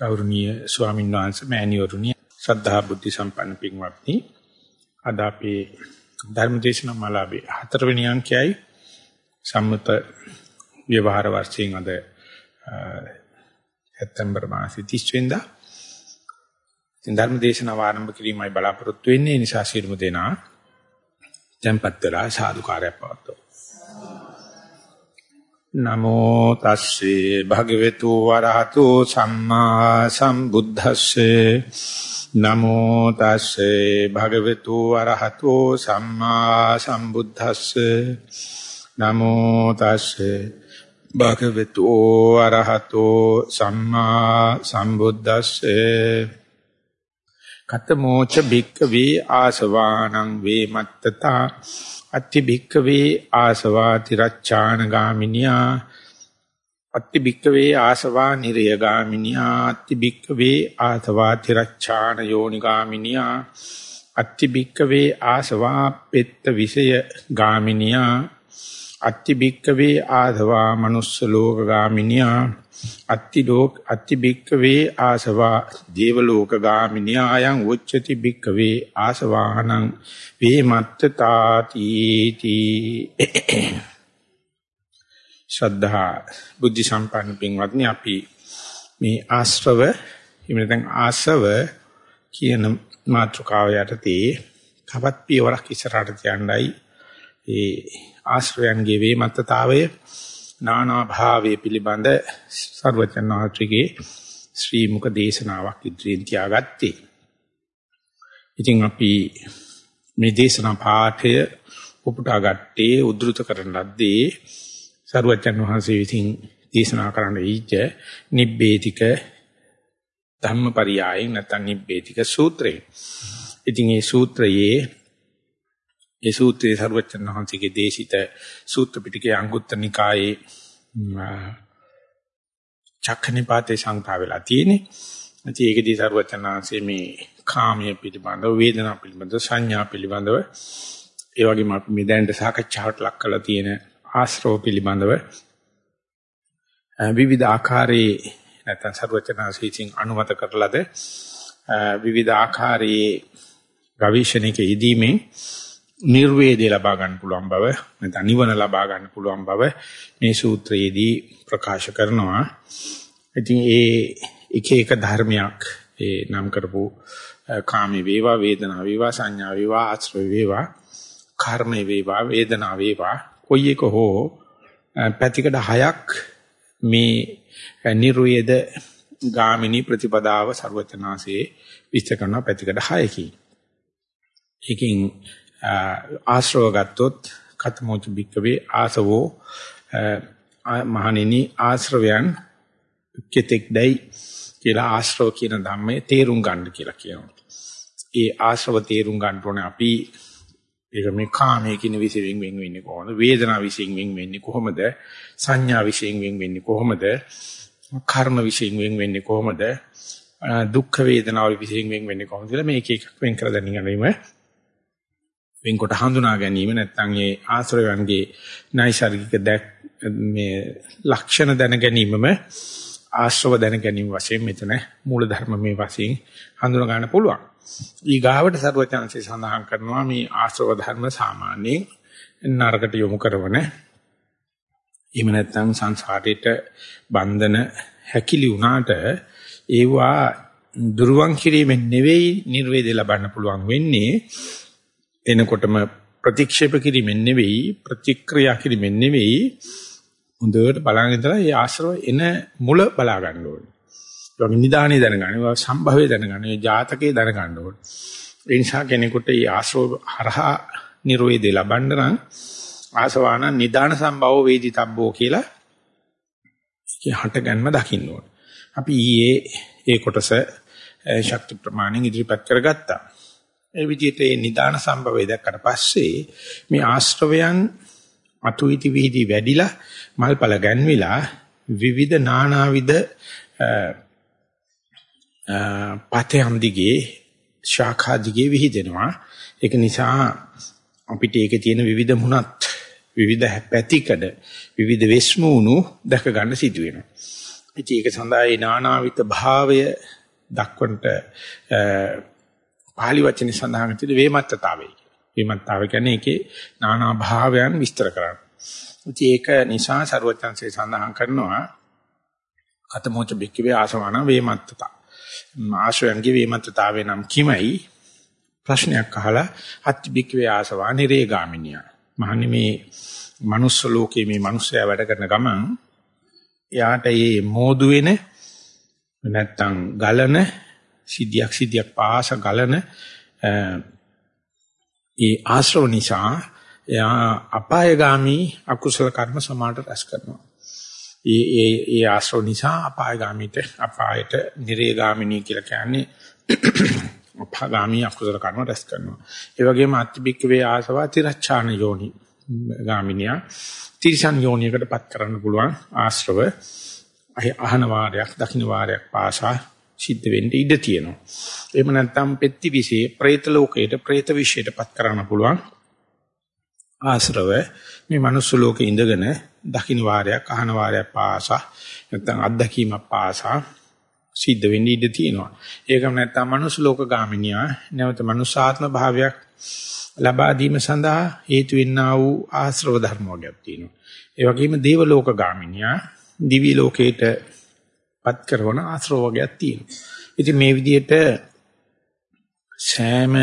ගෞරවනීය ස්වාමීන් වහන්සේ මෑණිවරුනි ශ්‍රද්ධා බුද්ධ සම්පන්න පින්වත්නි. අද අපේ ධර්මදේශන මාලාවේ හතරවෙනි අංකයයි සම්මත ව්‍යවහාර වර්ෂයෙන් අද සැප්තැම්බර් මාසයේ 30 වෙනිදා ඉතින් ධර්මදේශන ආරම්භ කිරීමයි බලාපොරොත්තු වෙන්නේ. නිසා සියලුම දෙනා tempත් වෙලා සාදුකාරයක් පවත්වමු. නමෝ තස්සේ භගවතු වරහතු සම්මා සම්බුද්දස්සේ. නමෝ තස්සේ භගවතු වරහතු සම්මා සම්බුද්දස්සේ. නමෝ තස්සේ භගවතු වරහතු සම්මා සම්බුද්දස්සේ. කතමෝච භික්ඛවේ ආසවානං වේමත්තතා අත්ති භික්කවේ ආසවා තිරච්ඡාන ගාමිනියා අත්ති භික්කවේ ආසවා නිරය ගාමිනියා අත්ති භික්කවේ ආසවා තිරච්ඡාන යෝනි ගාමිනියා අත්ති භික්කවේ ආසවා පෙත්ත විෂය ගාමිනියා අත්ති භික්කවේ ආසවා manuss ලෝක ගාමිනියා අත්ති ලෝක අත්ති භික්කවේ ආසවා දේව ලෝක ගාමිනියා අයං උච්චති භික්කවේ ආසවානං වේමත්ත තාති තී ශ්‍රද්ධා බුද්ධ සම්පන්න පින්වත්නි අපි මේ ආශ්‍රව එහෙම නැත්නම් ආසව කියන මාතෘකාව යටතේ තවත් පියවරක් ඉස්සරහට තියන්නයි. ඒ ආශ්‍රයන්ගේ වේමත්තතාවය නානා භාවයේ පිළිබඳ සර්වචනාත්‍රිගේ ශ්‍රී මුක දේශනාවක් ඉදිරියෙන් තියාගත්තේ. ඉතින් අපි මේ දේශනා පාඨය උපුටා ගත්තේ උද්දෘත කරන ලද්දේ සර්වචන් වහන්සේ විසින් දේශනා කරන්න ඊච්ච නිබ්බේතික ධම්මපරියායෙන් නැත්නම් නිබ්බේතික සූත්‍රය. ඉතින් මේ සූත්‍රයේ ඒ සූත්‍රයේ සර්වචන් වහන්සේගේ දේශිත සූත්‍ර පිටකයේ අංගුත්තර නිකායේ චක්ඛනිපාතේ සංකා වෙලා තියෙන්නේ. ඉතින් ඒකදී සර්වචන් වහන්සේ මේ කාමයේ පිළිබඳව වේදනා පිළිබඳව සංඥා පිළිබඳව ඒ වගේම අපි මේ දැනට සාකච්ඡාවට ලක් කරලා තියෙන ආශ්‍රව පිළිබඳව විවිධ ආකාරයේ නැත්නම් සර්වචනාසීචින් අනුමත කරලාද විවිධ ආකාරයේ ගවේෂණයක යෙදීමෙන් නිර්වේදය ලබා ගන්න පුළුවන් බව නැත්නම් නිවන ලබා ගන්න පුළුවන් බව මේ සූත්‍රයේදී ප්‍රකාශ කරනවා. ඉතින් ඒ එක එක ධර්මයක් ඒ නම් කරපු කාමී වේවා වේදනා වේවා සංඥා වේවා ආශ්‍රව වේවා කර්ම වේවා වේදනා වේවා කොයි එක හෝ පැතිකඩ හයක් මේ නිර්වේද ගාමිනී ප්‍රතිපදාව ਸਰවචනාසේ විස්තර කරන පැතිකඩ හයකින්. ඒකෙන් ආශ්‍රව ගත්තොත් කතමෝච බික්කවේ ආසවෝ මහණෙනි ආශ්‍රවයන් කෙතෙක් දැයි කියලා ආශ්‍රව කියන ධම්මයේ තේරුම් ගන්න කියලා කියනවා. ඒ ආශ්‍රව තේරුම් ගන්න ඕනේ අපි ඒක මේ කාමයේ කියන විශේෂයෙන් වෙන් වෙන්නේ කොහොමද? වේදනා විශේෂයෙන් වෙන් වෙන්නේ කොහොමද? සංඥා විශේෂයෙන් වෙන් වෙන්නේ කොහොමද? කර්ම විශේෂයෙන් වෙන් වෙන්නේ කොහොමද? දුක්ඛ වේදනාව විශේෂයෙන් වෙන් වෙන්නේ කොහොමද කියලා මේක එකක් වෙන් කර දැනගැනීම වෙන්කොට හඳුනා ගැනීම නැත්නම් ඒ ආශ්‍රයයන්ගේ නයිසර්ගික දැක් මේ ලක්ෂණ දැන ගැනීමම ආශ්‍රව දැන ගැනීම වශයෙන් මෙතන මූල ධර්ම මේ වශයෙන් හඳුනා ගන්න පුළුවන්. ඊගාවට සර්වචන්සේ සඳහන් කරනවා මේ ආශ්‍රව ධර්ම සාමාන්‍යයෙන් නරකට යොමු කරන එහෙම නැත්නම් සංසාරයට බන්ධන හැකිලි වුණාට ඒවා දුරුවන් කිරීමෙන් නෙවෙයි නිර්වේදය ලබන්න පුළුවන් වෙන්නේ එනකොටම ප්‍රතික්ෂේප කිරීමෙන් නෙවෙයි ප්‍රතික්‍රියා කිරීමෙන් නෙවෙයි හොඳට බලන් ඉඳලා ඒ ආශ්‍රව එන මුල බලා ගන්න ඕනේ. ඒ වගේ නිදානේ දැනගන්න, ඒවා සම්භවය දැනගන්න, ඒ ජාතකයේ දැනගන්න ඕනේ. ඒ නිසා කෙනෙකුට මේ ආශ්‍රව හරහා නිරෝධය ලබන්න නම් ආසවාන නිදාන සම්භව වේදිතබ්බෝ කියලා ඒකේ හට ගැනීම දකින්න ඕනේ. අපි ඊයේ ඒ කොටස ශක්ති ප්‍රමාණෙන් ඉදිරිපත් කරගත්තා. ඒ විදිහට ඒ නිදාන සම්භවය දැක්කට පස්සේ මේ ආශ්‍රවයන් අතුයිති විහිදි වැඩිලා මල්පල ගැන්විලා විවිධ නානාවිද පතයන් දිගේ ශාඛා දිගේ විහිදෙනවා. ඒක නිසා අපිට ඒකේ තියෙන විවිධ මුණත් විවිධ පැතිකඩ විවිධ වෙස්මුණු දැක ගන්න සිදු වෙනවා ඉතින් ඒක සඳහා ඒ නානාවිත භාවය දක්වන්නට පාලි වචනේ සඳහන් තියෙන වේමත්තතාවය. වේමත්තාව කියන්නේ ඒකේ නානා භාවයන් විස්තර කරන්න. ඉතින් ඒක නිසා ਸਰවඥාන්සේ සඳහන් කරනවා අතමෝච බික්කවේ ආසවන වේමත්තතා. ආශ්‍රයන්ගේ වේමත්තතාවේ නම් කිමයි ප්‍රශ්නයක් අහලා අත්ති බික්කවේ ආසවා නිරේගාමිනිය. මහන්නේ මේ manuss ලෝකයේ මේ මිනිස්සයා වැඩ කරන ගමන් එයාට මේ මෝදු වෙන නැත්තම් ගලන සිද්ධියක් සිද්ධියක් පාස ගලන ඒ ආශ්‍රව නිසා එයා අපායগামী අකුසල කර්ම සමාඩ රැස් කරනවා. ඒ ඒ ඒ ආශ්‍රව නිසා අපායগামীට අපායට නිරේගාමිනී කියලා කියන්නේ අපාගාමී අකුසල කර්ම රැස් කරනවා. ඒ වගේම අත්‍යබික්ක වේ ආසවා තිරච්ඡාන යෝනි ගාමිනියා තිරිසන් යෝනියකටපත් කරන්න පුළුවන් ආශ්‍රව අහන වාරයක් දකින්න වාරයක් පාසා සිද්ධ වෙන්න ඉඩ තියෙනවා. එහෙම නැත්නම් පෙත්ති විශේ പ്രേත ලෝකයට പ്രേත විශේෂයටපත් කරන්න පුළුවන්. ආශ්‍රව මේ මනුස්ස ලෝකේ ඉඳගෙන දකින්න වාරයක් අහන වාරයක් පාසා නැත්නම් අත්දැකීමක් පාසා සිද්ධ වෙන්න ඉඩ තියෙනවා. ඒකම නැත්නම් මනුස්ස ලෝක ගාමිනියා නැවත මනුසාත්ම භාවයක් ලබා දීම සඳහා හේතු වෙන්නා වූ ආශ්‍රව ධර්ම වර්ගයක් තියෙනවා. ඒ වගේම දේව ලෝක ගාමිනියා දිවි ලෝකේට පත් කරන ආශ්‍රව වර්ගයක් තියෙනවා. ඉතින් මේ විදිහට සෑම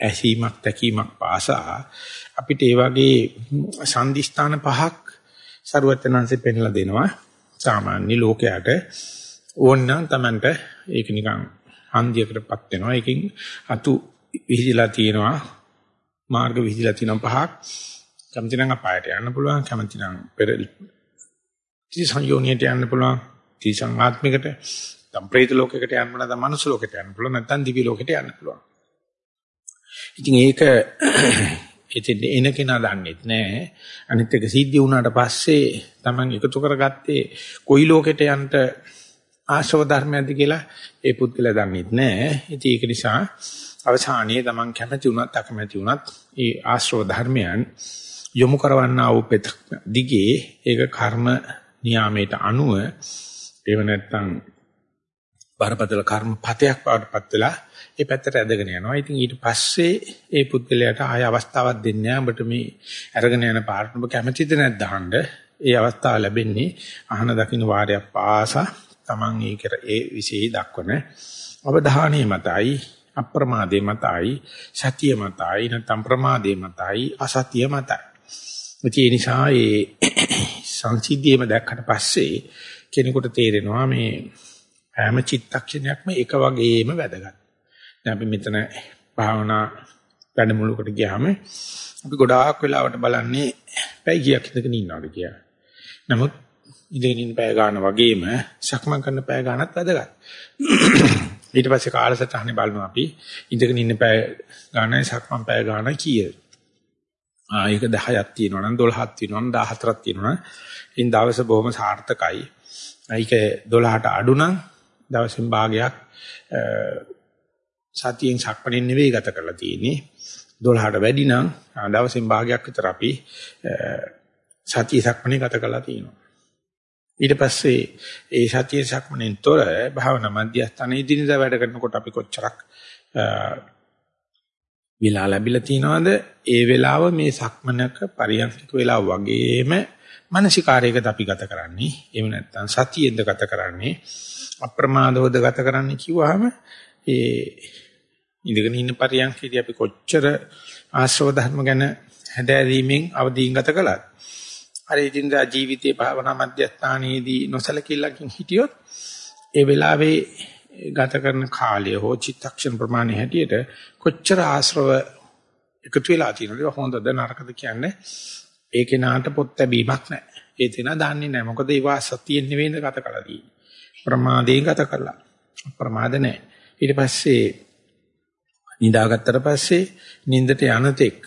ඇසීමක් තැකීමක් පාසා අපිට ඒ වගේ සංදිස්ථාන පහක් සරුවචනංශයෙන් පෙන්ලා දෙනවා. සාමාන්‍ය ලෝකයට ඕනනම් Tamanට ඒක නිකන් හන්දියකටපත් වෙනවා. ඒකෙන් අතු විහිදලා තියෙනවා. මාර්ග විහිදලා තියෙනවා පහක්. කැමති නම් අපායට යන්න පුළුවන්. කැමති නම් පෙර සංයෝනියට යන්න පුළුවන්. තිසං ආත්මිකට තම් ප්‍රේත ලෝකයකට යන්න නැත්නම් මනුස්ස ලෝකයට යන්න පුළුවන්. නැත්නම් දිවි ලෝකයට යන්න පුළුවන්. ඉතින් ඒක එතෙන් එන කෙනා දන්නේ නැහැ. අනිත් එක සිද්ධි වුණාට පස්සේ Taman එකතු කරගත්තේ කොයි ලෝකෙට යන්න ආශව ධර්මයක්ද කියලා ඒ පුද්ගලයා දන්නේ නැහැ. ඉතින් ඒක නිසා අවසානයේ Taman කැමති වුණත් අකමැති වුණත් ඒ ආශ්‍රව ධර්මයන් යොමු කරවන්නා වූ පෙත දිගේ ඒක කර්ම නියාමයට අනුව එහෙම නැත්නම් බරපතල කර්ම පතයක් වඩපත් වෙලා ඒ පැත්තට ඇදගෙන යනවා. ඉතින් ඊට පස්සේ ඒ පුද්ගලයාට ආය අවස්ථාවක් දෙන්නේ නැහැ. ඔබට මේ අරගෙන යන පාරට ඔබ කැමතිද නැද්ද අහන්න. ඒ අවස්ථාව ලැබෙන්නේ අහන දකින්න වාරයක් පාසා Taman ඒකර ඒ විශේෂ දක්වන අවධානයේ මතයි අප්‍රමාදේ මතයි සතිය මතයි නැත්නම් ප්‍රමාදේ මතයි අසතිය මතයි. ඒ නිසා ඒ සංසිද්ධියම දැක්කට පස්සේ කෙනෙකුට තේරෙනවා මේ හැම චිත්තක්ෂණයක්ම එක වගේම වැදගත්. දැන් අපි මෙතන භාවනා වැඩමුළුවකට ගියාම අපි ගොඩාක් වෙලාවට බලන්නේ පැය කීයක් ඉඳගෙන ඉන්නවද කියලා. නමුත් ඉඳගෙන ඉන්න පැය ගන්න වගේම සක්මන් කරන පැය ගන්නත් වැදගත්. ඊට පස්සේ කාලසටහනේ බලනවා අපි ඉඳගෙන ඉන්න පැය ගන්නයි සක්මන් පැය ගන්න කීයද? ආ ඒක 10ක් තියෙනවා නම් 12ක් තියෙනවා නම් 14ක් තියෙනවා නම් ඉන් දවස බොහොම සාර්ථකයි. ඒක 12ට අඩු නම් දවසින් භාගයක් සතියෙන් සක්මණෙන් නෙවෙයි ගත කරලා තියෙන්නේ. 12ට වැඩි නම් දවසින් භාගයක් විතර අපි සතිය සක්මණේ ගත කරලා තියෙනවා. ඊට පස්සේ ඒ සතිය සක්මණෙන් තොර භාවනා මධ්‍යස්ථානයේ දිනදා වැඩ කරනකොට අපි කොච්චරක් විලා ලැබිලා තියනවාද? ඒ වෙලාව මේ සක්මනක පරියන්තික වෙලාව වගේම මානසිකාරයකට අපි ගත කරන්නේ? එහෙම නැත්නම් සතියෙන්ද ගත කරන්නේ? අප්‍රමාදවද ගත කරන්නේ කිව්වහම ඒ ඉඳගෙන ඉන්න පරියන්කේදී අපි කොච්චර ආශ්‍රව ධර්ම ගැන හැදෑරීමෙන් අවදීන් ගත කළාද අර ඉදින්දා ජීවිතයේ භාවනා මධ්‍යස්ථානයේදී නොසලකිල්ලකින් හිටියොත් ඒ වෙලාවේ ගත කරන කාලය හෝ චිත්තක්ෂණ ප්‍රමාණය හැටියට කොච්චර ආශ්‍රව එකතු වෙලා තියෙනවද? හොඳද නරකද කියන්නේ ඒ කෙනාට පොත් ලැබීමක් නැහැ. ඒ තැන දන්නේ නැහැ. මොකද ඒවා සතියෙන් නෙවෙයි ගත කළා තියෙන්නේ. ප්‍රමාදයෙන් ගත කළා. ප්‍රමාද නැහැ. ඊට පස්සේ නිදාගත්තට පස්සේ නිින්දට යන තෙක්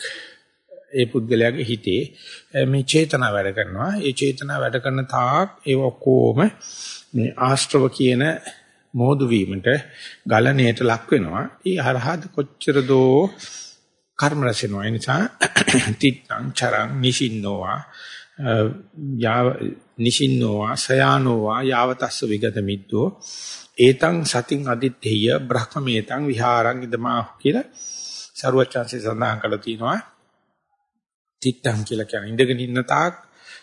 ඒ පුද්ගලයාගේ හිතේ මේ චේතනා වැඩ කරනවා. ඒ චේතනා වැඩ කරන තාක් ඒ ඔක්කොම මේ ආශ්‍රව කියන මෝදු වීමට ගලණයට ලක් වෙනවා. ඒ හරහාද කොච්චර දෝ කර්ම රැස් වෙනවා. ඒ නිසා තිත්තං චරං නිසින්නෝවා යාව නිසින්නෝවා සයානෝවා යාවතස්ස විගත මිද්දෝ ඒතං සතින් අදිත්තේය බ්‍රහ්මමේතං විහාරං ඉදමා කියලා සරුවචාන්සේ සඳහන් කළා තියෙනවා තිත්තං කියලා කියන්නේ ඉඳගෙන ඉන්න තාක්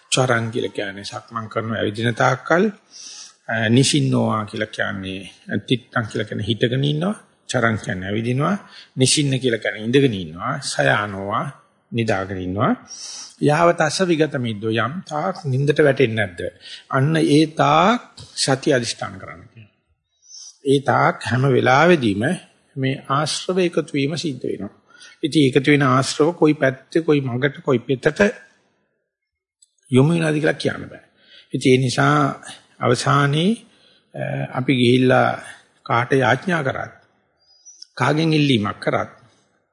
චරං කියලා කියන්නේ සක්මන් කරන ඇවිදින තාක්කල්. නිසින්නෝවා කියලා කියන්නේ තිත්තං කියලා කියන්නේ හිටගෙන ඉන්නවා. චරං කියන්නේ ඇවිදිනවා නිසින්න කියලා කියන්නේ ඉඳගෙන ඉන්නවා සයානෝවා නිදාගෙන ඉන්නවා යාවතස්ස විගත මිද්දෝ යම් තාක් නින්දට වැටෙන්නේ නැද්ද අන්න ඒ තාක් සතිය අදිෂ්ඨාන කරන්න ඒ තාක් හැම වෙලාවෙදීම මේ ආශ්‍රව එකතු වීම සිද්ධ වෙනවා. ඉතින් එකතු වෙන ආශ්‍රව කොයි පැත්තේ කොයි මඟට කොයි පෙතට යොමු වෙනවද කියලා කියන්න බෑ. ඉතින් ඒ නිසා අවසානයේ අපි ගිහිල්ලා කාට යාඥා කරත් කාගෙන් ඉල්ලීමක් කරත්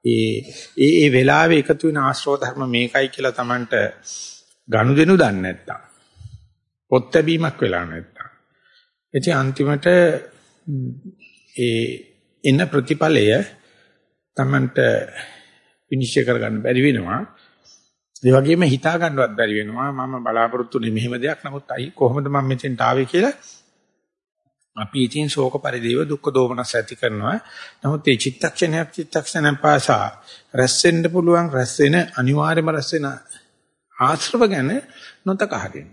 ඒ ඒ ඒ වෙලාවේ එකතු වෙන ආශ්‍රව ධර්ම මේකයි කියලා Tamanට ගනුදෙනු දන්නේ නැත්තම් පොත් ලැබීමක් වෙලා නැත්තම් ඉතින් අන්තිමට ඒ එන ප්‍රතිඵලය Tamanට විනිශ්චය කරගන්න බැරි වෙනවා. ඒ වගේම හිතා ගන්නවත් බැරි වෙනවා. මම බලාපොරොත්තු වෙන්නේ මෙහෙම දෙයක්. නමුත් අයි කොහොමද මම මෙතෙන්ට ආවේ කියලා අපි ඉතින් ශෝක පරිදේව දුක්ඛ දෝමනස් ඇති කරනවා. නමුත් මේ චිත්තක්ෂණයක් චිත්තක්ෂණයක් පාසා රැස් වෙන්න පුළුවන් රැස් වෙන අනිවාර්යම රැස් වෙන ආශ්‍රව ගැන නොතක හරින.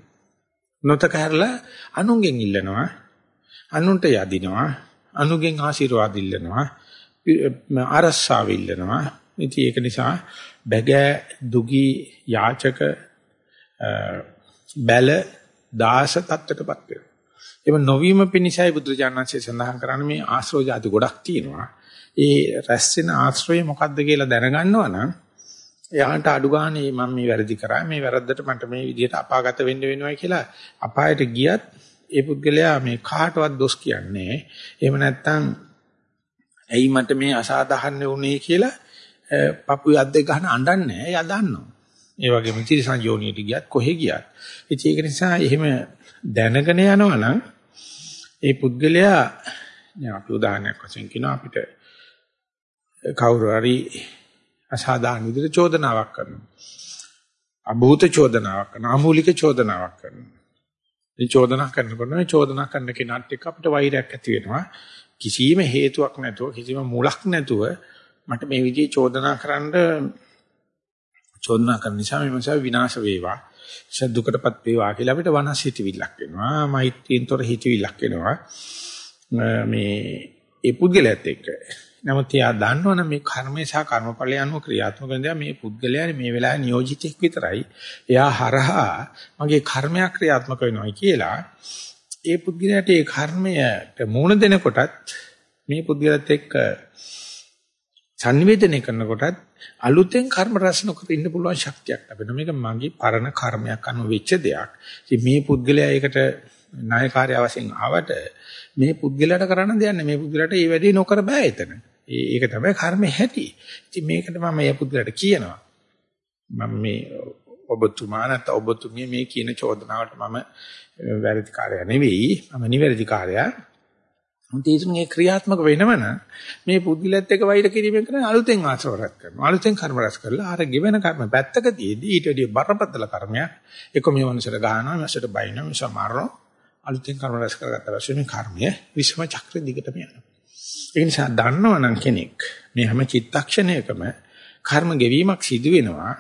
නොතක හැරලා අනුන්ගෙන් ඉල්ලනවා. අනුන්ට යදිනවා අනුගෙන් ආශිර්වාද ඉල්ලනවා අරස්සාව ඉල්ලනවා ඉතින් ඒක නිසා බැගෑ දුගී යාචක බැල දාස තත්ත්වයටපත් වෙනවා එම නොවීම පිණිසයි බුදුජානනාංශය සඳහන් කරන්නේ මේ ආශ්‍රය જાති ගොඩක් තියෙනවා ඒ රැස් වෙන ආශ්‍රය මොකද්ද කියලා දැනගන්නවා නම් එයාට අඩු ගානේ මම මේ වැරදි කරා මේ වැරද්දට මට මේ විදිහට අපාගත වෙන්න වෙනවා කියලා අපායට ගියත් ඒ පුද්ගලයා මේ කාටවත් දොස් කියන්නේ එහෙම නැත්නම් ඇයි මට මේ අසාධාරණ වුනේ කියලා පපුවේ අද්ද ගහන අඬන්නේ එයා දන්නවා. ඒ වගේම තිරසන් යෝනියට ගියත් කොහෙ ගියත්. ඉතින් ඒක නිසා එහෙම දැනගෙන යනවා නම් ඒ පුද්ගලයා දැන් අපි උදාහරණයක් වශයෙන් කියනවා අපිට කවුරු හරි අසාධාරණ විදිහට චෝදනාවක් කරනවා. අභූත චෝදනාවක් කරනවා. අමූලික චෝදනාවක් කරනවා. මේ චෝදනා කරනකොට මේ චෝදනා කරන කෙනාට එක්ක අපිට වෛරයක් ඇති වෙනවා. කිසිම හේතුවක් නැතුව කිසිම මුලක් නැතුව මට මේ විදිහේ චෝදනා කරන්න චෝදනා කරන නිසා මේ මනස විනාශ වේවා. දුකටපත් වේවා කියලා අපිට වනස් හිතවිල්ලක් වෙනවා. මෛත්‍රියෙන්තර හිතවිල්ලක් වෙනවා. මේ ඒ පුද්ගලයාත් එක්ක නමුත් එයා දන්නවනේ මේ කර්මය සහ කර්මඵලය අනුව ක්‍රියාත්මක වෙන දේ මේ පුද්ගලයා මේ වෙලාවේ නියෝජිතෙක් විතරයි. එයා හරහා මගේ කර්මයක් ක්‍රියාත්මක වෙනවා කියලා ඒ පුද්ගලයාට ඒ කර්මයට මූණ දෙනකොටත් මේ පුද්ගලයාත් එක්ක සංනිවේදනය කරනකොටත් අලුතෙන් කර්ම රැස් නොකර ඉන්න පුළුවන් ශක්තියක් ලැබෙනවා. මේක මගේ පරණ කර්මයක් අනුව වෙච්ච දෙයක්. ඉතින් මේ පුද්ගලයා ඒකට ණයකාරය වශයෙන් ආවට මේ පුද්ගලයාට කරන්න දෙයක් නැහැ. මේ පුද්ගලයාට මේ වැඩේ නොකර බෑ එතන. ඒක තමයි කර්මේ හැටි. ඉතින් මේකට මම මේ පුද්ගලයාට කියනවා. මම මේ ඔබතුමා නැත්නම් ඔබතුමිය මේ කියන චෝදනාවට මම වැරදි කාර්යය නෙවෙයි. මම නිවැරදි කාර්යය. මුතේසුන් ඒ ක්‍රියාත්මක වෙනවන මේ පුද්ගලයාත් එක්ක වෛර කිරීමෙන් කරන අලුතෙන් ආශ්‍රව රැස් කරනවා. අලුතෙන් කර්ම රැස් කරලා අර ගෙවෙන කර්ම පැත්තක තියේදී ඊට වඩා බරපතල කර්මයක් එක මේ මනුස්සර ගහනවා, මනුස්සර බයිනවා, මනුස්සර මාරනවා. අලුතෙන් කර්ම රැස් කරගත්ත පස්සේ මේ කර්මය විසම චක්‍ර දිගටම යනවා. ඒ නිසා දන්නවනම් කෙනෙක් මේ හැම චිත්තක්ෂණයකම කර්ම ගෙවීමක් සිදු වෙනවා.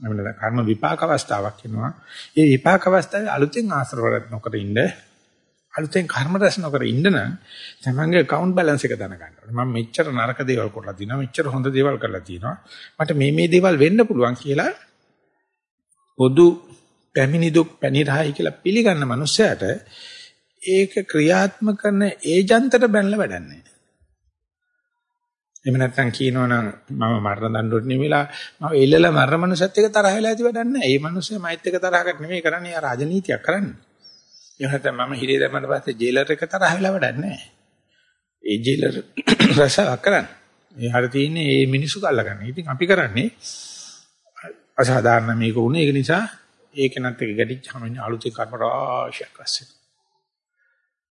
එවනද කර්ම විපාක අවස්ථාවක් එනවා. ඒ විපාක අවස්ථාවේ අලුතෙන් ආශ්‍රව නොකර ඉන්න අලුතෙන් කර්ම රැස් නොකර ඉන්න නම් තමන්ගේ account balance එක දැනගන්න ඕනේ. මම මෙච්චර නරක දේවල් කරලා තියෙනවා, මෙච්චර හොඳ දේවල් කරලා තියෙනවා. මට මේ මේ දේවල් වෙන්න පුළුවන් කියලා පොදු පැමිණි දුක් පැනිරහයි කියලා පිළිගන්න මනුස්සයාට ඒක ක්‍රියාත්මක කරන ඒජන්තට බැනලා වැඩක් නැහැ. එහෙම නැත්නම් කියනවනම් මම මරණ දඬුවම් නෙමෙයිලා මම එල්ලලා මරණ මනුස්සයත් එක්ක තරහ වෙලා ඇති වැඩක් නැහැ. ඒ මනුස්සයා මයිත් එක්ක තරහකට නෙමෙයි කරන්නේ ආ රාජනීතියක් කරන්නේ. එහෙම නැත්නම් මම හිරේ දැම්මට පස්සේ ජේලර් එක තරහ වෙලා වැඩක් නැහැ. ඒ ජේලර් රසාවක් කරන්නේ. ඒ හරිය තියෙන්නේ මේ මිනිස්සු කල්ලා ගන්න. ඉතින් අපි කරන්නේ අසාධාරණ මේක වුණේ ඒක නිසා ඒක නැත් එක ගැටිච්චාම ඉන්නේ අලුතේ කර්ම රාශියක් රැස්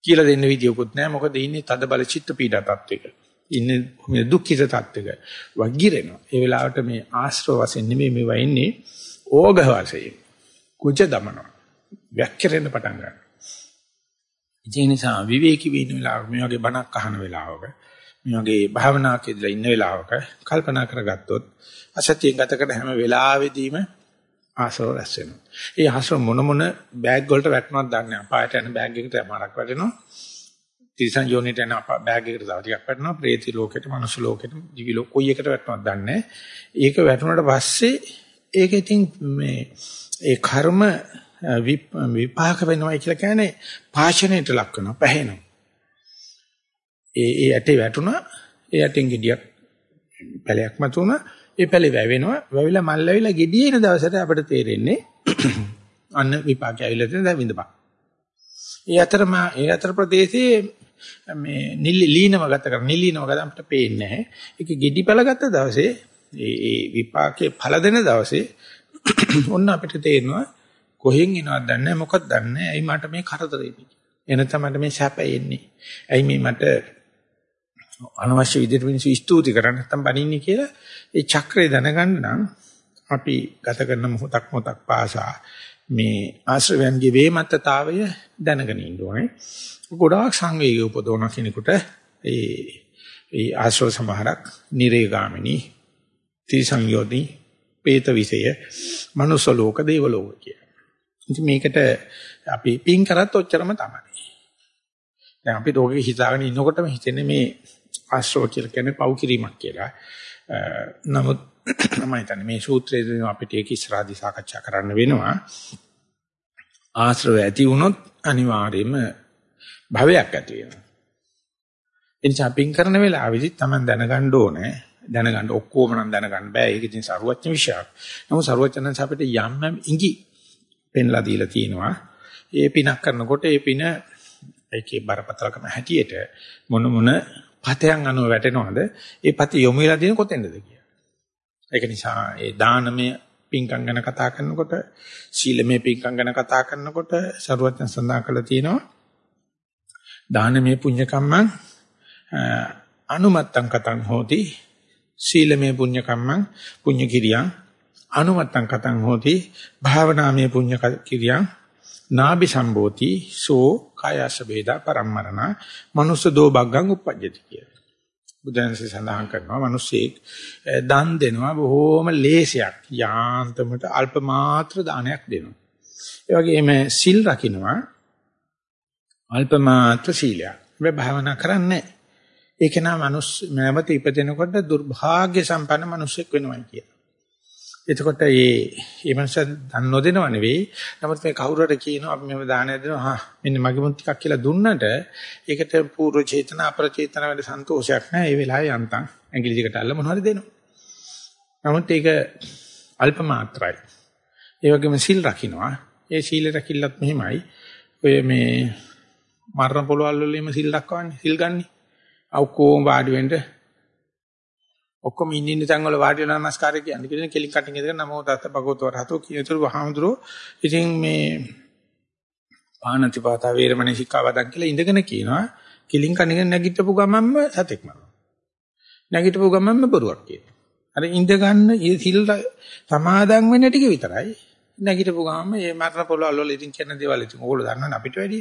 කියලා දෙන්න විදියකුත් නැහැ. මොකද ඉන්නේ තද බල චිත්ත පීඩා තත්වයක. ඉන්නේ මේ දුක්ඛිත තත්වයක. වගිරෙනවා. ඒ වෙලාවට මේ ආශ්‍රව වශයෙන් නෙමෙයි මේවා ඉන්නේ ඕඝ වශයෙන්. කුජ දමනවා. වැක්කිරෙන්න පටන් ගන්නවා. ඒ නිසා විවේකී වෙන වෙලාවක මේ වගේ බණක් අහන වෙලාවක මේ වගේ භාවනාවක් ඉදලා ඉන්න වෙලාවක කල්පනා කරගත්තොත් අසතියෙන් ගත කරන හැම වෙලාවෙදීම ආසව රැස් වෙනවා. ඒ ආසව මොන මොන බෑග් වලට වැටෙනවද දන්නේ නැහැ. අපායට යන බෑග් එකට යමාරක් වැටෙනවා. තිරිසන් යෝනිට යන බෑග් එකට තව ටිකක් වැටෙනවා. ප්‍රේත ලෝකෙට, මනුස්ස ලෝකෙට, දිවි ලෝක කොයි එකට වැටෙනවද දන්නේ නැහැ. ඒක වැටුණාට පස්සේ ඒක ඉතින් මේ ඒ කර්ම විපාක වෙනවා කියලා කියන්නේ පාෂණයට ලක් වෙනවා, පැහැෙනවා. ඒ ඒ ඇටේ වැටුණා, ඒ ඇටෙන් ගෙඩියක් පැලයක් මතුණා ඒ පැලේ වැවෙනවා. වැවිලා මල් ඇවිලා gediye එන දවසට අපිට තේරෙන්නේ අන්න විපාකය ඇවිල්ලා තියෙන දැන් විඳපන්. ඒ අතර මා ඒ අතර ප්‍රදේශයේ මේ නිලි ලීනව ගත කර නිලීනව ගත අපිට පේන්නේ නැහැ. ඒක gedi පැල ගත්ත දවසේ ඒ ඒ විපාකේ ඵල දෙන දවසේ ඔන්න අපිට තේරෙනවා කොහෙන් එනවද දන්නේ නැහැ මොකක්ද දන්නේ නැහැ. ඇයි මට මේ කරදරේ එන්නේ. එනතම මට මේ සැප එන්නේ. ඇයි මේ මට අනවශ්‍ය විදිහට මිනිස්සු ස්තුති කරන්නේ නැත්තම් බනින්නේ කියලා ඒ චක්‍රය දැනගන්න නම් අපි ගත කරන මොහොතක් මොහොතක් පාසා මේ ආශ්‍රවයන්ගේ වේමත්තතාවය දැනගෙන ඉන්න ඕනේ. ගොඩාක් සංවේගය උපදවන කෙනෙකුට ඒ ඒ ආශ්‍රව සමහරක් නිරේගාමිනී ත්‍රිසංයෝනි പ്രേත විෂය මනුස්ස ලෝක දේව ලෝක කිය. ඉතින් මේකට අපි පින් කරත් ඔච්චරම තමයි. දැන් අපි රෝගේ හිතාගෙන ඉන්නකොටම හිතෙන්නේ මේ ආශ්‍රව කියලා කියන්නේ පව් කිරීමක් කියලා. නමුත් මම හිතන්නේ මේ සූත්‍රයේදී අපිට ඒක ඉස්සරහදී සාකච්ඡා කරන්න වෙනවා. ආශ්‍රව ඇති වුණොත් අනිවාර්යයෙන්ම භවයක් ඇති වෙනවා. එනිසා පින් කරන වෙලාවෙදි Taman දැනගන්න ඕනේ. දැනගන්න ඔක්කොම නම් දැනගන්න බෑ. ඒක ඉතින් සරුවච්ච විශයක්. නමුත් සරුවච්චනන්ස අපිට යම් යම් ඉඟි පෙන්ලා දීලා තියෙනවා. ඒ පිනක් කරනකොට ඒ පින ඒකේ බරපතලකම හැටියට මොන මොන පතයන් අනුව වැටෙනවද? ඒ පති යොමු වෙලා තියෙන කොතෙන්ද කියලා. ඒක නිසා ඒ දානමය පින්කම් ගැන කතා කරනකොට සීලමය පින්කම් ගැන කතා කරනකොට සරුවත්න සඳහන් කළා තියෙනවා දානමය පුඤ්ඤ කම්මං අනුමත්තං කතං හෝති සීලමය පුඤ්ඤ කම්මං පුඤ්ඤ කිරියං අනුමත්තං කතං හෝති භාවනාමය පුඤ්ඤ කිරියං නාභි සම්බෝති සෝ කායස වේදා පරම්මරණ මනුස්ස දෝ බග්ගං උප්පජ්ජති කියලා. බුදුන්සේ සඳහන් කරනවා මිනිස්සෙක් දන් දෙනවා බොහෝම ලේසියක් යාන්තමට අල්ප මාත්‍ර දානයක් දෙනවා. ඒ වගේම සිල් රකින්නවා අල්ප මාත්‍ර සීලයක්. මේ භාවනා කරන්නේ ඒක නා මනුස්ස නැවත ඉපදෙනකොට දුර්භාග්‍ය සම්පන්න මිනිසෙක් වෙනවා කියලා. එතකොට මේ මේ මනස දන් නොදෙනව නෙවෙයි. නමුත් මේ කවුරුහට කියනවා අපි මේව දානය දෙනවා. හා මෙන්න මගේ මුත් ටිකක් කියලා දුන්නට ඒකට පූර්ව චේතන අපර චේතන වල සන්තෝෂයක් නැහැ. ඒ වෙලාවේ යන්තම් ඇඟිලි දිකට අල්ල මොනවද දෙනවා. නමුත් ඒක අල්ප මාත්‍රයි. ඒ වගේම සිල් රකින්නවා. ඒ සීල රකිල්ලත් මෙහිමයි. ඔය මේ මරණ පොළවල් වලම සිල් දක්වන්නේ. සිල් ගන්නේ. අවකෝම වාඩි වෙන්න ඔක්කොම ඉන්න ඉන්න තැන් වල වාඩි වෙලා නමස්කාරය කියන්නේ. කියන කෙලින් කටින් ඉඳගෙන නමෝ තස්ස භගවතු වරහතෝ කියතුරු වහාමුදුරෝ ඉතින් මේ පාණතිපාත වේරමණී සික්ඛාවදන් කියලා ඉඳගෙන කියනවා. කෙලින් කණින් නැගිටපු ගමන්ම සතෙක් මරනවා. නැගිටපු ගමන්ම බොරුවක් කියනවා. අර ඉඳ ගන්න සිල් සමාදන් වෙන ටික විතරයි. නැගිටපු ගමන් මේ මරණ පොළවල් වල ඉතින් කියන දේවල් ඉතින් ඕගොල්ලෝ දන්නවනේ අපිට වැඩි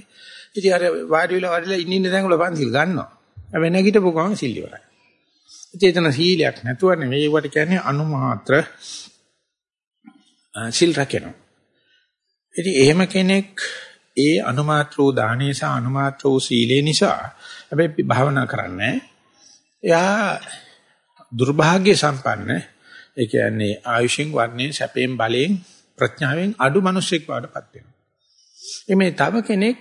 ඉතින් අර වාඩි වෙලා වාඩිලා ඉන්න ඉන්න තැන් වල පන්සිල් ගන්නවා. හැබැයි නැගිටපු ගමන් සිල් ඉවරයි. චේතන සීලයක් නැතුව නෙවෙයි ඒවට කියන්නේ අනුමාත්‍ර සිල් රැකෙනවා. ඉතින් එහෙම කෙනෙක් ඒ අනුමාත්‍ර වූ දානේ සහ අනුමාත්‍ර වූ සීලේ නිසා හැබැයි භාවනා කරන්නේ එයා දුර්භාග්‍ය සම්පන්න ඒ කියන්නේ ආයුෂින් වර්ණයෙන් සැපයෙන් බලයෙන් ප්‍රඥාවෙන් අඩු මිනිසෙක් වඩපත් වෙනවා. එමේ තව කෙනෙක්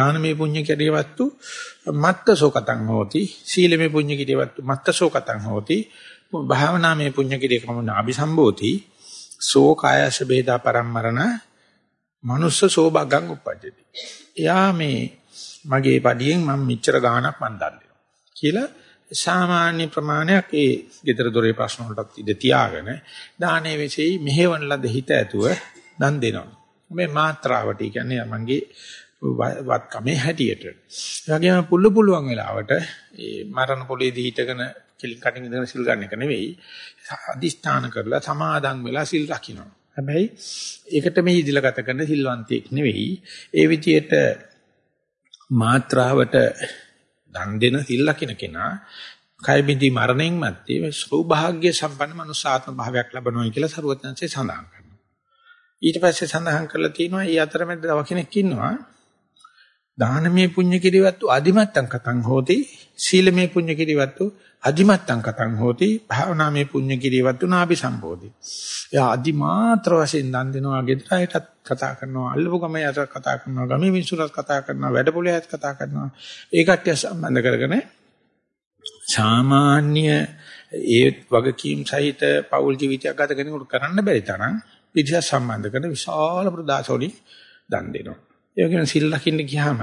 දානමේ පුඤ්ඤ කැරියවත්තු මත්තසෝකතං හෝති. සීලමේ පුඤ්ඤ කැරියවත්තු මත්තසෝකතං හෝති. භාවනාමේ පුඤ්ඤ කැරියකම නාභිසම්බෝති සෝ කායස බේදා පරම්මරණ මනුස්ස සෝභගං උපජ්ජති. එයා මේ මගේ පඩියෙන් මම මෙච්චර ගාණක් මන් දන්නේ කියලා සාමාන්‍ය ප්‍රමාණයක් ඒ gedara dore ප්‍රශ්න වලටත් ඉඳ තියාගෙන දානේ වෙසෙයි මෙහෙවන ලද හිත ඇතුව දන් දෙනවා. මේ මාත්‍රාවට කියන්නේ මගේ වත්කමේ හැටියට. ඒ වගේම පුල්ල පුළුවන් වෙලාවට ඒ මරණ පොලේදී හිටගෙන කෙලින් කටින් ඉඳගෙන සිල් ගන්න එක නෙවෙයි. අදිස්ථාන කරලා සමාදන් වෙලා සිල් රකින්නවා. හැබැයි ඒකට මේ ඉදිලා ගත කරන සිල්වන්තයෙක් නෙවෙයි. ඒ විදියට මාත්‍රාවට දන් දෙන සිල් රකින්න කෙනා කය බිඳි මරණයෙන් මැත්තේ සෞභාග්‍ය සම්පන්න මනුසාත්ම භාවයක් ලබනවා කියලා සරුවත්නන්සේ සඳහන් කරනවා. ඊට පස්සේ සඳහන් කරලා තියෙනවා මේ අතරමැද තව කෙනෙක් ඉන්නවා දානමේ පුඤ්ඤ කිරිවත්තු අදිමත්තං කතං හෝති සීලමේ පුඤ්ඤ කිරිවත්තු අදිමත්තං කතං හෝති භාවනාමේ පුඤ්ඤ කිරිවත්තු නාභි සම්බෝධි. එයා අදිමාත්‍ර වශයෙන් දන් දෙනවා ගෙදරටත් කතා කරනවා අල්ලපු ගමයට කතා කරනවා ගමේ මිනිස්සුන්ට කතා කරනවා වැඩපොළේත් කතා කරනවා ඒ කට්ටිය සම්බන්ධ කරගෙන සාමාන්‍ය ඒ වගකීම් සහිත පෞල් ජීවිතයක් ගත කෙනෙකුට කරන්න බැරි තරම් පිටිස සම්බන්ධ කරන විශාල ප්‍රදාසෝලි දන් දෙනවා. ඒ වගේම සිල් ලකින්න ගියාම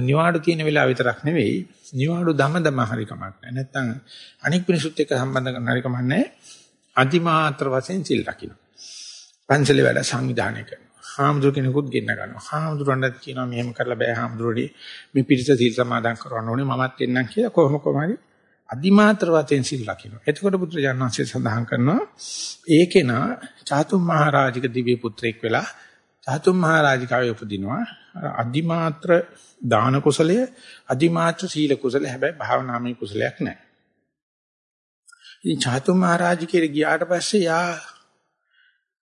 නිවාඩු තියෙන වෙලාව විතරක් නෙවෙයි නිවාඩු දම දම හරි කමක් නැහැ. නැත්තම් අනික් මිනිසුත් එක්ක සම්බන්ධ කරන හරි කමක් නැහැ. අතිමාත්‍ර වශයෙන් සිල් ලකින්න. පංචලේ වැඩ සංවිධානය කරනවා. හාමුදුර කෙනෙකුත් ගෙන්න ගන්නවා. හාමුදුරන්ට කියනවා මෙහෙම කරලා බෑ හාමුදුරනේ මේ පිරිස සීල් සමාදන් කරවන්න ඕනේ මමත් එන්නම් කියලා කොහොම කොහමරි අදිමාත්‍ර වශයෙන් සිල් ලකිනවා. එතකොට පුත්‍රයන් වහන්සේ සඳහන් කරනවා ඒකේනා චාතුම් මහරජික දිව්‍ය පුත්‍රයෙක් වෙලා චාතුම් මහරජිකාවේ උපදිනවා. අදිමාත්‍ර දාන කුසලය අදිමාත්‍ර සීල කුසලය හැබැයි භාවනාමය කුසලයක් නැහැ. ඉතින් චාතුම් මහරජිකේ ගියාට පස්සේ යා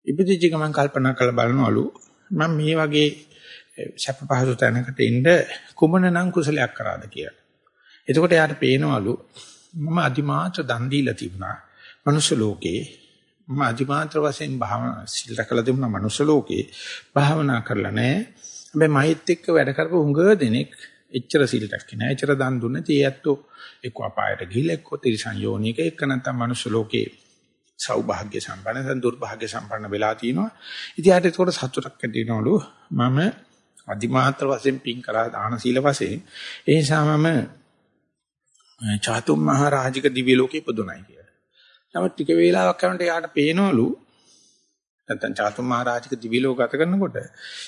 ඉපදිච්ච ගමන් කල්පනා කරලා බලනවලු මම මේ වගේ සැප පහසු තැනකට ඉන්න කුමන නම් කුසලයක් කරාද කියලා. එතකොට යාට පේනවලු මම අදිමාත්‍ර දන් දීලා තිබුණා. මනුෂ්‍ය ලෝකේ මම අදිමාත්‍ර වශයෙන් භාවනා සිල් රැකලා තිබුණා මනුෂ්‍ය ලෝකේ භාවනා කරලා නැහැ. හැබැයි මහිත් එක්ක වැඩ කරපු හුඟ දෙනෙක් එච්චර සිල් රැක්කේ නැහැ. එච්චර දන් දුන්නේ තේ ඇත්තෝ එක්ක අපායට ගිහිල්ලා එක්ක තිරිසන් යෝනික එක්ක නැත්නම් මනුෂ්‍ය ලෝකේ සෞභාග්‍ය සම්පන්න නැත්නම් දුර්භාග්‍ය සම්පන්න වෙලා තිනවා. ඉතින් යාට ඒකට සතුටක් ඇති වෙනවලු මම අදිමාත්‍ර වශයෙන් පින් කරා දාන සීල වශයෙන් ඒ නිසා මම චාතුම් මහ රාජික දිව්‍ය ලෝකේ ඉපදුණයි කියලා. නමුත් ටික වේලාවක් යනකොට යාට පේනවලු නැත්නම් චාතුම් මහ රාජික දිව්‍ය ලෝක ගත කරනකොට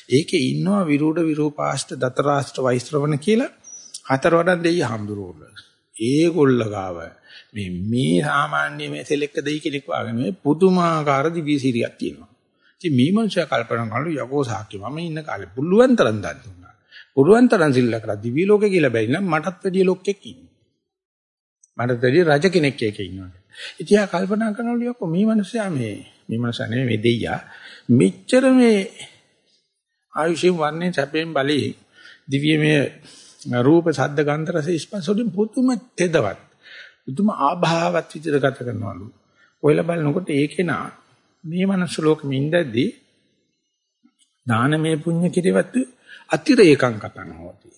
ඒකේ ඉන්නවා විරූඪ විරූපාෂ්ඨ දතරාෂ්ඨ වෛශ්‍රවණ කියලා හතර වඩන් දෙයි හම්දුරෝල. ඒගොල්ල ගාව මේ මේ සාමාන්‍ය මේ සෙලෙක්ක දෙයි කෙනෙක් වගේ මේ පුදුමාකාර දිව්‍ය සිරියක් තියෙනවා. ඉතින් මේ මනුස්සයා කල්පනා කරනලු යකෝ සාක්‍ය මම ඉන්න කාලේ පුළුවන් තරම් දන් දුන්නා. පුළුවන් තරම් සිල් කරලා දිව්‍ය ලෝකේ කියලා බැරි නම් මටත් වැඩිය ලොක්ෙක් ඉන්නවා. මටත් වැඩිය රජ කෙනෙක් එකේ ඉන්නවා. ඉතින් ආ කල්පනා කරනලු යකෝ මේ මනුස්සයා මේ මේ මනුස්සයා නෙමෙයි මේ දෙයියා මෙච්චර මේ ආයුෂයෙන් වර්ණේ සැපෙන් බලේ දිව්‍යමය රූප ශබ්ද ගන්ධ රස ස්පර්ශ වලින් පුදුම තෙදවත් පුදුම ආභාවත් විදිහට ගත කරනවලු. ඔයලා බලනකොට ඒකේ නා මේ මනස ලෝකෙමින් ඉඳද්දී දානමය පුණ්‍ය කිරවත්තු අතිරේකං කතං හොති.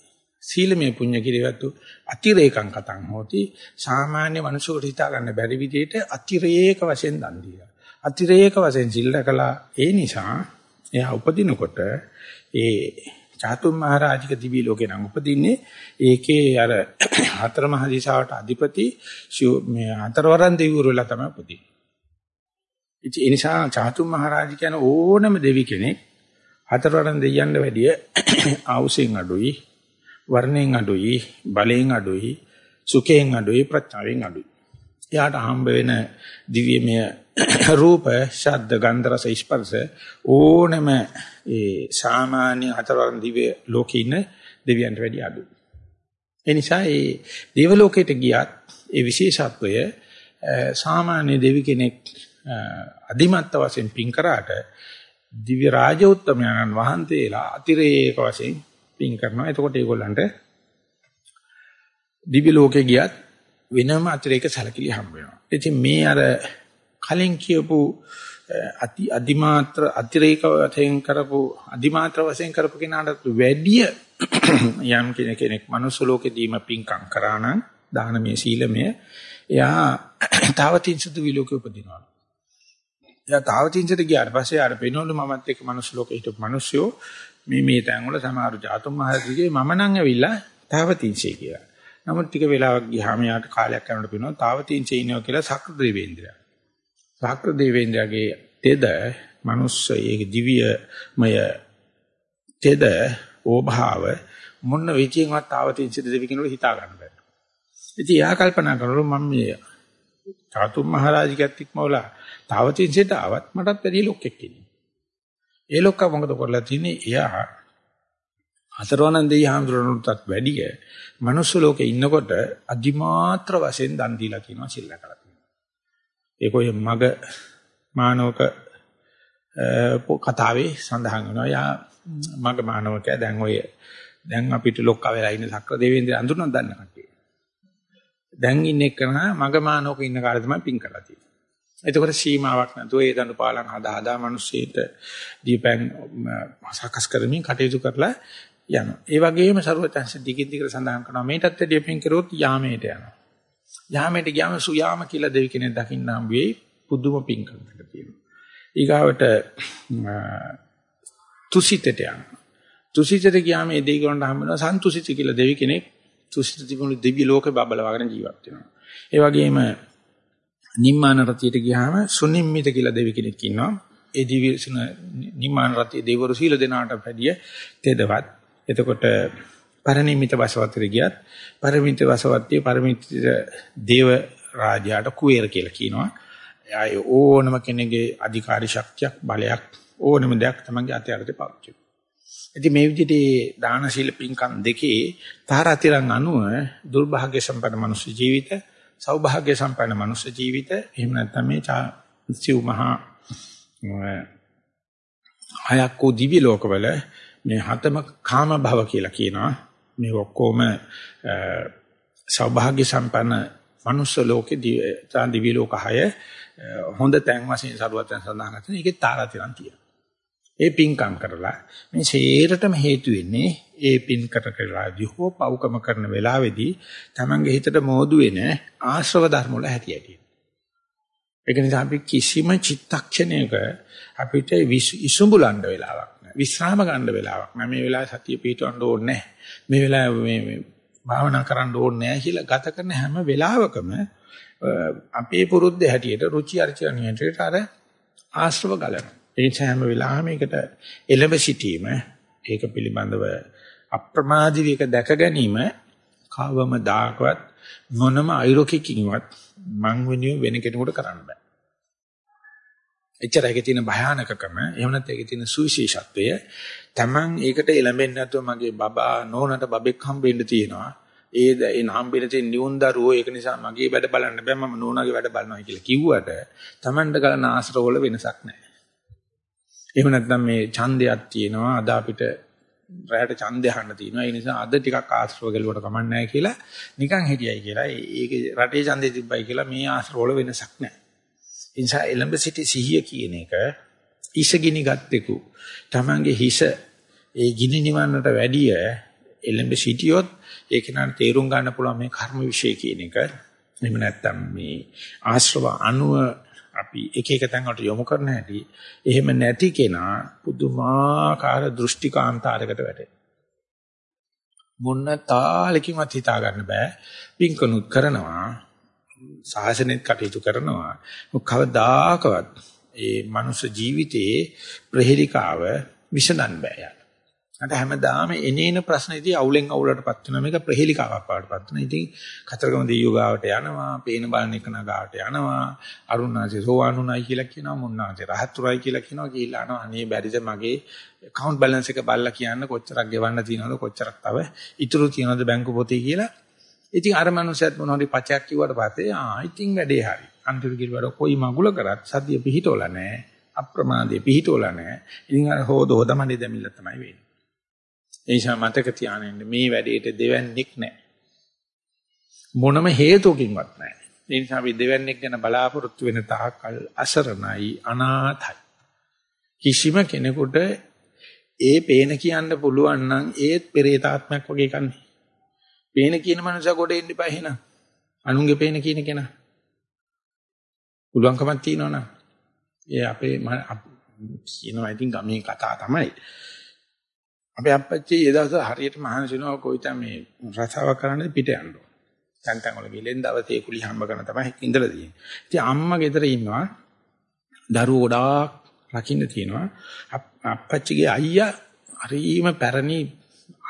සීලමය පුණ්‍ය කිරවත්තු අතිරේකං කතං හොති. සාමාන්‍ය මනුෂ්‍යකට හිතා ගන්න බැරි විදිහට අතිරේක වශයෙන් දන් දීලා. අතිරේක වශයෙන් සිල් රැකලා ඒ නිසා එයා උපදිනකොට ඒ චාතුම් මහරජික දිවි ලෝකේ නම් උපදින්නේ ඒකේ අර හතර මහ දිශාවට අධිපති මේ හතරවරන් දෙවිවරු වෙලා තමයි උපදින්නේ. ඉතින් ඒ නිසා චාතුම් මහරජ කියන ඕනම දෙවි කෙනෙක් හතරවරන් දෙයියන්ට වැඩිය ආවුසෙන් අඩුයි, වර්ණයෙන් අඩුයි, බලයෙන් අඩුයි, සුඛයෙන් අඩුයි, ප්‍රඥාවෙන් අඩුයි. එයාට හම්බ වෙන දිව්‍යමය රූප, ශබ්ද, ගන්ධ, රස, ස්පර්ශ ඕනම ඒ සාමාන්‍ය හතරවරන් දිව්‍ය ලෝකේ ඉන්න දෙවියන්ට වැඩිය අඩුයි. ඒ නිසා ඒ දේව ලෝකයට ගියත් ඒ විශේෂත්වය සාමාන්‍ය දෙවි කෙනෙක් අදිමත්ත වශයෙන් පින් කරාට දිව්‍ය රාජ උත්තමයන්න් වහන්සේලා අතිරේක වශයෙන් පින් කරනවා. එතකොට ඒගොල්ලන්ට දිව්‍ය ලෝකේ ගියත් වෙනම අතිරේක සැලකිලි හම්බ වෙනවා. ඉතින් මේ අර කලින් කියපු අති අදිමාත්‍ර අතිරේක වශයෙන් කරපු අදිමාත්‍ර වශයෙන් කරපු කෙනාට වැඩිය යම් කෙනෙක් මනුස්ස ලෝකෙදීම පින්කම් කරා නම් දානමය සීලමය එයා තාවතින්සතු විලෝකෙ උපදිනවා. එයා තාවතින්සට ගියාට පස්සේ ආර පෙනවලු මමත් එක්ක මනුස්ස ලෝකෙ හිටපු මිනිස්සුયો මේ මේ තැන් වල සමහර ජාතුම් මහරජිගේ මම නම් ඇවිල්ලා තාවතින්සේ කියලා. නමුත් ටික වෙලාවක් ගියාම යාට කාලයක් යනකොට පේනවා තාවතින්සේ ඉන්නවා කියලා සක්‍ර දෙවේන්ද්‍රයා. සක්‍ර දෙවේන්ද්‍රයාගේ තෙද මනුස්ස ඒ දිව්‍යමය තෙද ඕභාව මොන විචින්වත් තාවතින්සේ දෙවි කෙනෙකුට හිතා ගන්න බෑ. ඉතින් එයා කල්පනා කරනවා මම මේ චාතුම් මහරජිකත් ඉක්මවලා තාවතින්සෙට ආවත් මටත් වැඩි ලොක්ෙක් ඉන්නේ. ඒ ලොක්කා මොකද කරලා තින්නේ? එයා හතරවනන් දෙයි හාමුදුරනුටත් වැඩිය මනුස්ස ලෝකේ ඉන්නකොට අදිමාත්‍ර වශයෙන් දන් දීලා කියනවා සිල්ලා කරලා තියෙනවා. ඒක ඔය මග මානවක කතාවේ සඳහන් වෙනවා. යා මග මානවකයා දැන් ඔය දැන් අපිට ලොක්කා වෙලා ඉන්න සක්‍ර දෙවියන්ගේ අඳුරන දන්න කට්ටිය. දැන් ඉන්නේ කරන මග මානවක ඉන්න කාලේ තමයි පින් කරලා තියෙන්නේ. එතකොට සීමාවක් නැතුව ඒ දඬු පාලම් හදා හදා මිනිස්සෙට දීපෙන් සකස් කරමින් කටයුතු කරලා යනවා. ඒ වගේම ਸਰවචන්ස දිගින් දිගට සඳහන් කරනවා මේකටත් වැඩි පින් කරොත් යාමයට යනවා. යාමයට ගියාම සුයාම කියලා දෙවි කෙනෙක් දකින්න හම් වෙයි පුදුම පින් කරනකට තියෙනවා. ඊගාවට තුසිතට යනවා. තුසිතට ගියාම ඒ දෙවි කෙනාට හම් වෙනවා සන්තුසිත කියලා දෙවි කෙනෙක් තුසිත තිබුණු දිව්‍ය ලෝකේ බබලවාගෙන ජීවත් වෙනවා. ඒ වගේම නිම්මාන රතියට ගියාම සුනිම්මිත කියලා දෙවි කෙනෙක් ඉන්නවා. ඒ දිව්‍ය නිම්මාන රතිය දෙවරු සීල දෙනාට වැඩිය තෙදවත්. එතකොට පරිණිමිත වසවත්තේ ගියත් පරිමිත වසවත්තේ පරිමිත දේව රාජයාට කුවේර කියලා කියනවා. ආය ඕනම කෙනෙකුගේ අධිකාරී ශක්තියක් බලයක් ඕනම දෙයක් තමන්ගේ අතේ අරතේ පාවිච්චි ඉතින් මේ විදිහට දාන සීල පින්කම් දෙකේ තාරාතිරන් අනුව දුර්භාග්‍ය සම්පන්න මනුස්ස ජීවිත සෞභාග්‍ය සම්පන්න මනුස්ස ජීවිත එහෙම නැත්නම් මේ සිව් මහා හයක් වූ දිව්‍ය ලෝකවල මේ හතම කාම භව කියලා කියනවා. මේ ඔක්කොම සෞභාග්‍ය සම්පන්න මනුස්ස ලෝකේ දිව්‍ය ලෝක හය හොඳ තැන් වශයෙන් සරුවත්යන් සඳහන් කරන එකේ තාරාතිරම් තියෙනවා. ඒ පින්කම් කරලා මේ සේරටම හේතු වෙන්නේ ඒ පින් කර කරලාදී හෝ පව්කම කරන වෙලාවේදී තමන්ගේ හිතට මෝදු වෙන ආශ්‍රව ධර්ම වල හැටි ඇති. ඒක නිසා අපි කිසිම චිත්තක්ෂණයක අපිට ඉසුඹුලන්න වෙලාවක් නැහැ. විශ්‍රාම ගන්න වෙලාවක් නැහැ. මේ වෙලාවේ සතිය පිටවන්න ඕනේ නැහැ. මේ වෙලාවේ මේ භාවනා කරන්න ඕනේ නැහැ කියලා ගත කරන හැම වෙලාවකම අපේ පුරුද්ද හැටියට රුචි අරුචියට අර ආශ්‍රව ගලනවා. ඒ නිසා හැම වෙලාවෙම ඒකට එළඹ සිටීම ඒක පිළිබඳව අප්‍රමාදී වේක දැක ගැනීම කවම දාකවත් මොනම අයුරකින්වත් මං වෙනුවෙන් වෙන කෙනෙකුට කරන්න බෑ. එච්චර ඒකේ තියෙන භයානකකම එහෙම නැත්නම් ඒකේ තියෙන සුවිශේෂත්වය Taman ඒකට එළඹෙන්නේ නැතුව මගේ බබා නෝනට බබෙක් හම්බෙන්න තියෙනවා. ඒ ඒ හම්බෙන්න තියෙන නියුන් දරුවෝ ඒක නිසා මගේ වැඩ බලන්න බෑ මම නෝනාගේ වැඩ බලනවා කියලා කිව්වට Tamanට ගලන ආශ්‍රවවල වෙනසක් නැහැ. එහෙම නැත්නම් මේ ඡන්දයක් තියෙනවා අද අපිට රැයට ඡන්දය අහන්න තියෙනවා ඒ නිසා අද ටිකක් ආශ්‍රව ගැලුවට කමක් නැහැ කියලා නිකන් හිටියයි කියලා ඒකේ රටේ ඡන්දය තිබ්බයි කියලා මේ ආශ්‍රව වල වෙනසක් නැහැ. ඒ නිසා එලඹ සිටි සිහිය කියන එක ඉසගිනි ගත්තෙකු තමන්ගේ හිස ඒ ගිනි නිවන්නට වැඩිය එලඹ සිටියොත් ඒක නට තේරුම් ගන්න පුළුවන් මේ කර්ම વિશે කියන එක. එහෙම නැත්නම් මේ ආශ්‍රව අනුව අපි එක එක තැන් වලට යොමු කරන හැටි එහෙම නැති කෙනා පුදුමාකාර දෘෂ්ටිකාන්තාරයකට වැටෙනවා. මොන්න තාලකින්වත් හිතා ගන්න බෑ. පින්කනුත් කරනවා. සාසනෙත් කටයුතු කරනවා. කවදාකවත් ඒ මනුෂ්‍ය ජීවිතයේ ප්‍රහෙලිකාව විසඳන්න බෑ. අට හැමදාම එනේන ප්‍රශ්නේදී අවුලෙන් අවුලටපත් වෙනවා මේක ප්‍රහෙලිකාවක් වඩටපත් වෙනවා. ඉතින් කතරගම දෙයියෝ ගාවට යනවා, පේන බලන එක නගාවට යනවා, අරුණාචි සෝවානුණයි කියලා කියනවා, මුන්නාචි රහත්තුරයි කියලා කියනවා කියලා අනවා. අනේ බැරිද මගේ account balance එක බලලා කියන්න කොච්චරක් ගෙවන්න තියෙනවද කොච්චරක් තව ඉතුරු තියෙනවද බැංකු පොතේ කියලා. ඉතින් අර මනුස්සයත් මොනවද පචයක් කිව්වට පස්සේ ආ ඉතින් වැඩේ හරි. අන්තිම කිව්වට කොයි මගුල කරත් සතිය පිහිටවලා නැහැ. අප්‍රමාදයේ පිහිටවලා නැහැ. ඉතින් අර හොද හොදමඩේ දෙමිල්ල තමයි වෙන්නේ. ඒ නිසා මතක තියාගන්න මේ වැඩේට දෙවන්නේක් නැහැ. මොනම හේතුවකින්වත් නැහැ. ඒ නිසා අපි දෙවන්නේක් ගැන බලාපොරොත්තු වෙන තාක්කල් අසරණයි අනාථයි. කිසිම කෙනෙකුට ඒ පේන කියන්න පුළුවන් නම් ඒත් පෙරේතාත්මයක් වගේ කන්නේ. පේන කියන මනුස්සයා කොට එන්න එපා එහෙනම්. අනුන්ගේ පේන කියන කෙනා. පුළුවන්කමක් තියෙනවනම් ඒ අපේ කියනවා ඉතින් ගමේ කතා තමයි. අපේ අප්පච්චි ඒ දවස් හරියට මහන්සිනවා කොයිතම මේ රසාව කරන්න පිට යන්න ඕන. දැන් තැන් වල විලෙන් දවසේ කුලි හම්බ කරන තමයි ඉඳලා තියෙන්නේ. ඉතින් අම්මා ගෙදර ඉන්නවා. දරුවෝ ගොඩාක් රකින්න තියෙනවා. අප්පච්චිගේ අයියා හරිම පැරණි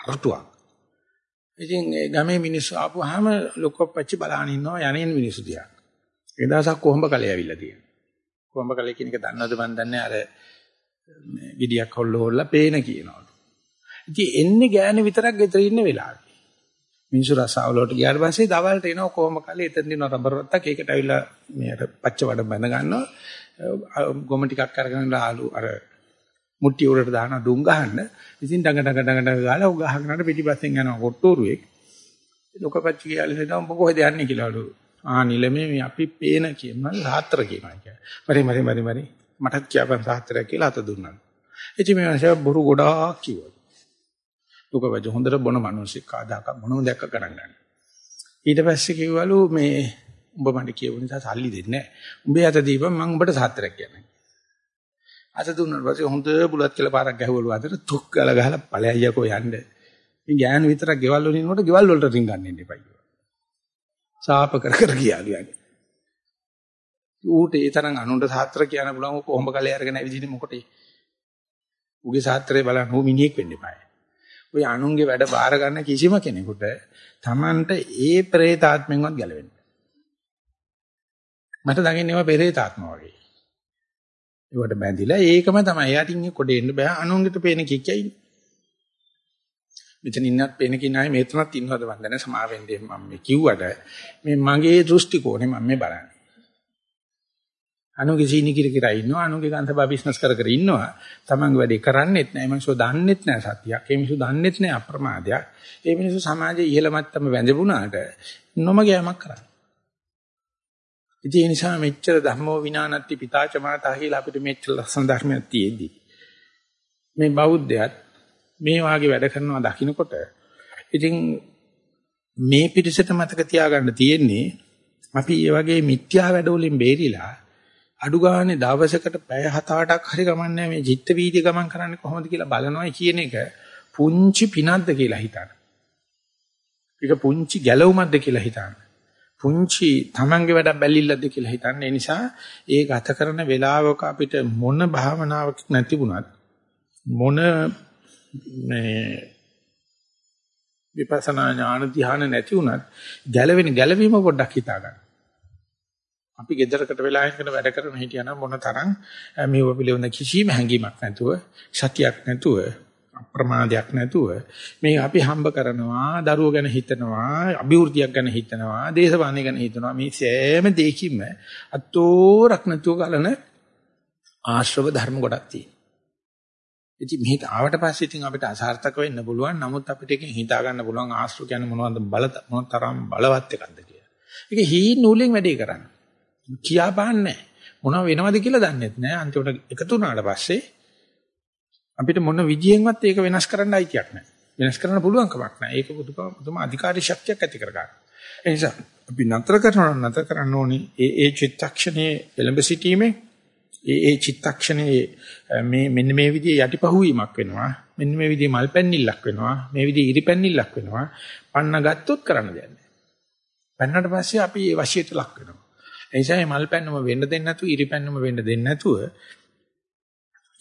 අරටුවක්. ඉතින් ඒ ගමේ මිනිස්සු ආපුවාම ලොක්කොප්පච්චි බලන ඉන්නවා යන්නේ මිනිස්සු දිහා. ඒ දවසක් කොහොඹ කලේ ඇවිල්ලා තියෙනවා. කොහොඹ කලේ කියන එක දන්නවද මන් දන්නේ අර මේ ගිඩියක් හොල්ල හොල්ලා පේන කියනවා. ඉතින් එන්නේ ගෑනු විතරක් ගෙදර ඉන්න වෙලාවේ. මිනිස්සු රසාවල වලට ගියාට පස්සේ දවල්ට එනවා කොහොම කලේ එතන දින රබර් වත්තක්. ඒකට ඇවිල්ලා මේ අර පච්ච වඩ බැඳ ගන්නවා. ගොම ටිකක් අරගෙන ආලු අර මුට්ටිය උඩට දාන දුම් ගහන්න. ඉතින් ඩඟ ඩඟ ඩඟ ඩඟ ගාලා උ ගහගෙනට පිටිපස්සෙන් යනවා කොට්ටෝරුවෙක්. ලොකපච්චි කියලා හිතා උඹ කොහෙද යන්නේ? කියලාලු ආ නිලමේ මේ අපි පේන කියනවා රාත්‍ර කියනවා කියන්නේ මරි මරි මරි මරි. මටත් කියපන් සාත්‍රයක් කියලා අත දුන්නා. ඉතින් මේ මාසේ බොරු ගොඩාක් කිව්වා. දුක වජ හොඳට බොන මිනිස්සෙක් ආදාක මොනම දැක්ක ගණන් ගන්න. ඊට පස්සේ කිව්වලු මේ උඹ මට කියපු නිසා සල්ලි දෙන්නේ නැහැ. උඹේ අත දීපන් මම උඹට සාත්‍රයක් කියන්නේ. අත දුන්නාට පස්සේ හොඳ බුලත් කියලා පාරක් ගැහුවලු අතට තුක් ගාලා ගහලා ඵලයයියකෝ යන්න. මේ ගෑනු විතරක් ගෙවල් වලින් නෝට ගෙවල් වලට රින් ගන්න ඉන්න එපා කිව්වා. සාප කර කර ගියාලු යන්නේ. ඌට ඒ තරම් අනුන්ට සාත්‍ර කියන්න පුළුවන් කොහොඹ කලේ අරගෙන ඇවිදින්නේ මොකටේ? උගේ සාත්‍රේ බලන්න ඌ මිනිහෙක් වෙන්න එපායි. ඔය අනුන්ගේ වැඩ බාර ගන්න කිසිම කෙනෙකුට Tamanට ඒ പ്രേතාත්මෙන්වත් ගැලවෙන්න. මට දකින්නේව පෙරේතාත්ම වගේ. ඒවට බැඳිලා ඒකම තමයි. එයාටින් කොට එන්න බෑ අනුන්ගෙට පේන කික්කයි. මෙතන ඉන්නත් පේන කිනායි මෙතනත් ඉන්නවද වන්දන සමාවෙන්නේ මම මේ කිව්වට මේ මගේ දෘෂ්ටි කෝණය මම මේ බලන්නේ. අනුගේ සීනි කිර කිර ඉන්නවා අනුගේ ගන්ධබා බිස්නස් කර කර ඉන්නවා. තමන්ගේ වැඩේ කරන්නේත් නැහැ මිනිස්සු දන්නේත් නැහැ සතියක් ඒ මිනිස්සු දන්නේත් නැහැ අප්‍රමාදයක්. ඒ මිනිස්සු සමාජයේ ඉහළ මට්ටම වැඳුණාට නොමගෑමක් කරන්නේ. ඉතින් ඒ නිසා මෙච්චර ධම්මෝ විනානත්ති පිතාච මාතා කියලා අපිට මෙච්චර ලස්සන ධර්මයක් තියෙද්දි මේ බෞද්ධයත් මේ වාගේ වැඩ කරනවා දකින්නකොට ඉතින් මේ පිටිසට මතක තියාගන්න තියෙන්නේ අපි මේ වගේ මිත්‍යා වැඩවලින් බේරිලා අඩු ගානේ දවසකට පැය 7-8ක් හරි ගමන්නේ මේ චිත්ත වීදි ගමන් කරන්නේ කොහොමද කියලා බලනවා කියන එක පුංචි පිනක්ද කියලා හිතන්න. ඒක පුංචි ගැලවුමක්ද කියලා හිතන්න. පුංචි තමන්ගේ වැඩ බැලිල්ලද කියලා හිතන්න. ඒ නිසා ඒ ගත කරන වේලාවක අපිට මොන භාවනාවක් නැතිුණත් මොන මේ විපස්සනා ඥාන ධ්‍යාන නැති වුණත් ගැලවෙන ගැලවීම පොඩ්ඩක් හිතා ගන්න. අපි ගෙදරකට වෙලා ඉඳගෙන වැඩ කරන හිටියනම් මොන තරම් මේව පිළිවෙන්න කිසිම හැඟීමක් නැතුව සතියක් නැතුව අප්‍රමාදයක් නැතුව මේ අපි හම්බ කරනවා දරුවෝ ගැන හිතනවා අභිවෘද්ධියක් ගැන හිතනවා දේශපාලනය ගැන හිතනවා. මේ සෑම දෙයකින්ම අතෝරක් නැතුව ගලන ආශ්‍රව ධර්ම ගොඩක් තියෙනවා. ඉතින් මෙහෙට ආවට පස්සේ ඉතින් අපිට අසාර්ථක වෙන්න පුළුවන්. නමුත් අපිට එකෙන් හිතා ගන්න පුළුවන් ආශ්‍රව කියන්නේ මොනවද බල මොන තරම් බලවත් එකක්ද කියලා. ඒක හීන නූලෙන් වැඩේ කරන්නේ. කියා බහන්නේ මොනව වෙනවද කියලා දන්නෙත් නෑ අන්තිමට එකතු වුණාට පස්සේ අපිට මොන විදියෙන්වත් ඒක වෙනස් කරන්න අයිතියක් නෑ වෙනස් කරන්න පුළුවන් කමක් නෑ ඒක පුදුම අධිකාරී ශක්තියක් ඇති කර ගන්න ඒ නිසා අපි නතර කරනවා නතර කරන්න ඕනි ඒ ඒ චිත්තක්ෂණයේ එළඹ සිටීමේ ඒ ඒ චිත්තක්ෂණයේ මේ මෙන්න මේ විදිහේ යටිපහුවීමක් වෙනවා. මෙන්න මේ විදිහේ මල්පැන්නිල්ලක් වෙනවා. මේ විදිහේ ඉරිපැන්නිල්ලක් වෙනවා. පන්න ගත්තොත් කරන්න දෙයක් නෑ පන්නට පස්සේ අපි ඒ වශයට ලක් වෙනවා. ඒ නිසා මේ මල් පැන්නුම වෙන්න දෙන්නේ නැතුව ඉරි පැන්නුම වෙන්න දෙන්නේ නැතුව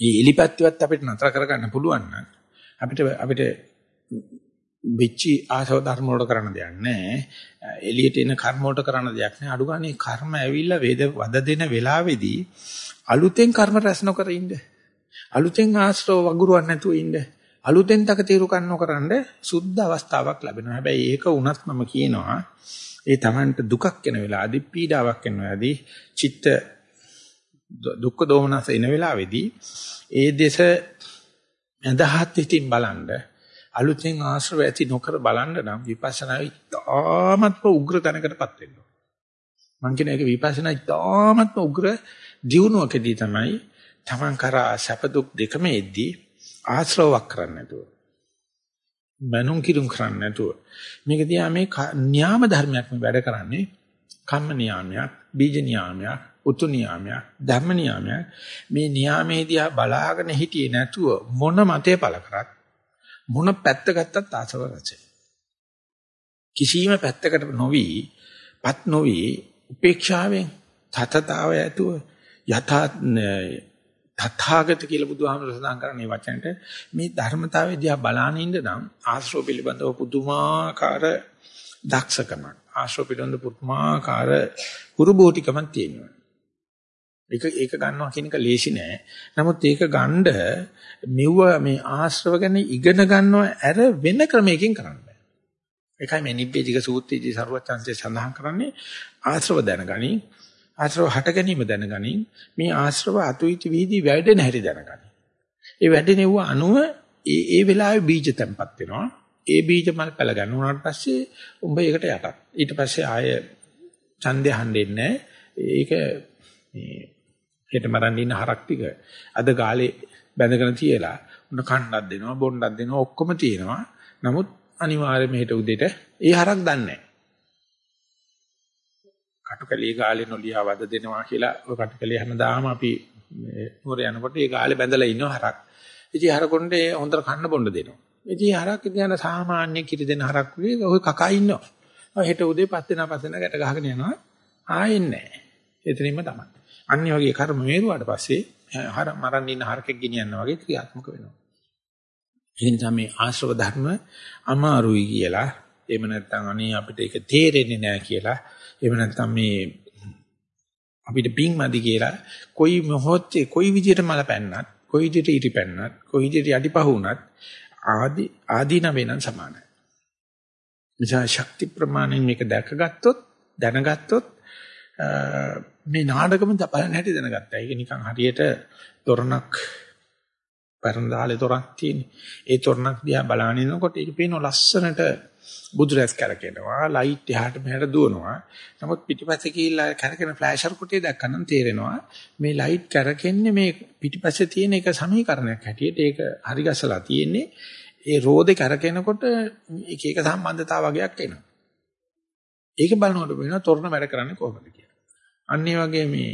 මේ එලිපැත්තිවත් අපිට නතර කරගන්න පුළුවන් නම් අපිට අපිට වෙච්චි ආසව ධර්ම වලට කරන්න දෙයක් නැහැ. එළියට එන කර්ම වලට කරන්න දෙයක් නැහැ. අඩු ගානේ කර්ම ඇවිල්ලා වේද වද දෙන වෙලාවේදී අලුතෙන් කර්ම රැස් නොකර ඉන්න. අලුතෙන් ආශ්‍රව වගුරුවක් නැතුව ඉන්න. අලුතෙන් තක తీරු කන්නකරන්න සුද්ධ අවස්ථාවක් ලැබෙනවා. හැබැයි ඒක වුණත් මම කියනවා ඒ Tamanට දුකක් එන වෙලාවදී පීඩාවක් එන වෙලාවදී චිත්ත දුක්ඛ දෝමනස එන වෙලාවේදී ඒ දෙස ඇදහත් හිතින් බලන්න අලුතෙන් ආශ්‍රව ඇති නොකර බලන්න නම් විපස්සනා ඉතාමත්ම උග්‍ර තැනකටපත් වෙන්න ඕන. මං කියන එක විපස්සනා ඉතාමත්ම උග්‍ර දියුණුවකදී තමයි Taman කරා සැප දුක් දෙකම එද්දී ආශ්‍රවයක් කරන්නේ නැතුව මනුන් කිරුම් කරන්නේ නැතුව. මේක දිහා මේ න්‍යාම ධර්මයක් මේ වැඩ කරන්නේ. කම්ම නියාමයක් බීජ නියාමයක් උතු නියාමයක් ධර්ම නියාමයක්. මේ නියාමේ දිහා බලාගෙන හිටියේ නැතුව මොන මතේ පළ කරත් මොන පැත්ත ගත්තත් ආසව රචේ කිසියම් පැත්තකට නොවි පත් නොවි උපේක්ෂාවෙන් තතතාවය ඇතුව යථා තථාගත කියලා බුදුහාමුදුර සඳහන් කරන්නේ වචනට මේ ධර්මතාවය දිහා බලාන ඉන්න නම් ආශ්‍රව පිළිබඳව පුදුමාකාර දක්ෂකමක් ආශ්‍රව පිළිබඳව පුදුමාකාර කුරුබෝටිකමක් තියෙනවා. ඒක ඒක ගන්නවා කියන එක ලේසි නෑ. නමුත් ඒක ගන්න මෙව මේ ආශ්‍රව ගැන ඉගෙන ගන්නව ඇර වෙන ක්‍රමයකින් කරන්න බෑ. ඒකයි මේ නිබ්බේධික සූත්‍රයේදී සරුවචන්සේ සඳහන් කරන්නේ ආශ්‍රව දැනගනි ආශ්‍රව හට ගැනීම දැනගනි මේ ආශ්‍රව අතුයිති වීදි වැඩෙන හැටි දැනගනි. ඒ වැඩෙනව අනුව ඒ ඒ වෙලාවේ බීජ තැම්පත් වෙනවා. ඒ බීජ මල් පැල ගන්න උනාට පස්සේ උඹ ඒකට යටත්. ඊට පස්සේ ආය ඡන්දය හම්බෙන්නේ ඒක මේ හෙට මරන් ඉන්න හරක් ටික අද ගාලේ බැඳගෙන තියලා උන්න කණ්ඩක් දෙනවා බොණ්ඩක් දෙනවා ඔක්කොම තියෙනවා. නමුත් අනිවාර්යයෙන්ම හෙට උදේට ඒ හරක් දන්නේ නැහැ. කටුකලිය ගාලේ නොලියා වද දෙනවා කියලා ඔය කටුකලිය හැමදාම අපි නුවර යනකොට ඒ ගාලේ බැඳලා ඉන්න හරක්. ඉතින් හරකොණ්ඩ හොඳට කන්න බොන්න දෙනවා. ඉතින් හරක් ඉතින් සාමාන්‍ය කිරි දෙන හරක් වගේ ඔය කකා ඉන්නවා. හෙට උදේ පස් දෙනා පස් දෙනා ගැට ගහගෙන යනවා. ආයෙන්නේ නැහැ. එතනින්ම තමයි. අනිත් වගේ කර්ම මේරුවාට පස්සේ හර මරන්න ඉන්න හරකෙක් ගෙනියනවා වගේ ක්‍රියාත්මක වෙනවා. ඒ නිසා මේ ආශ්‍රව ධර්ම අමාරුයි කියලා එහෙම නැත්නම් අනේ අපිට ඒක තේරෙන්නේ නැහැ කියලා එහෙම නැත්නම් මේ අපිට පිං මදි කියලා කොයි මොහොතේ කොයි විදියට මල පැන්නත් කොයි විදියට ඉරි පැන්නත් කොයි විදියට යටිපහ වුණත් ආදි ආදීන වෙනන් සමානයි. නිසා ශක්ති ප්‍රමාණයෙන් මේක දැකගත්තොත් දැනගත්තොත් මේ නාටකම බලන්න හැටි දැනගත්තා. ඒක නිකන් හරියට තොරණක් පරණදාලේ තොරක් තියෙන්නේ. ඒ තොරණක් දිහා බලාගෙන ඉනකොට ඒක පේන ලස්සනට බුදුරැස් කරකිනවා, ලයිට් එහාට මෙහාට දුවනවා. නමුත් පිටිපස්සේ ගිහිල්ලා කරකින ෆ්ලෑෂර් කුටිය දැක්කනම් තේරෙනවා මේ ලයිට් කරකෙන්නේ මේ පිටිපස්සේ තියෙන එක සමීකරණයක් හැටියට ඒක හරි ගසලා තියෙන්නේ. ඒ රෝදේ කරකිනකොට එක එක සම්බන්ධතාව වගේක් එනවා. ඒක බලනකොට වෙනවා තොරණ වැඩ කරන්නේ කොහොමද කියලා. අන්න වගේ මේ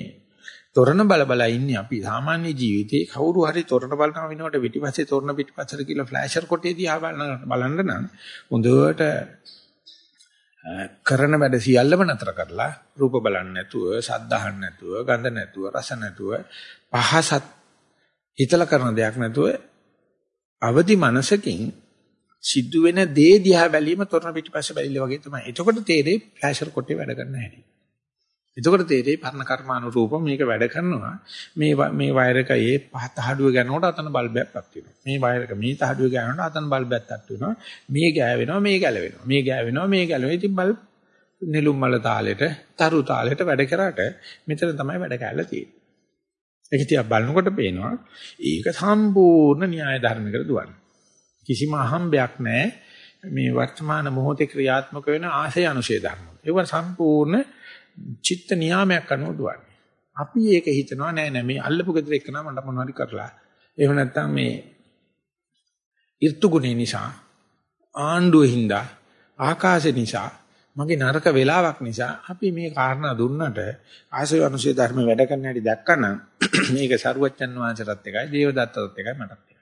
තොරණ බල බල ඉන්නේ අපි සාමාන්‍ය ජීවිතේ කවුරු හරි තොරණ බලනවා වෙනකොට පිටිපස්සේ තොරණ පිටිපස්සට කියලා ෆ්ලෑෂර් කොටේ දිහා බලන්න නම් හොඳට කරන වැඩ සියල්ලම නතර කරලා රූප බලන්න නැතුව, ශබ්ද අහන්න නැතුව, ගඳ නැතුව, රස නැතුව, පහසත් හිතලා කරන දෙයක් නැතුව අවදි මනසකින් සිද්ධ වෙන දේ දිහා බැලීම තොරණ පිටිපස්සේ බැලිලා වගේ තමයි. එතකොට තේරෙයි ෆ්ලෑෂර් කොටේ වැඩ කරන්න හැටි. එතකොට තේරෙයි පරණ කර්මානුරූප මේක වැඩ කරනවා. මේ මේ වයර් එක ඒ පහත හඩුව ගන්නකොට අතන බල්බයක් පත් වෙනවා. මේ වයර් එක මේ තහඩුව ගන්නකොට අතන බල්බයක් පත් වෙනවා. මේ ගෑවෙනවා මේ ගැලවෙනවා. මේ ගෑවෙනවා මේ ගැලවෙනවා. ඉතින් බල්බ් නෙළුම් මල තාලෙට, තරු තාලෙට වැඩ කරාට මෙතන තමයි වැඩ කැල්ල තියෙන්නේ. ඒක තියා බලනකොට පේනවා ඒක සම්පූර්ණ න්‍යාය ධර්මයකට දුවන්නේ. කිසිම අහම්බයක් නැහැ. මේ වර්තමාන මොහොතේ ක්‍රියාත්මක වෙන ආශය අනුශය ධර්ම. ඒක සම්පූර්ණ චිත්ත නියාමයක් අනුව දුවන්නේ. අපි ඒක හිතනවා නෑ නෑ මේ අල්ලපු ගෙදර එක්කන මට මොනවද කරලා. එහෙම නැත්නම් මේ ඍතුගුණේ නිසා ආණ්ඩුව හින්දා ආකාශය නිසා මගේ නරක වෙලාවක් නිසා අපි මේ කාරණා දුන්නට ආසය අනුශේ ධර්ම වැඩ කරන්න හැටි දැක්කනම් මේක සරුවච්චන් වහන්සේටත් එකයි දේවදත්තටත් එකයි මටත් එකයි.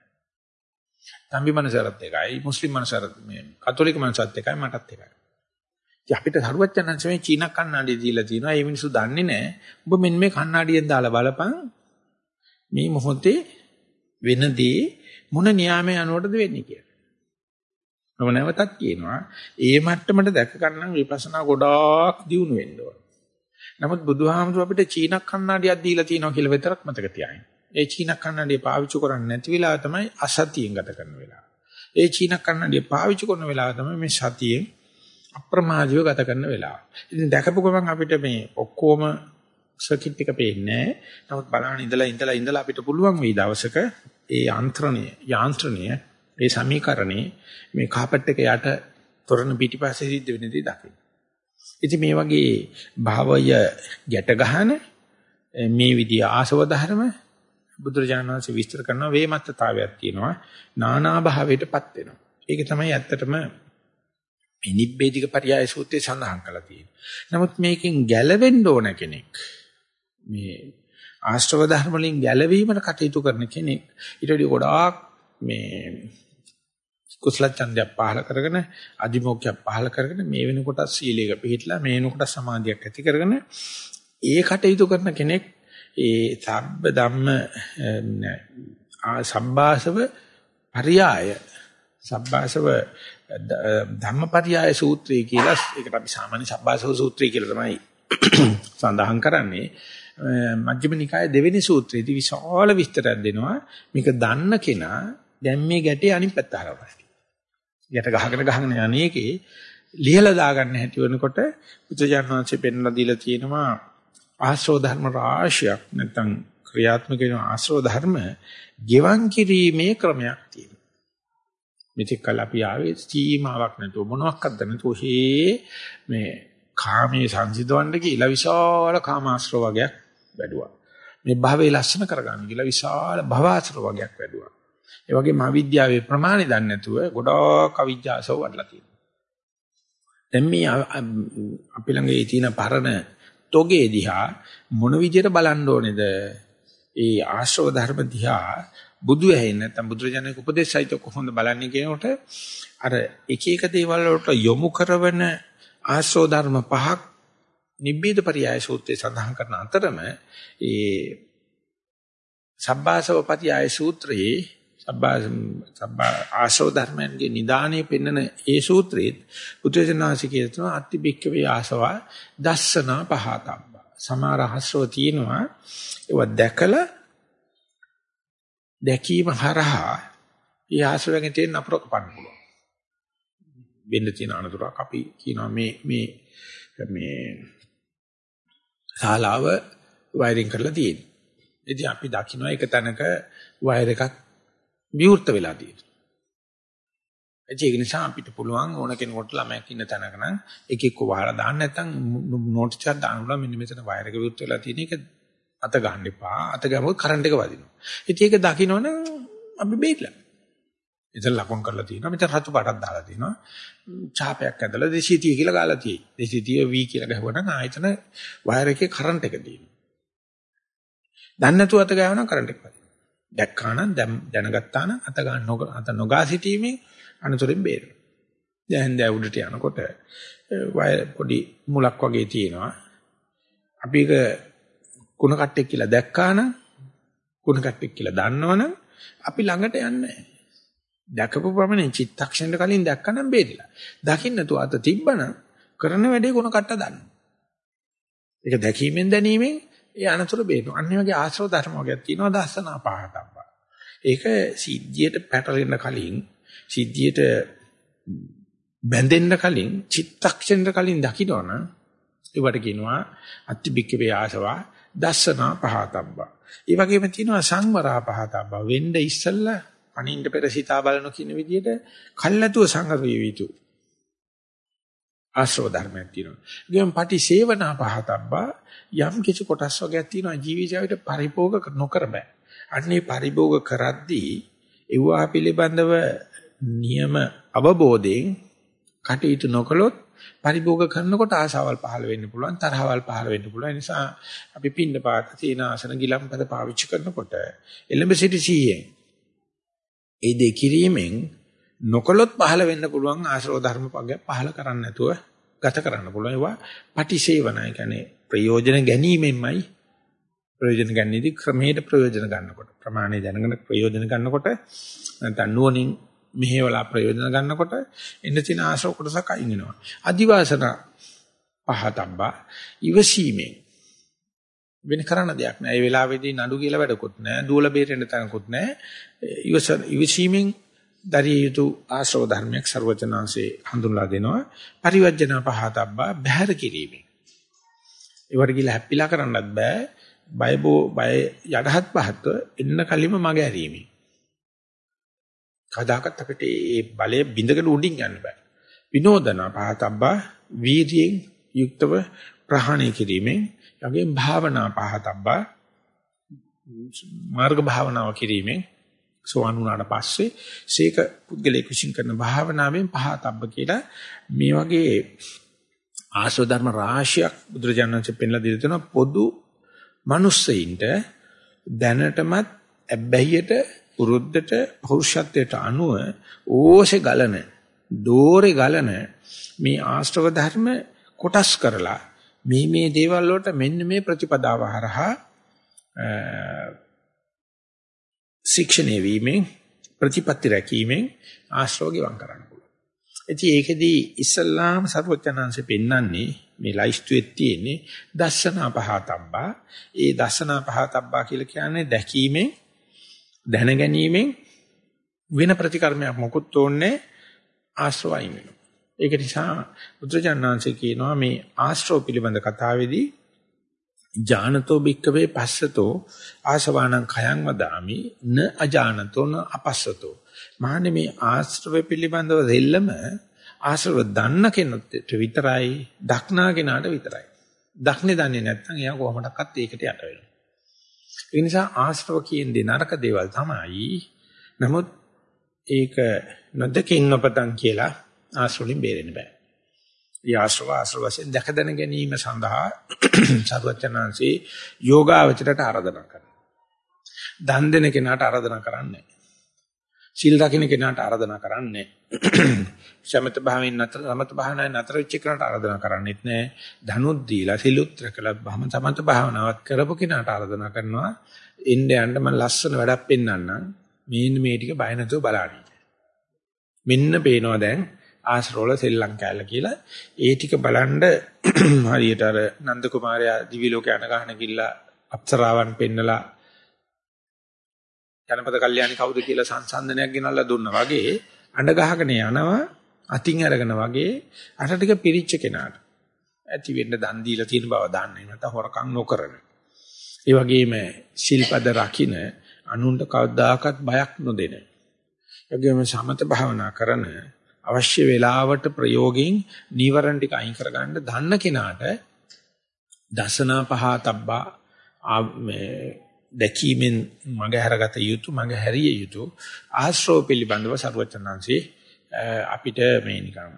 තම්බි මනසරත් එකයි මුස්ලිම් මනසරත් මේ කතෝලික මනසත් එකයි මටත් එකයි. ඉතින් අපිට සරුවච්චන් මේ චීන කණ්ණාඩිය දීලා තිනවා. ඒ මිනිස්සු දන්නේ නැහැ. ඔබ මෙන්න මේ කණ්ණාඩියෙන් දාලා බලපන්. මේ මොහොතේ වෙනදී මොන න්යාමයේ අනුවටද වෙන්නේ කියලා. මම නැවතත් කියනවා ඒ මට්ටමට දැක ගන්න විපස්සනා ගොඩාක් දියුණු වෙන්න ඕන. නමුත් බුදුහාමුදුර අපිට චීන කණ්ණාඩියක් දීලා තියෙනවා කියලා විතරක් මතක තියාගන්න. ඒ චීන කණ්ණාඩිය පාවිච්චි කරන්නේ නැති වෙලාව තමයි අසතියෙන් ගත කරන වෙලාව. ඒ චීන කණ්ණාඩිය පාවිච්චි කරන වෙලාව තමයි මේ සතියෙන් අප්‍රමාදීව ගත කරන වෙලාව. ඉතින් දැකපු ගමන් අපිට මේ ඔක්කොම සර්කිට් එක පේන්නේ නමුත් බලන්න ඉඳලා ඉඳලා ඉඳලා අපිට පුළුවන් වෙයි දවසක ඒ යන්ත්‍රණය යාන්ත්‍රණය ඒ සමීකරණේ මේ කාපට් එක යට තොරණ පිටිපස්සේ සිද්ධ වෙන දේ දකින්න. ඉතින් මේ වගේ භාවය ගැට ගහන මේ විදිය ආසව ධර්ම බුදුරජාණන් වහන්සේ විස්තර කරනවා වේමත්තතාවයක් තියෙනවා නානා භාවයටපත් වෙනවා. ඒක තමයි ඇත්තටම මේ නිබ්බේධික පරියාය සූත්‍රයේ සඳහන් කරලා තියෙනවා. නමුත් මේකෙන් ගැලවෙන්න ඕන කෙනෙක් මේ ආශ්‍රව ධර්ම වලින් ගැලවීමට කටයුතු කරන කෙනෙක් ඊට වඩා ගොඩාක් මේ කුසල ඡන්දයක් පහල කරගෙන අදිමෝක්ෂයක් පහල කරගෙන මේ වෙනකොට සීලයක පිළිහිట్లా මේ වෙනකොට සමාධියක් ඇති කරගෙන ඒ කටයුතු කරන කෙනෙක් ඒ සබ්බ ධම්ම සම්භාසව පරියාය සම්භාසව ධම්මපරියාය සූත්‍රය කියලා ඒකට අපි සාමාන්‍ය සම්භාසව සූත්‍රය කියලා තමයි සඳහන් කරන්නේ. මජ්ක්‍ධිම නිකායේ දෙවෙනි සූත්‍රයේදී විශාල විස්තරයක් දෙනවා. මේක දන්න කෙනා දැන් මේ ගැටේ අනිත් පැත්ත හරවනවා යට ගහගෙන ගහගෙන යන්නේකේ ලියලා දාගන්න හැටි වෙනකොට බුදුජානක වහන්සේ පෙන්ලා දීලා තියෙනවා ආශ්‍රව ධර්ම රාශියක් නැත්නම් ක්‍රියාත්මක වෙන ආශ්‍රව ධර්ම ගෙවන් කිරීමේ ක්‍රමයක් තියෙනවා. මෙතෙක් කල අපි ආවේ සීමාවක් නැතුව මොනවාක්වත් නැතුව හේ මේ කාමයේ සංසිඳවන්න කියලා විශාල කාමාශ්‍රව වගේක් වැඩුවා. මේ භවයේ ලස්සන කරගන්න කියලා විශාල භවආශ්‍රව වගේක් වැඩුවා. ඒ වගේම අවිද්‍යාවේ ප්‍රමාණය දන්නේ නැතුව ගොඩාක් අවිජ්ජාසව වඩලා තියෙනවා. දැන් මේ අපි ළඟ ඒ තියෙන පරණ තොගේ දිහා මොන විදියට බලන්න ඕනේද? ඒ ආශ්‍රව ධර්ම දිහා බුදු ඇහෙන්නේ නැත්නම් බුදුරජාණන්ගේ උපදේශයිත කොහොමද බලන්නේ කියනකොට අර එක එක දේවල් වලට යොමු කරන ආශ්‍රව ධර්ම පහක් නිබ්බේද පරියාය සූත්‍රයේ සඳහන් කරන අතරම ඒ සබ්බාසව පරියාය සූත්‍රයේ සබ්බා සබ්බා ආශ්‍රව ධර්මයන්ගේ නිදානේ පෙන්වන ඒ සූත්‍රයේ බුදුරජාණන්සේ කියනවා අත්ති බික්කවේ ආසවා දස්සනා පහතබ්බ. සමහර ආශ්‍රව තියෙනවා. ඒව දැකලා දැකීම හරහා ඒ ආශ්‍රවයෙන් තියෙන අපරක පන්න පුළුවන් වෙන්න තියෙන අනතුරක් අපි කියනවා මේ මේ මේ ශාලාව වයරින් කරලා තියෙනවා ඉතින් අපි දකින්න එක තැනක වයර් එකක් විවෘත වෙලා තියෙනවා. ඒක නිසා අපිට පුළුවන් ඕන කෙනෙකුට ළමයක් ඉන්න තැනක නම් එක එක්ක වහලා දාන්න නැත්නම් නෝටිස් එකක් දාන්න පුළුවන් මෙන්න මෙතන වයර් එක විවෘත වෙලා තියෙන එක අත ගන්න එපා. අත ගමොත් කරන්ට් එක වදිනවා. ඉතින් ඒක දකින්නවනම් අපි බේරිලා. ඉතින් ලකුණු කරලා තියෙනවා. මෙතන රතු පාටක් දාලා තියෙනවා. ඡාපයක් ඇදලා 230 කියලා ගාලා තියෙයි. 230 V කියලා ගහුවනම් ආයතන වයර් එකේ කරන්ට් එක තියෙනවා. දන්නේ නැතුව අත ගාවනම් කරන්ට් එක වදිනවා. දැක්කා නම් දැනගත්තා නම් අත ගන්න අත නොගා සිටීමෙන් අනතුරෙන් බේරෙනවා. දැන් දැන් උඩට යනකොට පොඩි මුලක් වගේ තියෙනවා. අපි ඒක කුණ කට්ටෙක් කියලා දැක්කා නම් කුණ කට්ටෙක් කියලා දන්නවනම් අපි ළඟට යන්නේ නැහැ. දැකපු පමණින් චිත්තක්ෂණයට කලින් දැක්කනම් බේරිලා. දකින්න තු අත තිබ්බනම් කරන වැඩේ කුණ කට්ට දන්න. ඒක දැකීමෙන් දැනීමෙන් ඒ අනතුරු බේරෙනවා. අන්න වගේ ආශ්‍රව ධර්ම වර්ගයක් තියෙනවා දස්සනා පහතම්බා. ඒක සිද්ධියට පැටලෙන්න කලින් සිද්ධියට බැඳෙන්න කලින් චිත්තක්ෂණයට කලින් දකින්නවනම් ඒවට කියනවා අත්‍තිබික්කවේ ආසවා දස්සනා පහතම්බා. ඒ වගේම තියෙනවා සංවරා පහතම්බා. වෙන්න ඉස්සල්ලා අනින්ද පෙර සිතා බලන කියන විදිහට කල්ැතුව සංගත විය යුතු ආශ්‍රව ධර්මයක් තියෙනවා. ඊගොම් පටි සේවනා පහතබ්බා යම් කිසි කොටස් වර්ගයක් තියෙනවා ජීවිතයට පරිභෝග නොකර බෑ. අන්නේ පරිභෝග කරද්දී ඒවා පිළිබඳව නියම අවබෝධයෙන් කටයුතු නොකළොත් පරිභෝග කරනකොට ආසාවල් පහළ වෙන්න පුළුවන් තරහවල් පහළ වෙන්න පුළුවන්. ඒ නිසා අපි පින්න පාත තීන ආසන ගිලම්පද පාවිච්චි කරනකොට එලඹ සිටි සීයෙන් ඒ දෙ කිරීමෙන් නොකලොත් පහළ වෙන්න පුළුවන් ආශ්‍රව ධර්ම පගය පහළ කරන්න නැතුව ගත කරන්න පුළුවන්. ඒවා පටිසේවනයි කියන්නේ ප්‍රයෝජන ගැනීමෙන්මයි ප්‍රයෝජන ගන්නේදී ක්‍රමයට ප්‍රයෝජන ගන්නකොට ප්‍රමාණය දැනගෙන ප්‍රයෝජන ගන්නකොට නැත්නම් නුවණින් මෙහෙवला ප්‍රයෝජන ගන්නකොට එන්න තියෙන ආශ්‍රව කොටසක් අයින් වෙනවා. අදිවාසන පහතම්බා ඉවසීමෙන් වෙන කරන්න දෙයක් නෑ. ඒ වෙලාවේදී නඩු කියලා වැඩකුත් නෑ. දූල බේරෙන්න තැනකුත් නෑ. ඉවස ඉවසීමෙන් දරිය යුතු ආශ්‍රව ධර්මයක් ਸਰවචනාංශේ හඳුන්ලා දෙනවා. පරිවර්ජන පහතම්බා බහැර කිරීමෙන්. ඒවට කියලා හැප්පිලා කරන්නත් බෑ. බයබෝ බය යඩහත් පහත්ව එන්න කලින්ම මග ඇරීමේ කදාකත් අපිට මේ බලය බිඳගෙන උඩින් යන්න බෑ. විනෝදන පහතබ්බා වීර්යයෙන් යුක්තව ප්‍රහාණය කිරීමෙන් යගේ භාවනා පහතබ්බා මාර්ග භාවනාව කිරීමෙන් සෝවන් වුණාට පස්සේ සීක පුද්ගලයෙක් විශ්ින් කරන භාවනාවෙන් පහතබ්බ කියලා මේ වගේ ආශ්‍රව ධර්ම රාශියක් බුදුරජාණන්සේ පෙන්ලා දීලා තියෙනවා. පොදු මිනිස්සෙයින්ට දැනටමත් ඇබ්බැහියට උරුද්දට පෞරුෂත්වයට අනුව ඕසේ ගලන දෝරේ ගලන මේ ආශ්‍රව ධර්ම කොටස් කරලා මේ මේ දේවල් වලට මෙන්න මේ ප්‍රතිපදාව හරහා ශික්ෂණය වීමෙන් ප්‍රතිපත්ති රැකීමෙන් ආශ්‍රව ගිවන් කරන්න පුළුවන්. ඉතින් ඒකෙදී ඉස්සල්ලාම සර්වඥාන්සේ පෙන්වන්නේ මේ ලයිස්තුවේ තියෙන්නේ දස්සනා පහතබ්බා. ඒ දස්සනා පහතබ්බා කියලා කියන්නේ දැකීමෙන් දැනගැනීමෙන් වෙන ප්‍රතිකර්මයක් මොකුත් ඕනේ ආශ්‍රවයින් වෙනවා. ඒක නිසා බුදුජානනාංශය කියනවා මේ ආශ්‍රව පිළිබඳ කතාවේදී ඥානතෝ භික්කවේ පස්සතෝ ආසවානං khයං වදාමි න අජානතෝ න අපස්සතෝ. මහන්නේ මේ ආශ්‍රව පිළිබඳව දෙල්ලම ආශ්‍රව දන්න කෙනෙකුට විතරයි දක්නා කෙනාට විතරයි. දක්නේ දන්නේ නැත්නම් එයා කොහොමඩක්වත් ඒකට යට වෙනවා. ඒ නිසා ආශ්‍රව කියන්නේ නරක දේවල් තමයි නමුත් ඒක නොදකින් නොපතන් කියලා ආශ්‍රවලින් බේරෙන්න බෑ ඒ ආශ්‍රව ආශ්‍රව වශයෙන් දැක දැන ගැනීම සඳහා සරුවචනාංශේ යෝගාවචරයට ආරාධනා කරනවා. දන් දෙන කෙනාට ආරාධනා කරන්නේ සිල් රකින්න කෙනාට ආරාධනා කරන්නේ. සමත භාවයෙන් නතර සමත භාවනාවෙන් නතර වෙච්ච කෙනාට ආරාධනා කරන්නේත් නෑ. ධනුත් දීලා සිලුත් රැකලා භම සමත භාවනාවක් කරපු කෙනාට ආරාධනා කරනවා. එන්න යන්න මම ලස්සන වැඩක් පෙන්වන්නම් මේන්න මේ ටික බය නැතුව බලන්න. මෙන්න පේනවා දැන් ආශ්‍රවල සෙල්ලම් කෑල්ල කියලා. ඒ ටික බලන්ඩ හරියට අර නන්ද කුමාරයා දිවි ලෝක යන ගහන ගිල්ලා අප්සරාවන් පෙන්නලා ජනපද කල්යාණි කවුද කියලා සංසන්දනයක් ගෙනල්ලා දුන්නා වගේ අඬ ගහගෙන යනවා අතින් අරගෙන වගේ අර ටික පිරිච්ච කෙනාට ඇති වෙන්න දන් දීලා තියෙන බව දන්නේ නැත්නම් හොරකම් නොකරන. ඒ වගේම ශිල්පද රකින්න අනුන්ට කවදාකවත් බයක් නොදෙන. ඒ වගේම සමත භාවනා කරන අවශ්‍ය වෙලාවට ප්‍රයෝගයෙන් නීවරණ ටික අයින් කරගන්න දන්න කෙනාට දසනා පහතබ්බා මේ දැකීමෙන් මග හැරගත යුතු මග හැරිය යුතු ආශ්‍රව පිළිබඳව සරුවචනාංශේ අපිට මේ නිකන්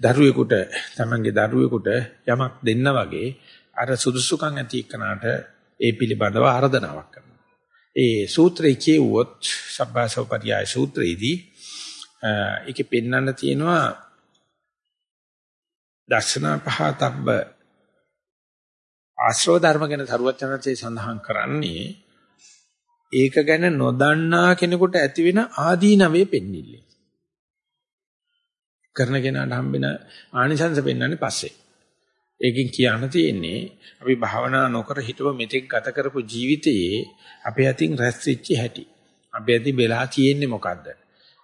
දරුවෙකුට තමන්ගේ දරුවෙකුට යමක් දෙන්න වගේ අර සුදුසුකම් ඇති එක්කනට ඒ පිළිබඳව ආර්දනාවක් කරනවා. ඒ සූත්‍රයේ කියවුවොත් සබ්බාසෝපරියාය සූත්‍රයේදී ඒකේ පෙන්වන්න තියෙනවා දර්ශන පහතබ්බ ආශ්‍රව ධර්ම ගැන තරුවචනන්සේ සඳහන් කරන්නේ ඒක ගැන නොදන්නා කෙනෙකුට ඇතිවෙන ආදීනවේ පෙන්නිල්ලේ කරන කෙනාට හම්බෙන ආනිසංස පෙන්වන්නේ පස්සේ ඒකෙන් කියන්න තියෙන්නේ අපි භාවනා නොකර හිටව මෙතෙක් ගත කරපු ජීවිතයේ අපේ අතින් රැස් වෙච්ච හැටි. අපේ අතින් වෙලා තියෙන්නේ මොකද්ද?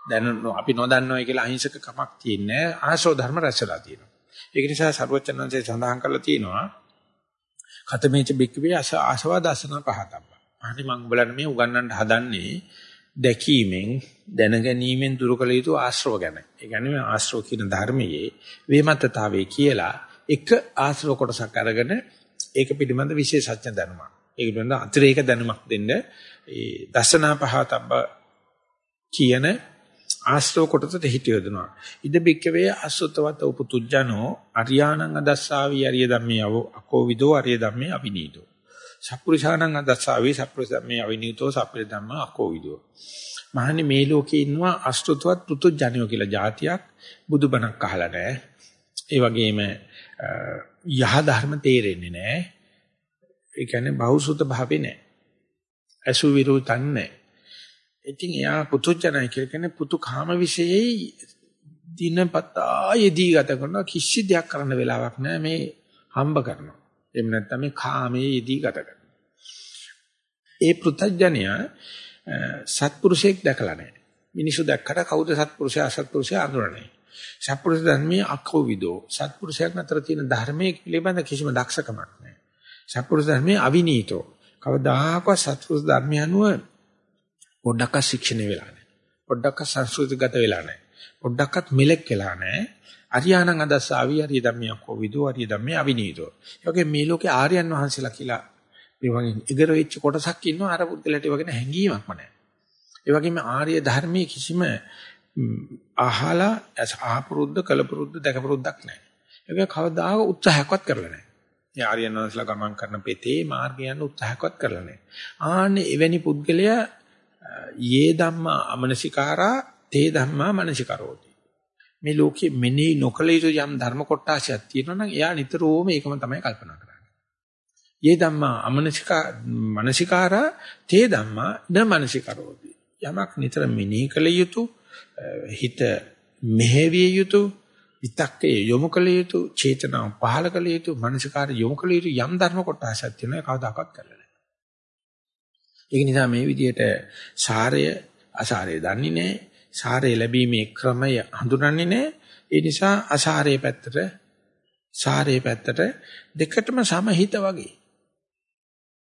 දැන් අපි නොදන්නවයි කියලා අහිංසක කමක් තියෙන්නේ ආශෝ ධර්ම රැස්ලා තියෙනවා. ඒක නිසා සර්වචනන්සේ සඳහන් කරලා තියෙනවා කතමේච බික්කවේ අස ආශවා දසන පහතබ්බ. අහනි මම උඹලට මේ උගන්වන්න හදන්නේ දැකීමෙන් දැනගැනීමෙන් දුරු කළ යුතු ආශ්‍රව ගැන. ඒ කියන්නේ ආශ්‍රව කියන ධර්මයේ වේමත්තතාවයේ කියලා එක ආශ්‍රව කොටසක් අරගෙන ඒක පිළිබඳ විශේෂඥ දැනුමක්. ඒක පිළිබඳ අතිරේක දැනුමක් දෙන්න ඒ දසනා පහතබ්බ කියන ආශ්‍රව කොටසට හිතියොදනවා. ඉද බික්කවේ අසුතවත උපතුජ්ජනෝ අරියාණං අදස්සාවි අරිය ධම්මේ අකෝ විදෝ අරිය ධම්මේ අවිනීතෝ. සප්පුරිසාණං අදස්සාවි සප්පුරිස ධම්මේ අවිනීතෝ සප්පුරිස ධම්ම අකෝ විදෝ. මහන්නේ මේ ලෝකේ ඉන්නවා අසුතවත් පුතුජ්ජනියෝ කියලා જાතියක් බුදුබණක් අහලා නැහැ. ඒ වගේම යහ ධර්ම තේරෙන්නේ නැහැ. ඒ කියන්නේ බහුසුත භාවේ නැහැ. අසු විරුතන් නැහැ. ඉතින් එයා පුතුචනයි කියන්නේ පුතු කාම විශේෂයි දිනපතා යෙදී ගත කරන කිසි දෙයක් කරන්න වෙලාවක් නැහැ මේ හම්බ කරනවා. එහෙම නැත්නම් මේ කාමයේ යෙදී ගත කරනවා. ඒ පෘතජ්ජනයා සත්පුරුෂයෙක් දැකලා නැහැ. මිනිස්සු දැක්කට කවුද සත්පුරුෂයා අසත්පුරුෂයා අඳුරන්නේ. සත්පුරුෂ ධර්මයේ අකෝවිදෝ සත්පුරුෂයන් අතර තියෙන ධර්මයේ පිළිබඳ කිසිම දක්ෂකමක් නැහැ. සත්පුරුෂ ධර්මයේ අවිනීතෝ කවදාහකවත් සත්පුරුෂ ධර්මය අනුව පොඩ්ඩක් ශික්ෂණය වෙලා නැහැ. පොඩ්ඩක් සංස්කෘතිගත වෙලා නැහැ. පොඩ්ඩක්වත් මෙලෙක් වෙලා නැහැ. අරියාණං අදස්සාවි අරිය ධම්මිය කෝවිදෝ අරිය ධම්මිය අවිනීතෝ. ඒකේ මේ ලෝකේ ආර්යයන් වහන්සේලා කියලා මේ වගේ ඉගර වෙච්ච කොටසක් ඉන්නවා අර පුද්ගලට ඒ වගේ හැංගීමක්ම නැහැ. ඒ වගේම ආර්ය ධර්මයේ කිසිම අහලා ආපුරුද්ද කලපුරුද්ද දැකපුරුද්දක් නැහැ. ඒක කවදාක උත්සාහයක්වත් කරලා නැහැ. ඒ ආර්යනන්සලා ගමන් කරන පෙතේ මාර්ගය යන උත්සාහයක්වත් කරලා නැහැ. ආන්නේ එවැනි පුද්ගලයා යේ ධම්මා අමනසිකාරා තේ ධම්මා මනසිකරෝති. මේ ලෝකයේ මෙනෙහි නොකල යුතු යම් ධර්ම කොටාසියක් තියෙනවා නම් එයා නිතරම ඒකම තමයි කල්පනා කරන්නේ. යේ ධම්මා අමනසිකා මනසිකාරා තේ ධම්මා න මනසිකරෝති. යමක් නිතර මෙනෙහි කළ යුතු හිත මෙහෙවිය යුතු විතක්කේ යොමු කළ යුතු චේතනාව පහල කළ යුතු මනසිකාර යොමු කළ යුතු යම් ධර්ම කොටසක් තියෙනවා කවදාකවත් කරලා නැහැ. ඒක නිසා මේ විදිහට සාරය අසාරය දන්නේ නැහැ. සාරය ලැබීමේ ක්‍රමය හඳුනන්නේ නැහැ. ඒ නිසා අසාරයේ පැත්තට සාරයේ පැත්තට දෙකටම සමහිත වගේ.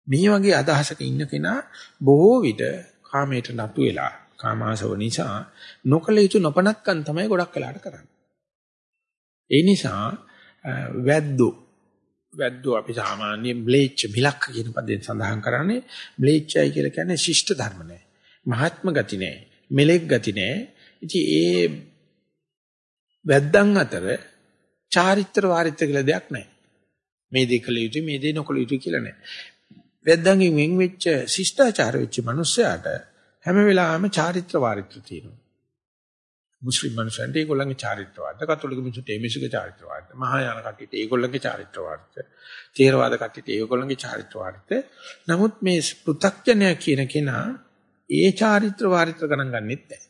මේ වගේ අදහසක ඉන්න කෙනා බොහෝ විට කාමයට නතු වෙලා කාමාසව නිසා නොකල යුතු නොපනත්කම් තමයි ගොඩක් වෙලාට කරන්නේ. ඒ නිසා වැද්දෝ වැද්දෝ අපි සාමාන්‍යයෙන් බ්ලේච් මිලක් කියන පදයෙන් සඳහන් කරන්නේ බ්ලේච්චයි කියලා කියන්නේ ශිෂ්ට ධර්ම නෑ. මහත්ම ගති නෑ. මෙලෙක් ගති නෑ. ඉතින් ඒ වැද්දන් අතර චාරිත්‍ර වාරිත්‍ර කියලා දෙයක් නෑ. මේ දේ කළ යුතුයි මේ දේ නොකළ යුතුයි කියලා නෑ. වැද්දන්ගෙන් වෙන් වෙච්ච ශිෂ්ටාචාර වෙච්ච මිනිස්සයාට හැම වෙලාවෙම චාරිත්‍ර වාරිත්‍ර තියෙනවා. මුස්ලිම් මිනිස්සුන්ට ඒගොල්ලන්ගේ චාරිත්‍ර වාර්ථ, කතෝලික මිනිස්සුන්ට ඒ මිනිස්සුගේ චාරිත්‍ර වාර්ථ, මහායාන කට්ටියට ඒගොල්ලන්ගේ චාරිත්‍ර වාර්ථ, ථේරවාද කට්ටියට ඒගොල්ලන්ගේ චාරිත්‍ර වාර්ථ. නමුත් මේ පෘථග්ජනය කියන කෙනා ඒ චාරිත්‍ර වාරිත්‍ර ගණන් ගන්නෙත් නැහැ.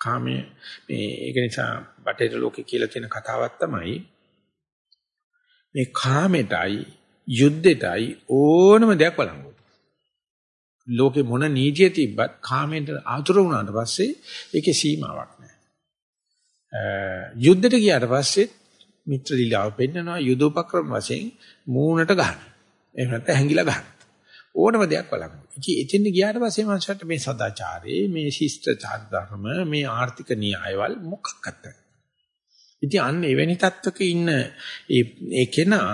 කාමයේ මේ ඒක නිසා බටේර ලෝකේ කියලා තියෙන කතාවක් තමයි මේ කාමෙටයි යුද්ධෙටයි ඕනම දෙයක් බලංගු. ලෝකේ මොන නීතිය තිබ්බත් කාමෙන්ට ආතුර වුණාට පස්සේ ඒකේ සීමාවක් නැහැ. යුද්ධෙට ගියාට පස්සේ මිත්‍ර දිලාව පෙන්නනවා යුදෝපක්‍රම වශයෙන් මූණට ගහන. එහෙම නැත්නම් හැංගිලා ගහන. ඕනම දෙයක් බලන්න. ඉතින් එතෙන් ගියාට පස්සේ මනුස්සයට මේ සදාචාරයේ මේ ශිෂ්ටාචාර ධර්ම මේ ආර්ථික න්‍යායවල මොකක්ද? ඉතින් අන්න එවැනි තත්වක ඉන්න ඒ ඒ කෙනා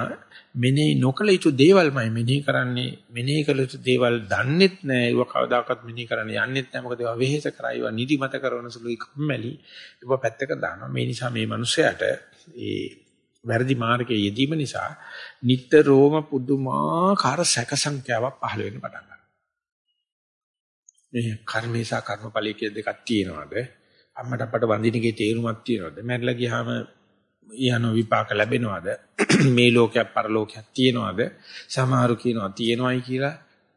මෙනෙහි නොකළ යුතු දේවල්මයි මෙනෙහි කරන්නේ. මෙනෙහි කළ යුතු දේවල් දන්නෙත් නෑ. ඒව කවදාකවත් මෙනෙහි කරන්න යන්නෙත් නෑ. මොකද ඒවා වෙහෙස කරා. ඒවා නිදිමත කරන සුළුයි කම්මැලි ඒවා පැත්තක දානවා. මේ නිසා මේ මිනිස්සයාට ඒ වැරදි මාර්ගයේ යෙදීම නිසා නිට්ටරෝම පුදුමාකාර සැක සංඛ්‍යාවක් පහළ වෙන්න පටන් ගන්නවා. මේ කර්මේසා කර්මඵලයේ කියලා දෙකක් තියෙනවාද? අම්මට අපට වඳිනකේ තේරුමක් තියෙනවද? මැරිලා ගියාම යන විපාක ලැබෙනවද? මේ ලෝකයක් පරලෝකයක් තියෙනවද? සමහරු කියනවා තියෙනවයි කියලා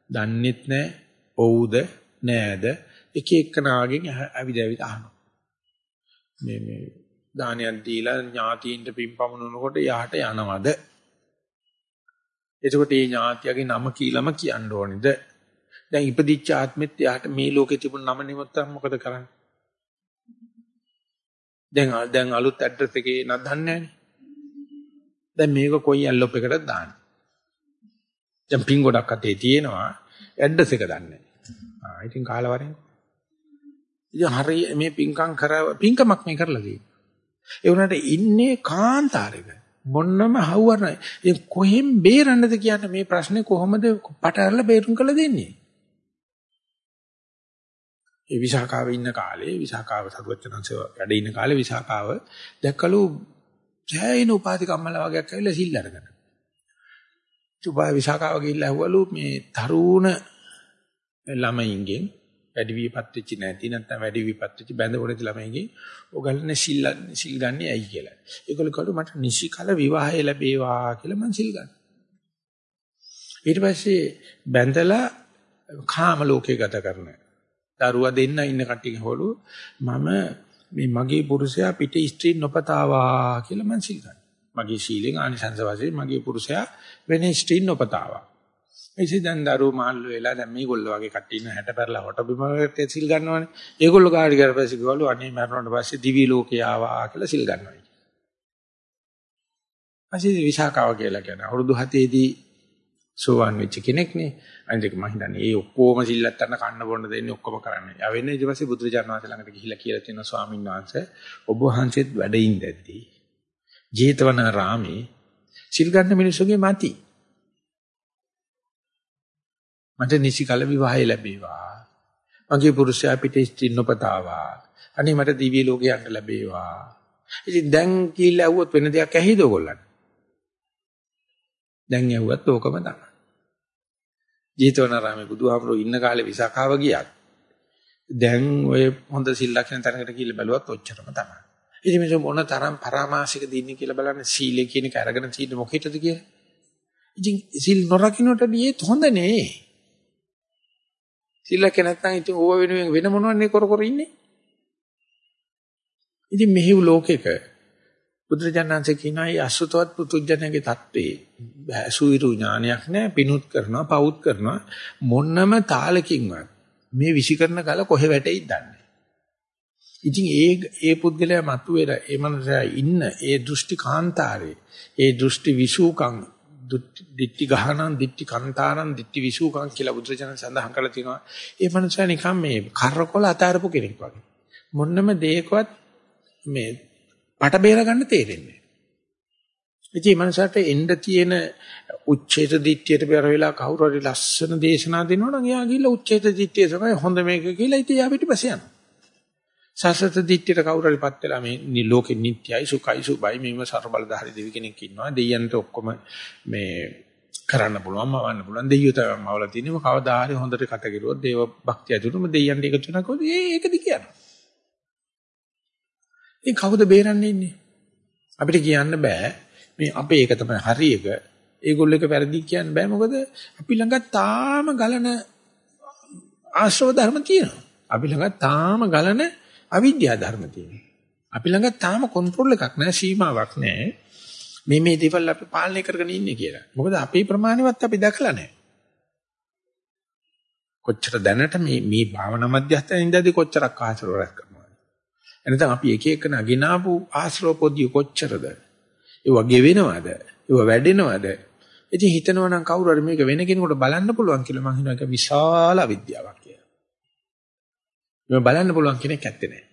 දන්නෙත් නැහැ ඔව්ද නෑද? එක එකනාගෙන් ඇවිද ඇවිද අහනවා. මේ මේ දානයක් දීලා ඥාතීන්ට පින්පමුණනකොට යහට යනවද? එතකොට මේ ඥාතියගේ නම කීලම කියන්න ඕනේද? දැන් ඉපදිච්ච ආත්මෙත් යහට මේ ලෝකේ තිබුණ නම නෙමෙත්තම් මොකද කරන්නේ? දැන් දැන් අලුත් ඇඩ්‍රස් එකේ නක් දන්නේ දැන් මේක කොයි ඇල්ලොප් එකටද දාන්නේ. දැන් පින් ගොඩක් අතේ තියෙනවා ඇඩ්‍රස් එක දන්නේ නැහැ. ආ ඉතින් කාලා වරෙන්. ඉතින් හරි මේ පින්කම් කර පින්කමක් මේ කරලා තියෙන්නේ. ඒ වුණාට ඉන්නේ කාන්තාරයක. මොන්නම හවුවර නැහැ. ඉතින් කොහෙන් බේරන්නද කියන්නේ මේ ප්‍රශ්නේ කොහොමද පට ඇරලා බේරුම් කළ දෙන්නේ? ඒ විසාකාවේ ඉන්න කාලේ විසාකාව සරුවචනංශ වැඩ ඉන්න කාලේ විසාකාව දැක්කලු සෑයින උපාධි කම්මල වගේක් ඇවිල්ලා සිල් අරගෙන. තුබා විසාකාව ගිහිල්ලා ඇහුවලු මේ තරුණ ළමයින්ගෙන් වැඩි විපත් වෙච්ච නැති නැත්නම් වැඩි විපත් වෙච්ච බැඳ පොඩි ළමයින්ගෙන් ඔයගලනේ සිල් සිල් ගන්න ඇයි කියලා. ඒගොල්ලෝ කළු මට නිසි කල විවාහය ලැබේවා කියලා මං සිල් ගන්න. ඊට පස්සේ බැඳලා කාම ලෝකේ ගත කරනවා. දරුවා දෙන්න ඉන්න කට්ටිය හොලු මම මේ මගේ පුරුෂයා පිට ස්ත්‍රී නොපතාවා කියලා මං සිල් ගන්නවා. මගේ සීලෙන් ආනිසංස වශයෙන් මගේ පුරුෂයා වෙන ස්ත්‍රී නොපතාවා. එසේ දැන් දරුවෝ මහල්ලු වෙලා දැන් මේගොල්ලෝ වගේ කට්ටිය ඉන්න 60 පෙරලා හොට බිමකට සිල් ගන්නවනේ. ඒගොල්ලෝ කාටි කරලා පස්සේ ගවලු අනේ මරණයට පස්සේ දිවි ලෝකේ ආවා කියලා සිල් ගන්නවා. පස්සේ විසාකාව කියලා කියන අවුරුදු 7 දී සෝවන් වෙච්ච කෙනෙක් නේ. අනිත් මම හිතන්නේ ඒ ඔක්කොම සිල්ලත්තන්න කන්න බොන්න දෙන්නේ ඔක්කොම කරන්නේ. යා වෙන්නේ ඊට පස්සේ බුදුරජාණන් වහන්සේ ළඟට ගිහිල්ලා කියලා තියෙනවා ස්වාමීන් වහන්සේ ඔබ වහන්සේත් වැඩ ඉඳද්දී ජීතවන රාමේ සිල් ගන්න මිනිස්සුගේ මති. මට නිසි කල විවාහය ලැබේවා. මගේ පුරුෂයා පිට ස්ත්‍රී නොපතාවා. අනේ මට දිව්‍ය ලෝකේ යන්න ලැබේවා. ඉතින් දැන් කියලා ඇහුවොත් වෙන දෙයක් ඇහිද ඔයගොල්ලන්ට? දැන් ඇහුවත් ඕකම තමයි. ජීතවනාරාමේ බුදුහාමුදුරුවෝ ඉන්න කාලේ විසාකාව ගියත් දැන් ඔය හොඳ සිල්ලක් වෙන තැනකට කියලා බැලුවත් ඔච්චරම තමයි. ඉතින් මේ මොන තරම් පරාමාසික දින්නේ කියලා බලන්න සීලය කියන එක අරගෙන තියෙන්නේ මොකේද කියලා. ඉතින් සිල් නොරකින්නට දියේත් හොඳ නේ. සිල් නැත්නම් ඉතින් ඕව වෙනුවෙන් වෙන මොනවන්නේ කර කර ඉන්නේ? ඉතින් මෙහිව ලෝකෙක බුදුරජාණන්සේ කියනවා මේ අසුතවත් පුතුජනගේ தત્වේ සුවිරු ඥානයක් නැහැ පිනුත් කරනවා පවුත් කරනවා මොන්නම තාලකින්වත් මේ විසිකරන කල කොහෙ වැටෙයිද දන්නේ. ඉතින් ඒ ඒ පුද්ගලයා මතුවෙලා ඒ මනසයා ඉන්න ඒ දෘෂ්ටි කාන්තාරේ ඒ දෘෂ්ටි විසූකම් දිට්ටි ගහනන් දිට්ටි කාන්තාරන් දිට්ටි විසූකම් කියලා බුදුරජාණන් සඳහන් කරලා තිනවා. ඒ මනසයා නිකන් මේ කරකොල අතාරපු කෙනෙක් වගේ. මොන්නම දෙයකවත් මේ පට බේර ගන්න තේරෙන්නේ. ඉතින් මේ මනසට එන්න තියෙන උච්ඡේද දිට්ඨියට බර වෙලා කවුරු හරි ලස්සන දේශනා දෙනවා නම් එයා ගිහිල්ලා උච්ඡේද දිට්ඨිය තමයි හොඳ මේක කියලා ඉතින් එයා පිටිපස්සේ යනවා. සසත දිට්ඨියට කවුරු හරි පත් වෙලා මේ ලෝකෙ නිට්ටයයි සුඛයි සුබයි මේව සර්ව බලධාරී දෙවි කෙනෙක් ඉන්නවා. දෙයයන්ට ඔක්කොම මේ කරන්න පුළුවන් මවන්න පුළුවන් දෙයියෝ තමයි මවලා තින්නේ කවදා හරි හොඳට කට කිරුවොත් දේව භක්තිය ඇතුළම දෙයයන්ට එකතු වෙනකොට ඒකද කියනවා. ඉතින් කවුද බේරන්නේ ඉන්නේ? අපිට කියන්න බෑ මේ අපේ එක තමයි හරි එක. ඒගොල්ලෝ එක වැරදි කියන්න බෑ මොකද අපි ළඟ තාම ගලන ආශ්‍රව ධර්ම තියෙනවා. අපි ළඟ තාම ගලන අවිද්‍යා ධර්ම තියෙනවා. අපි ළඟ තාම කන්ට්‍රෝල් එකක් නැහැ සීමාවක් නැහැ. මේ මේ දේවල් අපි පාලනය කරගෙන ඉන්නේ කියලා. මොකද අපේ ප්‍රමාණවත් අපි දැකලා නැහැ. කොච්චර දැනට මේ මේ භාවනා මධ්‍යස්ථානයේ ඉඳදී කොච්චරක් ආශ්‍රව රැස් කරනවද? එනතම් අපි එක එක නගිනාපු ආශ්‍රව පොදිය කොච්චරද? ඒව ගෙවෙනවද? ඒව වැඩෙනවද? ඉතින් හිතනවා නම් කවුරු හරි මේක වෙන කෙනෙකුට බලන්න පුළුවන් කියලා මම හිතනවා ඒක විශාල අවිද්‍යාවක් කියලා. මේ බලන්න පුළුවන් කෙනෙක් ඇත්තේ නැහැ.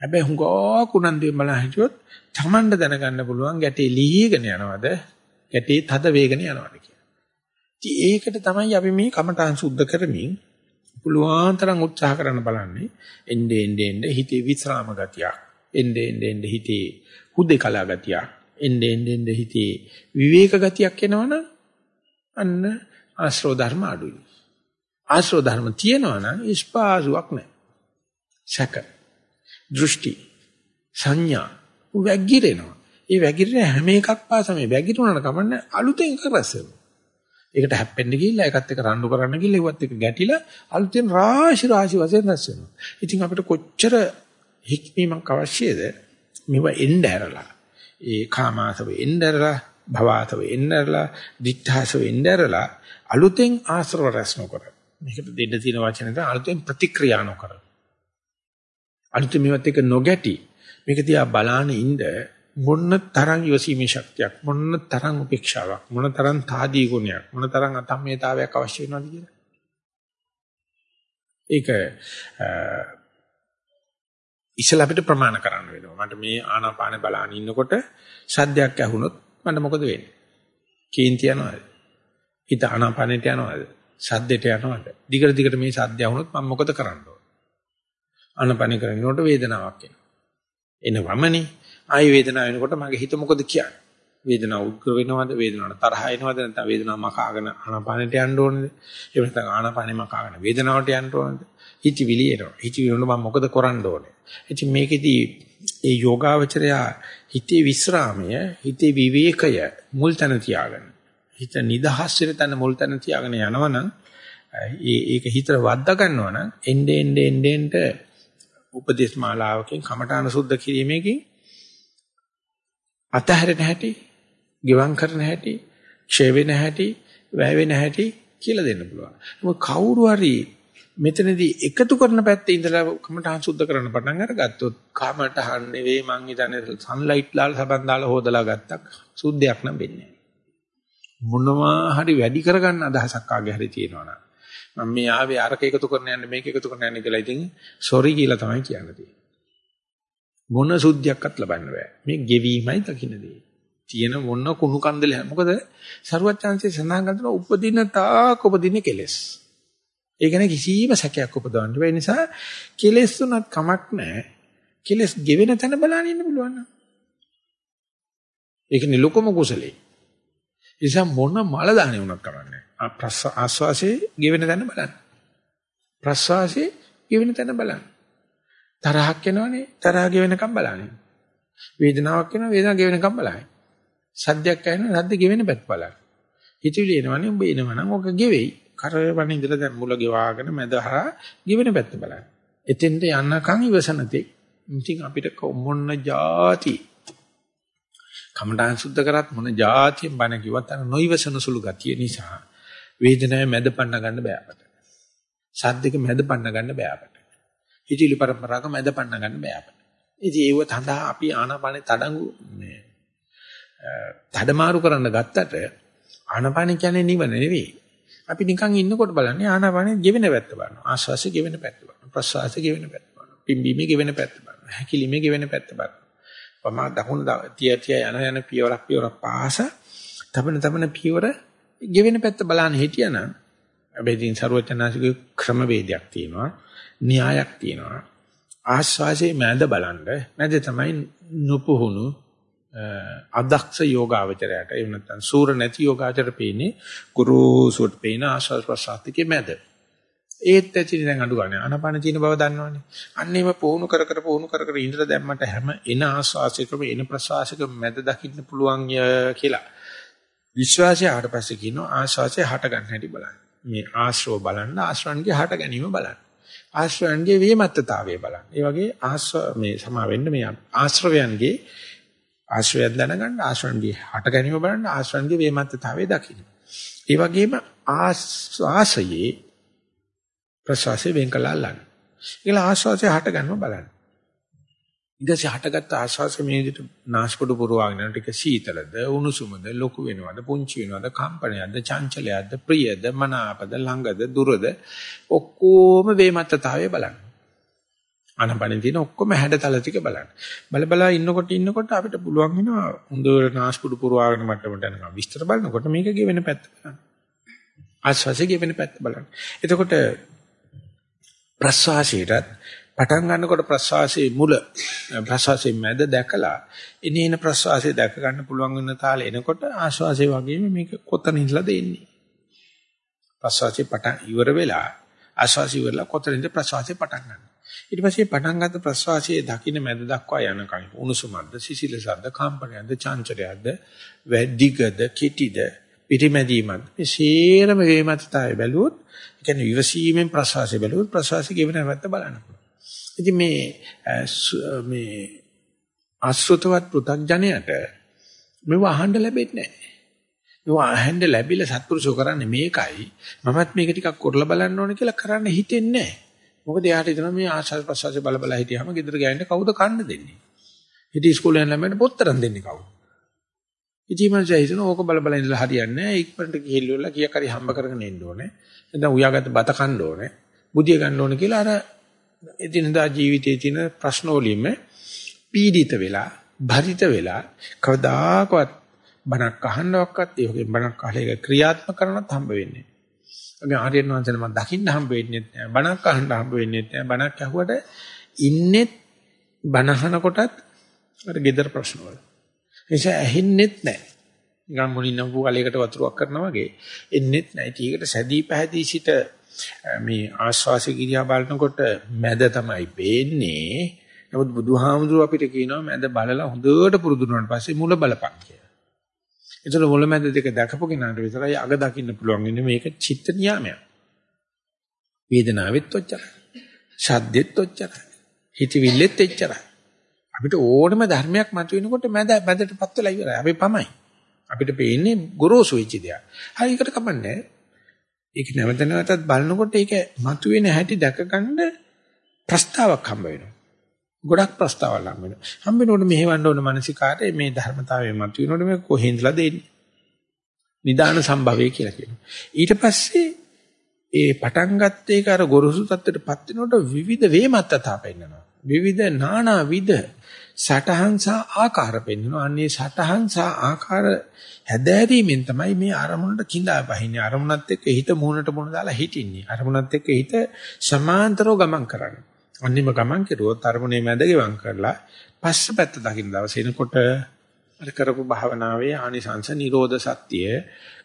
හැබැයි හුඟා කුණන්දුවෙන් බලන හිටියොත් තමන්ට දැනගන්න පුළුවන් ගැටේ ලීගෙන යනවද? ගැටේ තද වේගන යනවද කියලා. ඉතින් ඒකට තමයි අපි මේ කමඨාන් සුද්ධ කරමින් පුළුවන් තරම් උත්සාහ කරන්න බලන්නේ. එnde ende ende හිතේ විස්රාම ගතියක්. එnde ende ende හිතේ හුදේකලා ගතියක්. එnde ende ende හිතේ විවේක ගතියක් එනවනම් අන්න ආශ්‍රව ධර්ම අඩුයි. ආශ්‍රව ධර්ම තියෙනවා නම් ස්පාසුවක් නැහැ. සැක දෘෂ්ටි සංඥා වැගිරෙනවා. ඒ වැගිරෙන හැම එකක් පාසම වැගිරුණාට කමන්නේ අලුතෙන් කරස් වෙනවා. ඒකට හැප්පෙන්න ගිහිල්ලා ඒකත් එක්ක රණ්ඩු කරන්න ගිහිල්ලා ඒවත් එක්ක ගැටිලා අලුතෙන් රාශි රාශි වශයෙන් රැස් වෙනවා. ඉතින් අපිට කොච්චර හික්මීමක් අවශ්‍යද? මෙව එන්න ඇරලා. ඒ කාමාසව එන්න ඇරලා, භවාසව එන්න ඇරලා, දිඨාසව එන්න ඇරලා අලුතෙන් ආශ්‍රව රැස් නොකර. මේකට දෙන්න තියෙන වචන තමයි අලුතෙන් ප්‍රතික්‍රියා නොකර. අලුතෙන් මේවත් එක්ක නොගැටි මේක දිහා බලාන ඉඳ මොන්න තරම් යොසීමේ ශක්තියක් මොන්න තරම් උපේක්ෂාවක් මොන තරම් තාදී ගුණයක් මොන තරම් අතම්මේතාවයක් අවශ්‍ය වෙනවද කියලා? ඒක ඉස්සලා අපිට ප්‍රමාණ කරන්න වෙනවා. මට මේ ආනාපාන බලාන ඉන්නකොට සද්දයක් ඇහුනොත් මට මොකද වෙන්නේ? කේන්ති යනවාද? හිත ආනාපානෙට යනවාද? සද්දෙට යනවාද? දිගට දිගට මේ සද්ද ඇහුනොත් මම මොකද කරන්න ඕන? ආනාපාන කරනකොට වේදනාවක් එනවා. එනවමනේ ආයි වේදනාව එනකොට මගේ හිත මොකද කියන්නේ? වේදනාව උග්‍ර වෙනවද? වේදනාවට තරහ එනවද? නැත්නම් වේදනාව මකාගෙන ආනාපානෙට යන්න ඕනේද? එහෙම නැත්නම් ආනාපානෙ මකාගෙන වේදනාවට යන්න ඕනේද? හිතවිලි එනවා. හිතවිලි වුණොත් මම මොකද කරන්න ඕනේ? ඉතින් මේකෙදී ඒ යෝගාවචරය හිතේ විස්රාමය, හිතේ විවේකය මුල් තැන තියාගන්න. හිත නිදහස් වෙන තැන මුල් තැන තියාගෙන යනවනම් ඒ ඒක හිතට වද්දා ගන්නවනම් එnde ende ende ende උපදේශ මාලාවකින් කමඨාන සුද්ධ කිරීමකින් අතහැරෙන හැටි, ගෙවම් කරන හැටි, ක්ෂය වෙන හැටි, වැය වෙන හැටි කියලා දෙන්න පුළුවන්. මොකද කවුරු හරි මෙතනදී එකතු කරන පැත්තේ ඉඳලා කමටහන් සුද්ධ කරන්න පටන් අරගත්තොත් කමටහන් නෙවෙයි මං හිතන්නේ සන්ලයිට් ලාලා සබන් දාලා හොදලා ගත්තක් සුද්ධයක් නම් වෙන්නේ මොනවා හරි වැඩි කරගන්න අදහසක් ආගේ හරි තියෙනවනම් මම මේ ආවේ අරක එකතු කරන්න යන්නේ මේක එකතු කරන්න යන්නේ කියලා ඉතින් සෝරි කියලා තමයි කියන්නේ. මොන සුද්ධියක්වත් ලබන්න බෑ. මේ ගෙවීමයි දකින්නේ. තියෙන මොන කුණු කන්දල මොකද සරුවත් chance සඳහන් කරන උපදින තාක් උපදින කෙලෙස්. ඒ කියන්නේ කිසිම සැකයක් උපදවන්න බැහැ නිසා කෙලෙස් උනත් කමක් නැහැ. කෙලෙස් ගෙවෙන තැන බලන්න ඉන්න පුළුවන් නේද? ඒකනේ ලොකම කුසලේ. නිසා මොන මල දාන්නේ උනත් කමක් නැහැ. ආස්වාසේ ගෙවෙන තැන බලන්න. ප්‍රස්වාසේ ගෙවෙන තැන බලන්න. තරහක් එනවනේ තරහ ගෙවෙනකම් බලන්නේ. වේදනාවක් එනවා වේදනාව ගෙවෙනකම් බලන්නේ. සද්දයක් ඇහෙනවා සද්ද ගෙවෙන පැත්ත බලන්නේ. හිතවිලි එනවනේ උඹ එනවනම් ඔක ගෙවෙයි. කරවන ඉඳලා දැන් මුල ගෙවාගෙන මැදහා ගෙවෙන පැත්ත බලන්න. එතෙන්ට යන්නකම් ඉවසනතේ. ඉතින් අපිට මොන්න જાති කමඨාන් සුද්ධ කරත් මොන જાතියෙන් බණ කිව්වත් අර නොයිවසන සුළු ගතිය නිසා වේදනාවේ මැද පන්න ගන්න බෑ අපට. සද්දක මැද පන්න ගන්න බෑ අපට. හිතිලි පරම්පරාවක මැද පන්න ගන්න බෑ අපට. ඉතින් ඒව තඳා අපි ආනාපානේ තඩංගු මේ තඩමාරු කරන්න ගත්තට ආනාපාන කියන්නේ නිවන නෙවෙයි. අපි නිකන් ඉන්නකොට බලන්නේ ආනාපානේ ගෙවෙන පැත්ත බලනවා. ආශ්වාසය ගෙවෙන පැත්ත බලනවා. ප්‍රශ්වාසය ගෙවෙන පැත්ත බලනවා. පිම්බීමේ ගෙවෙන පැත්ත බලනවා. හැකිලිමේ ගෙවෙන පැත්ත බලනවා. වම දකුණ තිය තිය යන යන පියවරක් පියවරක් පාස තබන තබන පියවර ගෙවෙන පැත්ත බලන්න හිටියනම් හැබැයි ඉතින් ਸਰවචනාසික ක්‍රම වේදයක් තියෙනවා. න්‍යායක් තියෙනවා. ආශ්වාසයේ මැද බලන්න. මැද තමයි නුපුහුණු අදක්ෂ යෝගාවචරයට එහෙම නැත්නම් සූර නැති යෝගාචරයට පේන්නේ ගුරුසුට පේන ආශ්වාස ප්‍රසාතිකේ මැද. ඒත් ඇචිලි දැන් අඩු ගන්න. අනපන තියෙන බව දන්නවනේ. අන්න ඒව පුහුණු කර කර පුහුණු කර කර ඉඳලා දැම්මට හැම එන ආශ්වාසයකම එන ප්‍රශ්වාසයක මැද දකින්න පුළුවන් කියලා. විශ්වාසය ආවට පස්සේ කියනවා ආශ්වාසය හට ගන්න හැටි බලන්න. මේ ආශ්‍රව බලන්න ආශ්‍රවන්ගේ හට ගැනීම බලන්න. ආශ්‍රවයන්ගේ වේමත්තතාවය බලන්න. ඒ වගේ ආශ්‍රව මේ සමා වෙන්න මේ ආශ්‍රවයන්ගේ ආශ්‍රයයන් දැනගන්න ආශ්‍රවන්ගේ හට ගැනීම බලන්න ආශ්‍රවන්ගේ වේමත්තතාවය දකින්න. ඒ වගේම ආශ්වාසයේ ප්‍රශ්වාසය වෙන් කළා අල්ලන්න. ඒකල ආශ්වාසය හට ගන්නව බලන්න. ඊටසේ හටගත්ත ආශ්වාසය මේ විදිහට නාස්පුඩු පුරවාගෙන යන ටික සීතලද උණුසුමද ලොකු වෙනවද පුංචි වෙනවද කම්පනයක්ද චංචලයක්ද ප්‍රියද මනාපද ළඟද දුරද ඔක්කොම වේමත්තතාවය බලන්න. අනපනින් තියෙන ඔක්කොම හැඩතල ටික බලන්න. බල බල ඉන්නකොට ඉන්නකොට අපිට පුළුවන් වෙනවා හොඳට නාස්පුඩු පුරවාගෙන මට්ටමට යනකම් විස්තර බලනකොට මේක ගෙවෙන පැත්ත බලන්න. ආශ්වාසය ගෙවෙන පැත්ත බලන්න. එතකොට ප්‍රශ්වාසයටත් පටන් ගන්නකොට ප්‍රශ්වාසයේ මුල ප්‍රශ්වාසයේ මැද දැකලා එනේන ප්‍රශ්වාසය දැක ගන්න පුළුවන් වෙන තාල එනකොට ආශ්වාසයේ වගේම මේක කොතනින්ද එන්නේ ප්‍රශ්වාසයේ පටන් ඉවර වෙලා ආශ්වාසය ඉවරලා කොතනින්ද ප්‍රශ්වාසයේ පටන් ගන්න ඊට පස්සේ පටන් ගන්න ප්‍රශ්වාසයේ දකින්න මැද දක්වා යන කයි උණුසුමක්ද සිසිලසක්ද කම්පනයක්ද චංචලයක්ද වැඩිගද කිටිද පිටිමැදීමත් මේ සේරම වේමතතාවය බැලුවොත් ඒ කියන්නේ විවසීමෙන් ප්‍රසවාසය බැලුවොත් ප්‍රසවාසය ගෙවෙන පැත්ත බලන්න පුළුවන්. ඉතින් මේ මේ අසෘතවත් පෘථග්ජනයට මේව අහන්න ලැබෙන්නේ නැහැ. මේව අහන්න ලැබිලා සත්පුරුෂෝ කරන්නේ මේකයි. මමත් මේක ටිකක් කරලා බලන්න ඕනේ කියලා කරන්න හිතෙන්නේ නැහැ. මොකද එයාට හිතනවා මේ ආශාස ප්‍රසවාසය බල බල හිටියාම ගෙදර ගෑනට කවුද කන්න දෙන්නේ? හිටි ඉස්කෝලේ යන ළමයින්ට පොත්තරන් දෙන්නේ කවුද? ඉතින් මම හිතන ඕක බල බල ඉඳලා හරියන්නේ නැහැ. ඉක්මනට ගිහිල්ලා කීයක් හරි හම්බ කරගෙන එන්න ඕනේ. නැත්නම් උයාගත්ත බත කන්න ඕනේ. බුදිය ගන්න ඕනේ කියලා අර එදිනදා ජීවිතයේ තියෙන ප්‍රශ්න වලින්ම පීඩිත වෙලා, භරිත වෙලා කවදාකවත් බණක් අහන්නවක්වත් ඒ වගේ බණක් අහලා ඒක ක්‍රියාත්මක කරනවත් හම්බ වෙන්නේ නැහැ. ඔගේ ආර්යයන් වහන්සේලා මම දකින්න හම්බ වෙන්නේ නැහැ. බණක් අහන්න හම්බ වෙන්නේ නැහැ. බණක් ඇහුවට ඉන්නේ බණහන කොටත් අර gedara ප්‍රශ්න වල. නිසා ඇහෙන්නෙත් නැහැ. නිකන් මුලින් නම් කලයකට වතුරක් කරනවා වගේ එන්නෙත් නැහැ. ඒකට සැදී පැහැදී සිට මේ ආශ්වාස කිරියා බලනකොට මැද තමයි පේන්නේ. නමුත් බුදුහාමුදුරුව අපිට කියනවා මැද බලලා හොඳට පුරුදු වුණාට පස්සේ මුල බලපන් කියලා. ඒතර මුල මැද දෙක දැකපු කෙනාට විතරයි අග දකින්න පුළුවන් වෙන්නේ මේක චිත්ත නියාමයක්. වේදනාවෙත් ඔච්චරයි. ශබ්දෙත් ඔච්චරයි. හිතවිල්ලෙත් එච්චරයි. අපිට ඕනම ධර්මයක් මතුවෙනකොට මැද මැදටපත් වෙලා ඉවරයි. අපි පමයි. අපිට පේන්නේ ගොරෝසු වෙච්ච දෙයක්. හරි ඒකට කමන්නේ. ඒක නැවත නැවතත් බලනකොට ඒක මතුවෙන හැටි දැක ගන්න ප්‍රස්තාවක් හම්බ වෙනවා. ගොඩක් ප්‍රස්තාවල් හම්බ වෙනවා. හම්බ වෙනකොට මෙහෙවන්න ඕන මානසිකාරය මේ ධර්මතාවය මතුවෙනකොට මේ කොහෙන්දලා දෙන්නේ? නිදාන සම්භවය කියලා කියනවා. ඊට පස්සේ ඒ පටන් ගත්ත එක අර ගොරෝසු තත්ත්වයටපත් වෙනකොට විවිධ වේමත්තතා පෙන්නනවා. විවිධ නානා විද සටහන් සහ ආකාර පෙන්වනවා. අන්නේ සටහන් සහ ආකාර හැදෑරීමෙන් තමයි මේ අරමුණට கிඳා බහින්නේ. අරමුණත් එක්ක හිත මුහුණට මුහුණ දාලා හිටින්නේ. අරමුණත් එක්ක හිත සමාන්තරව ගමන් කරන්නේ. අන්තිම ගමන් කෙරුවොත් අරමුණේ මැද ගෙවම් කරලා පස්ස පැත්ත දකින්න දවසේ එනකොට අර කරපු භාවනාවේ ආනිසංස නිරෝධ සත්‍ය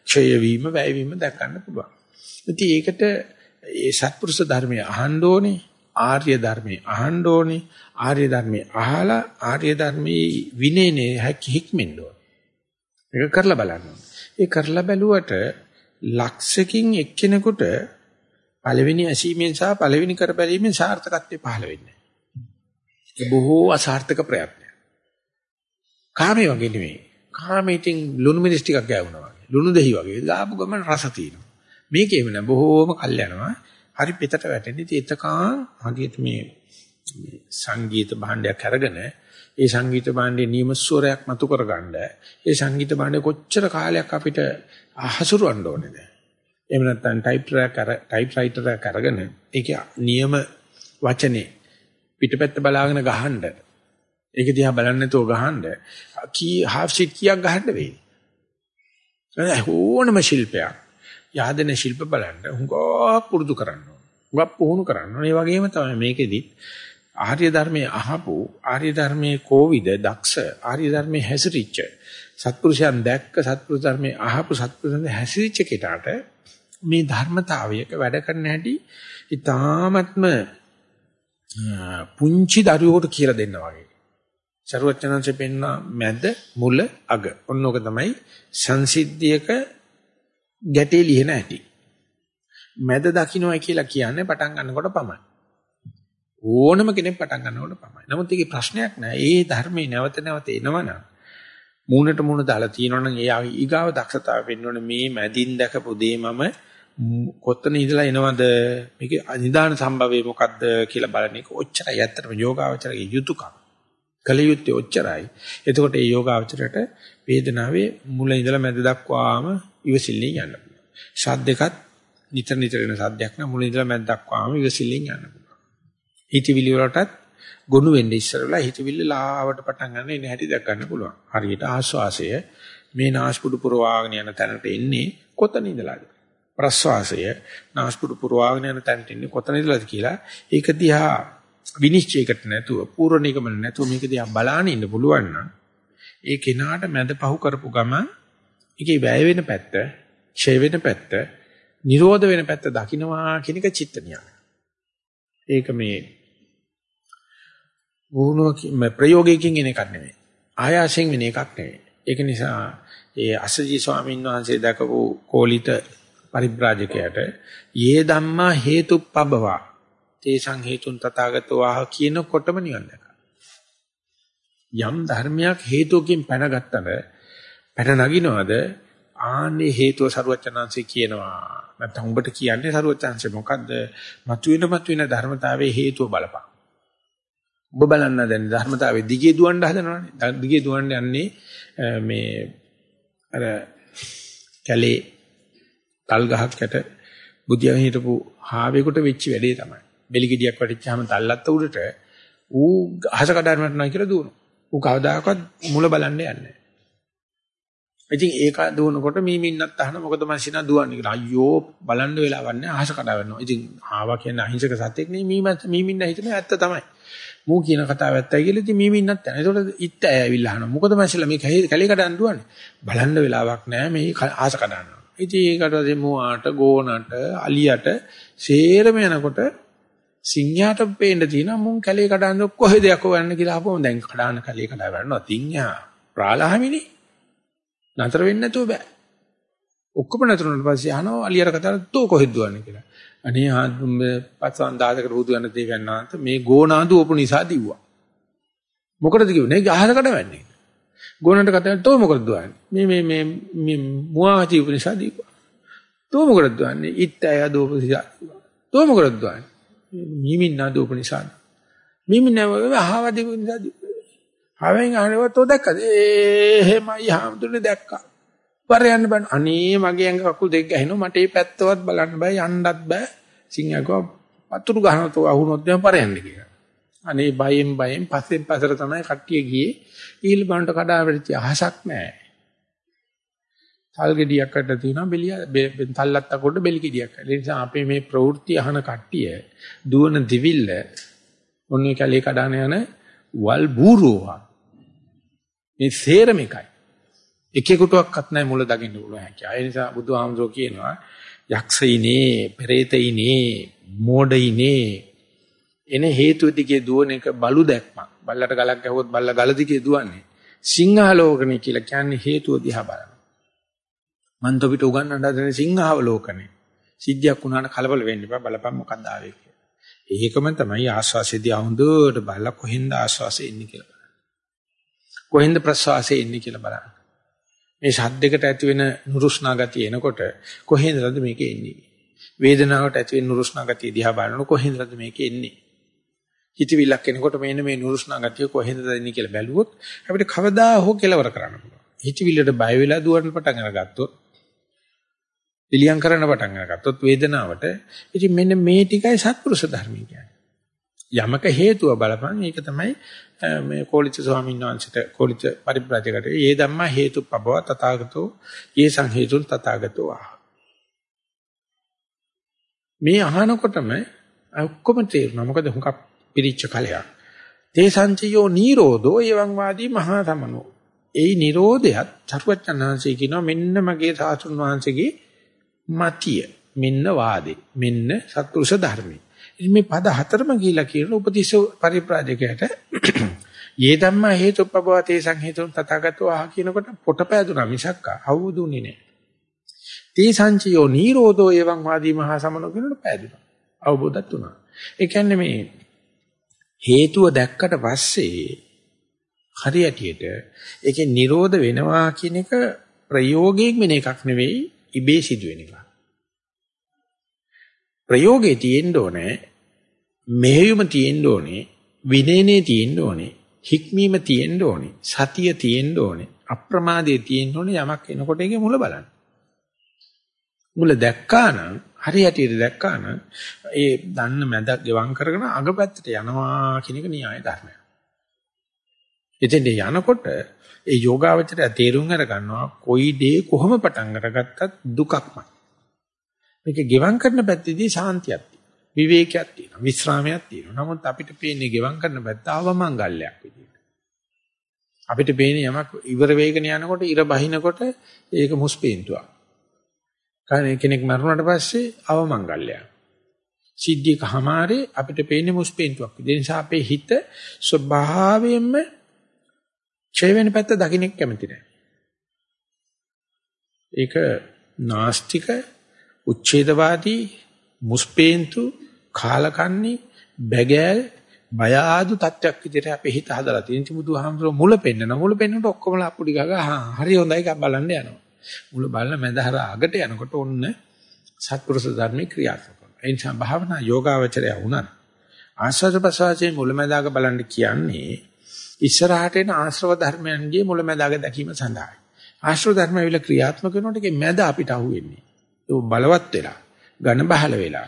ක්ෂය වීම වැය වීම දැක ගන්න පුළුවන්. ඉතින් ඒකට ඒ සත්පුරුෂ ධර්මයේ අහන්න ඕනේ. ආර්ය ධර්මයේ අහන්න ඕනේ. ආර්ය ධර්මයේ අහලා ආර්ය ධර්මයේ විනයනේ හික්මෙන්න ඕනේ. ඒක කරලා බලන්න ඕනේ. ඒ කරලා බැලුවට ලක්ෂකින් එක්කෙනෙකුට පළවෙනි ඇසීමෙන් සහ පළවෙනි කර බැලීමෙන් සාර්ථකත්වය පහළ වෙන්නේ. ඒක බොහෝ අසාර්ථක ප්‍රයත්නයක්. කාමයේ වගේ නෙමෙයි. කාමයේ තින් ලුණු මිරිස් ටිකක් ගෑවුනා වගේ. ලුණු දෙහි වගේ. දාපු ගමන් රස තියෙනවා. මේකේම නෑ බොහෝම කල් යනවා. හරි පිටට වැටෙන්නේ. ඉතින් එතකන් හදියට මේ සංගීත භාණ්ඩයක් අරගෙන ඒ සංගීත භාණ්ඩේ නියම ස්වරයක් මතු කරගන්න ඒ සංගීත භාණ්ඩේ කොච්චර කාලයක් අපිට හසුරවන්න ඕනේද? එහෙම නැත්නම් ටයිප් රැක් අර ටයිප් රයිටර් එක අරගෙන ඒකේ නියම වචනේ පිටපැත්ත බලාගෙන ගහන්න. ඒක දිහා බලන්නේ නැතුව ගහන්න. කී half sheet කීයක් ගහන්න වෙයි? ඕනම ශිල්පයක්. යාදෙන ශිල්ප බලන්න හුඟා පුරුදු කරන්න ඕන. හුඟා පුහුණු කරන්න ඕන. ඒ වගේම තමයි මේකෙදි ආර්ය ධර්මයේ අහපු ආර්ය ධර්මයේ කෝවිද දක්ෂ ආර්ය ධර්මයේ හැසිරිච්ච සත්පුරුෂයන් දැක්ක සත්පුරුෂ ධර්මයේ අහපු සත්පුරුෂයන් හැසිරිච්ච කෙනාට මේ ධර්මතාවයක වැඩ කරන්න හැටි ඊ타ත්ම පුංචි දරුවෙකුට කියලා දෙන්න වගේ. ਸਰුවචනංශයෙන් පෙන්න මැද මුල අග. ඔන්නෝක තමයි සංසිද්ධියක ගැටේ ලියන හැටි. මැද දකින්නයි කියලා කියන්නේ පටන් ගන්නකොට පමණයි. ඕනම කෙනෙක් පටන් ගන්නකොට පමණයි. නමුත් ඒකේ ප්‍රශ්නයක් නෑ. ඒ ධර්මයේ නැවත නැවත එනවනම් මූණට මූණ දාලා තියෙනවනම් ඒ ඊගාව දක්ෂතාවය වෙන්නෝනේ මේ මැදින් දැකපු දේ මම කොතන ඉඳලා එනවද? මේක නිදාන සම්භවයේ මොකද්ද කියලා බලන එක ඔච්චරයි. ඇත්තටම යෝගාවචරයේ යුතුයකම් කලියුත්තේ ඔච්චරයි. එතකොට මේ යෝගාවචරයට වේදනාවේ මුල ඉඳලා මැද දක්වාම ඉවසිල්ලෙන් යන්න පුළුවන්. ශබ්දයකත් නිතර නිතර එන සද්දයක් නම් මුල ඉඳලා මැද දක්වාම ඉවසිල්ලෙන් යන්න පුළුවන්. හිතවිලි වලටත් ගොනු වෙන්නේ ඉස්සරලා හිතවිල්ල ලාවට පටන් ගන්න එන හැටි දැක් ගන්න පුළුවන්. හරියට ආස්වාසය මේ නාස්පුඩු පුරවාගෙන යන තැනට එන්නේ කොතන ඉඳලාද? ප්‍රස්වාසය නාස්පුඩු පුරවාගෙන යන තැනට ඉන්නේ කොතන ඉඳලාද කියලා ඒක දිහා විනිශ්චයකට නැතුව පූර්ව නිගමන නැතුව මේක දිහා බලාගෙන ඉන්න පුළුවන් නම් ඒ කෙනාට මැද පහු කරපු ගමන් ඒකේ වැය වෙන පැත්ත, ඡය වෙන පැත්ත, නිරෝධ වෙන පැත්ත දකින්නවා කියන එක චිත්ත ඒක මේ වුණෝ ප්‍රයෝගයකින් එන එකක් නෙමෙයි. ආයාසයෙන් වෙන එකක් නෙමෙයි. ඒක නිසා ඒ අසජී ස්වාමීන් වහන්සේ දක්වපු කෝලිත පරිබ්‍රාජකයට යේ ධම්මා හේතුප්පබවා තේසං හේතුන් තථාගතෝ ආහ කියනකොටම නිවන් දැකලා යම් ධර්මයක් හේතුකින් පැනගත්තම පැන නගිනවද ආන්නේ හේතුව සරුවචනාංශේ කියනවා නැත්නම් උඹට කියන්නේ සරුවචනාංශේ මොකද්ද මතුවෙන මතුවෙන ධර්මතාවයේ හේතුව බලපන් ඔබ බලන්න දැන් ධර්මතාවයේ දිගේ දුවන්න හදනවනේ දිගේ දුවන්න යන්නේ මේ අර කැලේ තල් ගහක් යට බුදියන් හිටපු හාවෙකුට වෙච්ච වැඩේ තමයි. බෙලි ගෙඩියක් වටිච්චාම තල්ලත්ත උඩට ඌ අහස කඩාගෙන යනවා කියලා දුවනවා. ඌ කවදාකවත් මුල බලන්න යන්නේ නැහැ. ඉතින් ඒක දුවනකොට මීමින්නත් අහන මොකද මන්සිනා දුවන්නේ කියලා. අයියෝ බලන්න වෙලාවක් නැහැ අහස කඩාවනවා. ඉතින් ආවා කියන්නේ අහිංසක සතෙක් නෙමෙයි මීමත් මීමින්න හිතන ඇත්ත තමයි. මූ කියන කතාව ඇත්තයි කියලා ඉතින් මීමින්නත් යනවා. ඒකට ඉත්ත ඇවිල්ලා අහනවා. මොකද මන්සිලා මේ කැලේ කඩන් දුවන්නේ. බලන්න වෙලාවක් නැහැ මේ ආස කඩනවා. ඉතින් ඒකට දෙමුවාට ගෝනට අලියට සේරම යනකොට සිංහයාට පේන්න තියෙනවා මුන් කැලේ කඩන්න කොහෙද යකෝ යන්න කියලා අහපුවම දැන් කඩාන කැලේ කඩා ගන්නවා සිංහයා ප්‍රාලහමිනේ නතර වෙන්න නැතුව බෑ ඔක්කොම නතරුනට පස්සේ අහනවා අලියට කතාව තෝ කොහෙද දුවන්නේ කියලා අනේ ආත්ම පස්සන් දායකට බුදු යන දේ ගන්නාන්ත මේ ගෝනාදු ඔපු නිසා දිව්වා මොකටද කිව්වේ නේ අහස කඩවන්නේ ගෝනන්ට කතා කරලා තෝ මොකද දුවන්නේ? මේ මේ මේ මේ මුවාති උපනිෂා දීපුවා. තෝ මොකද දුවන්නේ? ඉත්තය දෝපනිෂා. තෝ මොකද දුවන්නේ? මීමින් නාදෝපනිෂා. මීමින් නෑ අහවදී උපනිෂා දීපුවා. හවෙන් අහනවා තෝ දැක්කද? එහෙමයි හාමුදුරනේ දැක්කා. පර යන්න බෑ. අනේ මගේ ඇඟ කකුල් දෙක ගහිනවා මට මේ පැත්තවත් බලන්න බෑ යන්නත් බෑ. සිංහකව වතුරු ගහනතෝ අහුනොත් දැන් පර යන්න කියලා. අනේ බයෙන් බයෙන් පස්සෙන් පස්සට තමයි කට්ටිය ගියේ. ඊළ බන්ට කඩා වැටිච්ච අහසක් නැහැ. තල් ගෙඩියක් අට තියෙනවා බෙලිය තල්ලත් අකොට බෙලි ගෙඩියක්. ඒ නිසා අපේ මේ ප්‍රවෘත්ති අහන කට්ටිය දුවන දිවිල්ල ඔන්නේ කැලේ කඩාන යන වල් බූරුවා. මේ සේරම එකයි. එකෙකුටවත් නැහැ මුල දකින්න පුළුවන් හැකියාව. ඒ නිසා බුදුහාමුදුරෝ කියනවා යක්ෂයිනේ, පෙරේතයිනේ, මෝඩයිනේ එන හේතු දිගේ දුවන එක බලු දැක්මක්. බල්ලට ගලක් ගැහුවොත් බල්ලා ගල දිගේ දුවන්නේ. සිංහලෝකණි කියලා කියන්නේ හේතුව දිහා බලන. මන් තොපිට උගන්වන්න හදන සිංහාවලෝකනේ. සිද්ධියක් වුණාට කලබල වෙන්න එපා බලපන් මොකක්ද ආවේ කියලා. ඒකම තමයි ආස්වාසයේදී හොඳට බලලා කොහෙන්ද ආස්වාසය එන්නේ කියලා බලන්න. කොහෙන්ද ප්‍රසවාසය එන්නේ කියලා බලන්න. මේ ශබ්දයකට ඇති වෙන නුරුස්නා ගතිය එනකොට කොහෙන්දද මේක එන්නේ? වේදනාවට ඇති වෙන නුරුස්නා ගතිය දිහා බලනකොට කොහෙන්දද මේක එන්නේ? හිතවිල්ලක් එනකොට මේන මේ නුරුස්නා ගතිය කොහෙන්ද එන්නේ කියලා බැලුවොත් අපිට කවදා හෝ කෙලවර කරන්න පුළුවන්. හිතවිල්ලට බය වෙලා දුවන්න පටන් අරගත්තොත් පිළියම් කරන්න පටන් අරගත්තොත් වේදනාවට ඉතින් මෙන්න මේ ටිකයි සත්පුරුෂ ධර්ම කියන්නේ. යමක හේතුව බලපන් ඒක තමයි මේ කෝලිත ස්වාමීන් වහන්සේට කෝලිත පරිබ්‍රාජකට ඒ ධම්මා හේතුපබව තථාගතෝ ඒ සංහේතුන් තථාගතෝ ආ මේ අහනකොටම ඔක්කොම තේරුණා. මොකද හුඟක් පිරිච්ච කලයක්. තේ සංචයෝ නීරෝධෝ එවං වාදී මහා තමනෝ. ඒ නිරෝධයත් චරවචනංශය කියනවා මෙන්න මගේ සාතුන් වහන්සේගේ මතිය. මෙන්න වාදේ. මෙන්න සත්පුරුෂ ධර්මයේ ඉතින් මේ පද හතරම ගිහිලා කියන උපතිස්ස පරිප්‍රාජකයට යේ ධම්මා හේතුප්පවතේ සංහේතුන් තථාගතෝ ආහ කියනකොට පොට පෑදුනා මිසක් අවුදුන්නේ නැහැ. තී සංචයෝ නීරෝධෝ එවං වාදී මහා සමනෝ කියනකොට පෑදුනා. අවබෝධත් වුණා. ඒ කියන්නේ මේ හේතුව දැක්කට පස්සේ හරියටියට ඒකේ නිරෝධ වෙනවා කියන එක ප්‍රයෝගයෙන් වෙන එකක් නෙවෙයි ඉබේ සිදුවෙන එකක්. ප්‍රයෝගේ තියෙන්න ඕනේ මෙහෙයුම තියෙන්න ඕනේ විනයනේ තියෙන්න ඕනේ හික්මීම තියෙන්න ඕනේ සතිය තියෙන්න ඕනේ අප්‍රමාදයේ තියෙන්න ඕනේ යමක් එනකොට ඒකේ මුල බලන්න මුල දැක්කා නම් හරි හැටියට දැක්කා නම් ඒ දන්න මැදක් ගෙවම් කරගෙන අගපැත්තට යනවා කියන එක න්‍යාය ධර්මයක්. එතෙන්ද යනකොට ඒ යෝගාවචරය තේරුම් අර ගන්නවා කොයි දේ කොහොම පටන් අරගත්තත් දුකක්මයි. මේක ගෙවම් කරන පැත්තේදී ශාන්තියක් විවේකයක් තියෙනවා. විශ්‍රාමයක් තියෙනවා. නමුත් අපිට පේන්නේ ගෙවම් කරන පැත්ත අවමංගල්‍යයක් විදියට අපිට පේන්නේ යමක් ඉවර වේගන යනකොට ඉර බහිනකොට ඒක මුස්පේන්තුවක්. කනේ කෙනෙක් මරුණාට පස්සේ අවමංගල්‍යයක්. සිද්ධියක හැමාරේ අපිට පේන්නේ මුස්පේන්තුවක් ඒ නිසා අපේ හිත ස්වභාවයෙන්ම ඡය වෙන පැත්ත දකින්න කැමති නැහැ. ඒක නාස්තික උච්ඡේදවාදී මුස්පේන්තු කාලකන්ණි බැගෑල් බය ආදු තත්ත්වයක් විදිහට අපේ හිත හදලා තියෙන. ඉතින් බුදුහාමුදුරුවෝ මුල පෙන්නන මුල පෙන්නනට ඔක්කොමලා අපුඩි ගගා හා හරි හොඳයි කක් බලන්න යනවා. මුල බලන මැදහර අගට යනකොට ඔන්න සත්පුරුෂ ධර්මේ ක්‍රියාත්මක වෙනවා. ඒ නිසා භාවනා යෝගාවචරය වුණත් ආස්වාද ප්‍රසවාසයේ මුලැමැදාක බලන්න කියන්නේ ඉස්සරහට එන ආශ්‍රව ධර්මයන්ගේ මුලැමැදාක දැකීම සඳහායි. ආශ්‍රව ධර්ම ඇවිල්ලා ක්‍රියාත්මක වෙනකොට ඒකේ මැද අපිට අහුවෙන්නේ. ඒක බලවත් වෙලා ඝන බහල වෙලා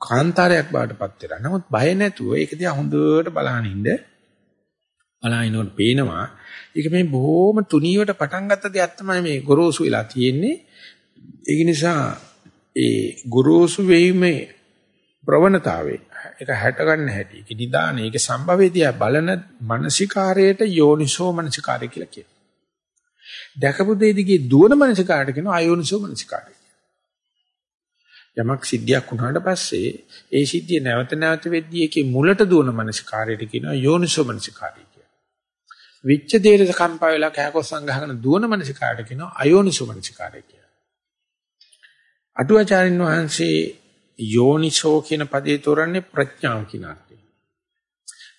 කාන්තාරයක් බාටපත් වෙලා. නමුත් බය නැතුව ඒක දිහා හොඳට බලන ඉන්න බලනකොට පේනවා ඒක මේ බොහොම තුනීවට පටන් ගත්ත දෙයක් තමයි මේ ගොරෝසු වෙලා තියෙන්නේ. ඒක නිසා ඒ ගොරෝසු වෙීමේ ප්‍රවණතාවය ඒක හැට ගන්න හැටි. ඒක නිදාන ඒක සම්භවේදී බලන මානසිකාරයට යෝනිසෝ මානසිකාරය කියලා කියනවා. දැකපු දෙය දිගේ දුවන මානසිකාරයට කියනවා අයෝනිසෝ මානසිකාරය. යමක් සිද්ධියක් වුණාට පස්සේ ඒ සිද්ධිය නැවත නැවත වෙද්දී ඒකේ මුලට දුවන මනසිකාරයට කියනවා යෝනිසෝ මනසිකාරය කියලා. විච්ඡ දේරස කම්පා වෙලා කෑකොස් සංගහගෙන දුවන මනසිකාරයට කියනවා අයෝනිසෝ මනසිකාරය කියලා. අටුවාචාරින් වහන්සේ යෝනිසෝ කියන පදේ තෝරන්නේ ප්‍රඥාව කියන අර්ථයෙන්.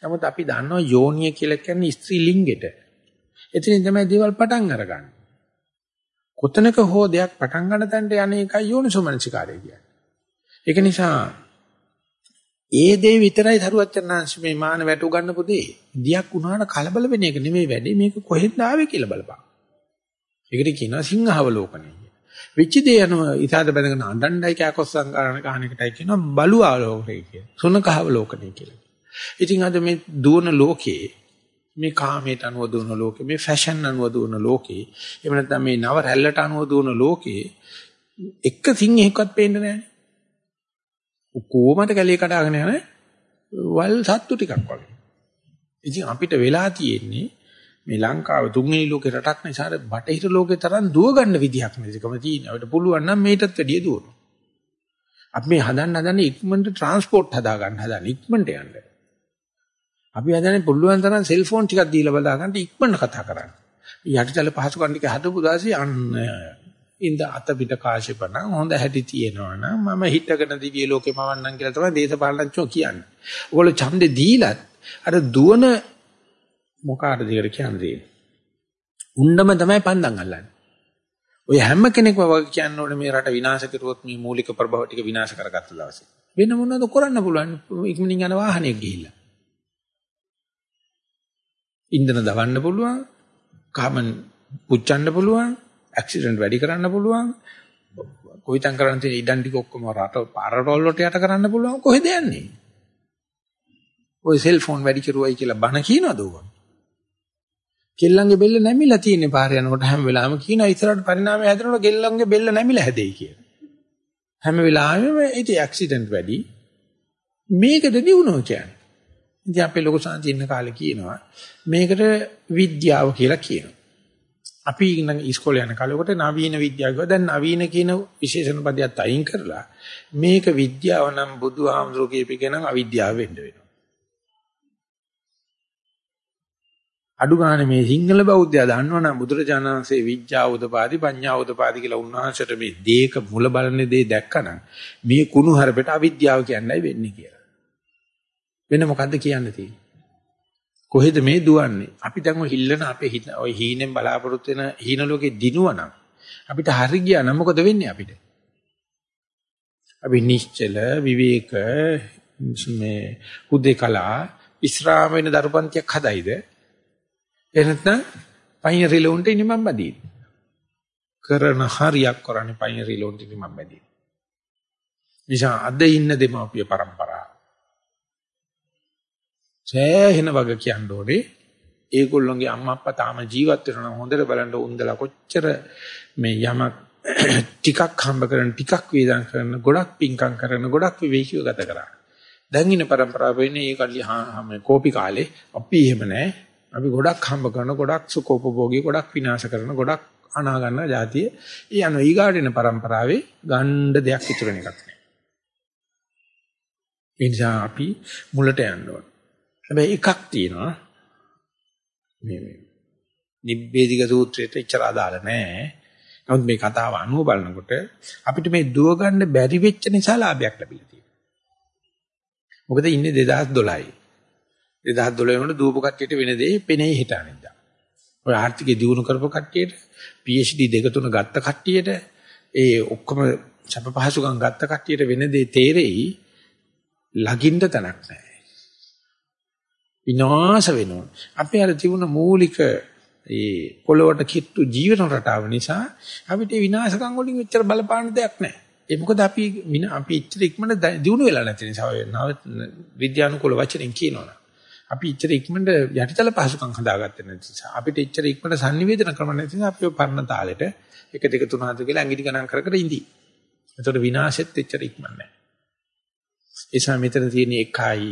නමුත් අපි දන්නවා යෝනිය කියලා කියන්නේ ස්ත්‍රී ලිංගෙට. එතනින් තමයි දේවල් පටන් අරගන්නේ. කොතනක හෝ දෙයක් පටන් ගන්න තැනට යන්නේ එකයි යෝනිසෝමනසිකාරය කියන්නේ. ඒක නිසා ඒ දේ විතරයි තරුවචනාංශ මේ මාන වැටු ගන්න පුතේ. දියක් වුණාට කලබල වෙන එක නෙමෙයි වැඩේ මේක කොහෙන්ද ආවේ කියලා බලපන්. ඒකට කියනවා සිංහවලෝකනය කියලා. විචි දේ යන ඉතාලද බඳගෙන අඬණ්ඩයි කෑකොස් සංකාරණ කහන එකටයි කියනවා බලු ආලෝකය කියලා. සුනකහවලෝකනය කියලා. ඉතින් අද මේ දුවන ලෝකේ මේ කාමයට අනුව දුවන ලෝකේ මේ ෆැෂන් අනුව දුවන ලෝකේ එහෙම නැත්නම් මේ නව රැල්ලට අනුව දුවන ලෝකේ එක සිංහෙක්වත් පේන්නේ නැහැ. කොහොමද කැලේ කඩාගෙන යන වල් සත්තු ටිකක් වගේ. ඉතින් අපිට වෙලා තියෙන්නේ මේ ලංකාව තුන්වෙනි ලෝකේ රටක් නිසා බටහිර ලෝකේ තරම් දුව ගන්න විදිහක් නැතිකම තියෙනවා. අපිට පුළුවන් නම් මේකටත් වැඩිය දුවනවා. අපි මේ හදන්න හදන්නේ ඉක්මනට ට්‍රාන්ස්පෝර්ට් හදා ගන්න හදන ඉක්මනට යන්න. අපි හදන්නේ පුළුවන් තරම් සෙල්ෆෝන් ටිකක් දීලා බලා ගන්න ඉක්මනට කතා කරන්න. යටිතල පහසුකම් ටික හදපු දාසේ අන්න ඉඳ අත පිට කාශිපණ හොඳ හැටි තියෙනවා නම් මම හිතගෙන දිව්‍ය ලෝකේ මවන්නම් කියලා තමයි දේශපාලනඥයෝ කියන්නේ. ඔයගොල්ලෝ ඡන්දේ දීලත් අර දුවන මොකාටද කියලා කියන්නේ. උණ්ඩම තමයි පන්දම් අල්ලන්නේ. ඔය හැම කෙනෙක්ම වගේ කියන්න ඕනේ මේ රට විනාශ කරුවොත් මේ මූලික ප්‍රභව ටික විනාශ කරගත්ත දවසේ. වෙන මොනවද කරන්න පුළුවන්? ඉක්මනින් යන වාහනයක් ගිහිල්ලා. ඉන්ධන දවන්න පුළුවන්, කාබන් පුච්චන්න පුළුවන්, ඇක්සිඩන්ට් වැඩි කරන්න පුළුවන්. කොයිතම් කරන්න තියෙන ඉඩම් ටික ඔක්කොම රට පාරවල් වලට යට කරන්න පුළුවන් කොහෙද යන්නේ? ඔය සෙල්ෆෝන් වැඩි කරුවයි කියලා බන කියනවද උගන්? කෙල්ලන්ගේ බෙල්ල නැමිලා තියෙන පාර යනකොට හැම වෙලාවෙම කියනවා ඉස්සරහට පරිණාමය හැදෙනකොට කෙල්ලන්ගේ බෙල්ල නැමිලා හැදෙයි කියලා. හැම වෙලාවෙම ඒක ඇක්සිඩන්ට් වැඩි. මේකද දිනුනෝ කියන්නේ. ඉතින් අපේ ලොකු සාන්ති ඉන්න කාලේ කියනවා මේකට විද්‍යාව කියලා කියනවා. අපි ඉන්න ඉස්කෝලේ යන කාලේ කොට නවීන විද්‍යාව කිව්වා. දැන් නවීන කියන විශේෂණ පදයක් අයින් කරලා මේක විද්‍යාව නම් බුදුහාමුදුරුවෝ කියපේකනම් අවිද්‍යාව වෙන්න වෙනවා. අඩු ගන්න මේ සිංහල බෞද්ධයා දන්නවනම් බුදුරජාණන්සේ විඥා උදපාදි පඤ්ඤා උදපාදි කියලා උන්වහන්සේට මේ දේක මුල බලන්නේ දේ දැක්කනම් මේ කුණු හරපෙට අවිද්‍යාව කියන්නයි වෙන්නේ කියලා. වෙන මොකද්ද කියන්න තියෙන්නේ? කොහෙද මේ දුවන්නේ? අපි දැන් ඔය හිල්ලන අපේ ඔය හීනෙන් බලාපොරොත්තු වෙන හීන ලෝකේ දිනුවනම් අපිට හරි ගියා නම් මොකද වෙන්නේ අපිට? අපි නිශ්චල විවේක මේ උදේකලා විස්රාම වෙන දරුපන්තියක් හදයිද? එහෙනම් පයින් රිලොන්ට ඉන්නේ මම බදීන. කරන හරියක් කරන්නේ පයින් රිලොන්ට ඉන්නේ මම බදීන. නිසා අද ඉන්න දෙමාපිය પરම්පරාව. සෑහෙන වග කියන්න ඕනේ. ඒගොල්ලොන්ගේ අම්මා අප්පා තාම ජීවත් වෙනවා නම් හොඳට බලන්න උන්දලා කොච්චර මේ යමක් ටිකක් හම්බ කරන ටිකක් වේදන් කරන ගොඩක් පිංකම් කරන ගොඩක් විවේකීව ගත කරා. දැන් ඉන්න પરම්පරාව වෙන්නේ ඒ කල්ලි මේ කෝපි කාලේ අපි එහෙම නැහැ. අපි ගොඩක් හම්බ කරන ගොඩක් සුඛෝපභෝගී ගොඩක් විනාශ කරන ගොඩක් අනා ගන්න જાතිය. ඒ අනු ඊගාඩින પરම්පරාවේ ගණ්ඩ දෙයක් ඉතුරු වෙන එකක් නෑ. ඒ නිසා අපි මුලට යන්න ඕන. හැබැයි එකක් තියෙනවා මේ මේ නිබ්බේධික සූත්‍රයට ඉච්චර අදාළ නෑ. නමුත් මේ කතාව අනුව බලනකොට අපිට මේ දුව ගන්න බැරි වෙච්ච නිසා ලාභයක් ලැබිලා තියෙනවා. මොකද ඉන්නේ 2012යි. 2012 වෙනකොට දූපු කට්ටියට වෙන දේ පෙනේ හිටානින්දා. ඔය ආර්ථිකය දියුණු කරපු කට්ටියට PhD දෙක තුන ගත්ත කට්ටියට ඒ ඔක්කොම සැප පහසුකම් ගත්ත කට්ටියට වෙන දේ තේරෙයි ලගින්න තැනක් නැහැ. විනාශ වෙනවා. අපේ අර තිබුණ මූලික ඒ පොළොවට කිට්ටු ජීවන රටාව නිසා අපිට විනාශකම් වලින් එච්චර බලපාන දෙයක් නැහැ. ඒ මොකද අපි අපි ඉච්චර ඉක්මනට දිනු වෙලා නැති නිසා විද්‍යානුකූල වචනෙන් කියනවනේ. අපි ඉච්චර ඉක්මනට යටිතල පහසුකම් හදාගත්තේ නැති නිසා අපිට ඉච්චර ඉක්මනට sannivedana ක්‍රම නැති නිසා අපි පරණ තාලෙට 1 2 3 4 කියලා ඇඟිලි ගණන් කර කර ඉඳී. එතකොට විනාශෙත් එච්චර ඉක්මන නැහැ. ඒ නිසා මෙතන තියෙන එකයි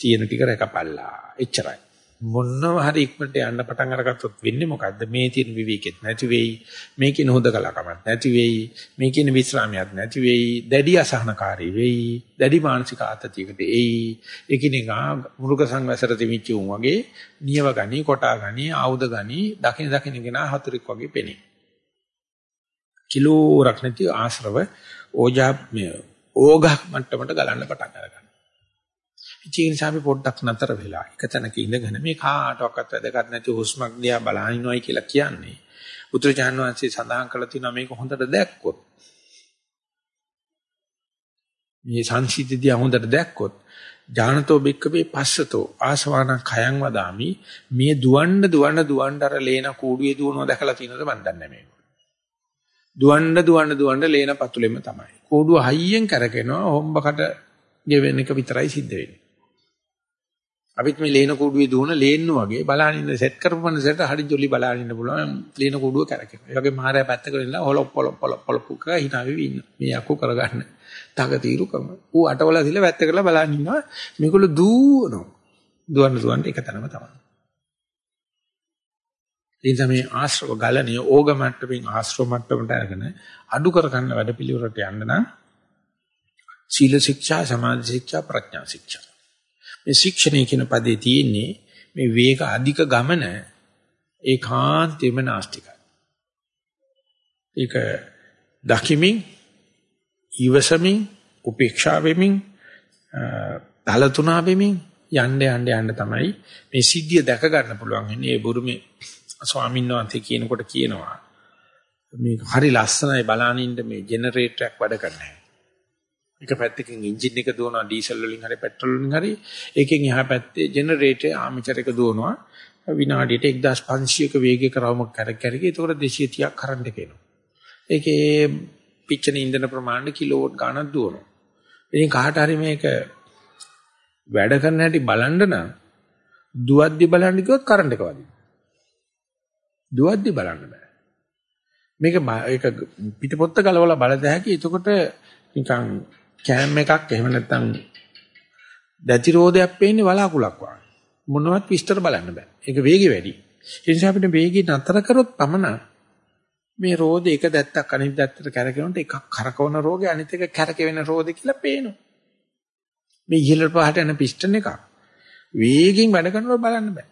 තියෙන ටික රැකපල්ලා. එච්චරයි. මොනවා හරි ඉක්මනට යන්න පටන් අරගත්තොත් වෙන්නේ මොකද්ද? මේ තියෙන විවේකෙත් නැති වෙයි. මේ කියන හොදකලකමක් නැති වෙයි. මේ කියන විස්රාමයක් නැති වෙයි. දැඩි අසහනකාරී වෙයි. දැඩි මානසික ආතතියකට එයි. එකිනෙකා මුරුක සංවසර දෙමිච්ච උන් වගේ නියව ගනි කොටා ගනි ආයුධ ගනි දකින දකින කෙනා හතුරෙක් වගේ පෙනේ. කිලෝ රක්නති ආශ්‍රව ඕජා ඕගහ මට්ටමට ගලන්න පටන් අරගන්නවා. ඒ නිසා අපි පොඩ්ඩක් නතර වෙලා එක තැනක ඉඳගෙන මේ කාටවත් වැදගත් නැති හුස්මක් දිහා බලහිනවයි කියලා කියන්නේ. බුදුරජාන් වහන්සේ සඳහන් කළා තියෙනවා මේක හොඳට දැක්කොත්. මේ සංසිද්ධිය හොඳට දැක්කොත් ඥානතෝ බික්කවේ පස්සතෝ ආසවාන khයං වදාමි මේ දුවන්න දුවන්න දුවන්න අර ලේන කූඩුවේ දුවනවා දැකලා තියෙනවද මන් දන්නේ නැහැ දුවන්න දුවන්න දුවන්න ලේන පතුලෙම තමයි. කූඩුව හයියෙන් කරකිනවා හොම්බකට ගෙවෙන එක විතරයි සිද්ධ වෙන්නේ. අපිත් මේ ලේන කුඩුවේ දුවන ලේන්නු වගේ බලන ඉන්න සෙට් කරපු මනසට හරි ජොලි බලන ඉන්න පුළුවන් ලේන කුඩුව කරකින. ඒ වගේ මාරය පැත්තකට ඉඳලා හොලොප් පොලොප් පොලොප් පොලොප් කා හිනාවෙවි ඉන්න. මේ අකු කරගන්න. තක తీරුකම. ඌ අටවල දිල වැත්ත කරලා බලන් ඉන්නවා. මේගොල්ලෝ දුවනවා. දුවන්න දුවන්න එක තැනම තමයි. ඒ තමයි ආශ්‍රව ගලණිය ඕග මට්ටමින් ආශ්‍රව මට්ටමට අරගෙන අඩු කර ගන්න වැඩ පිළිවෙලට යන්න නම් සීල ශික්ෂා සමාධි ශික්ෂා ප්‍රඥා ශික්ෂා මේ ශික්ෂණය කියන පදේ තියෙන්නේ මේ වේග අධික ගමන ඒකාන්තෙම නාස්තිකයි. ඒක දකිමින් ඊවසමින් උපේක්ෂා වෙමින් දලතුණා වෙමින් යන්න යන්න යන්න තමයි මේ සිද්ධිය දැක ගන්න පුළුවන්. ඉන්නේ ඒ බුරුමේ ස්වාමීන් වහන්සේ කියනකොට කියනවා මේක හරි ලස්සනයි බලනින්න මේ ජෙනරේටරයක් වැඩ කරන්නේ. එක පැත්තකින් එන්ජින් එක දුවනවා ඩීසල් වලින් හරි පෙට්‍රල් වලින් හරි ඒකෙන් එහා පැත්තේ ජෙනරේටර් ආමිචර් එක දුවනවා විනාඩියට 1500ක වේගයක රවුමක් කැරක කැරක ඒකට 230ක් කරන්ට් එක එනවා. ඒකේ පිච්චෙන ඉන්ධන ප්‍රමාණය කිලෝවොට් ගණනක් දුවනවා. ඉතින් කාට හරි මේක වැඩ කරන හැටි බලන්න නම් දුවද්දි බලන්න කිව්වොත් කරන්ට් එක වදිනවා. දුවද්දි බලන්න බෑ. මේක ඒක පිටපොත්ත ගලවලා බලද හැකි. එතකොට නිකන් කෑම් එකක් එහෙම නැත්නම් දැති රෝදයක් පේන්නේ වලාකුලක් වගේ. මොනවත් විස්තර බලන්න බෑ. ඒක වේගෙ වැඩි. ඒ නිසා අපිට වේගය නතර කරොත් පමණ මේ රෝදේ එක දැත්තක් අනිත් දැත්තට කැරකෙනකොට එකක් කරකවන රෝගේ අනිත් එක කැරකෙවෙන රෝදේ කියලා පේනවා. මේ ඉහළට පහට යන පිස්ටන් එක වේගෙන් වැඩ කරනකොට බලන්න බෑ.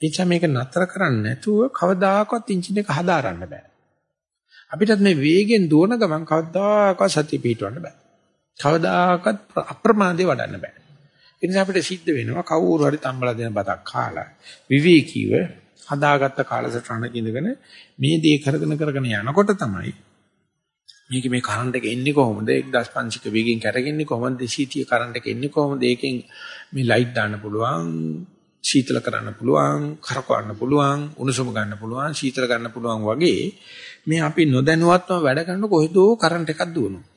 ඒ නිසා මේක නතර කරන්නේ නැතුව කවදාකවත් එන්ජින් එක හදාරන්න බෑ. අපිටත් මේ වේගෙන් දුවන ගමන් කවදාකවත් සතිය පිටවන්න බෑ. කවදාකවත් අප්‍රමාදේ වඩන්න බෑ. ඒ නිසා අපිට සිද්ධ වෙනවා කවුරු හරි තම්බලා දෙන බතක් කාලා විවේකීව හදාගත්ත කාලසටහනක ඉඳගෙන මේ දේ කරගෙන කරගෙන යනකොට තමයි මේක මේ කරන්ට් එක එන්නේ කොහොමද? 1500ක වේගෙන් කැරගෙන්නේ කොහොමද? 230 කරන්ට් එක එන්නේ කොහොමද? ඒකෙන් මේ ලයිට් දාන්න පුළුවන් සීතල කරන්න පුළුවන් කරකවන්න පුළුවන් උණුසුම ගන්න පුළුවන් සීතල ගන්න පුළුවන් වගේ මේ අපි නොදැනුවත්වම වැඩ කරන කොහෙදෝ කරන්ට් එකක් දුවනවා.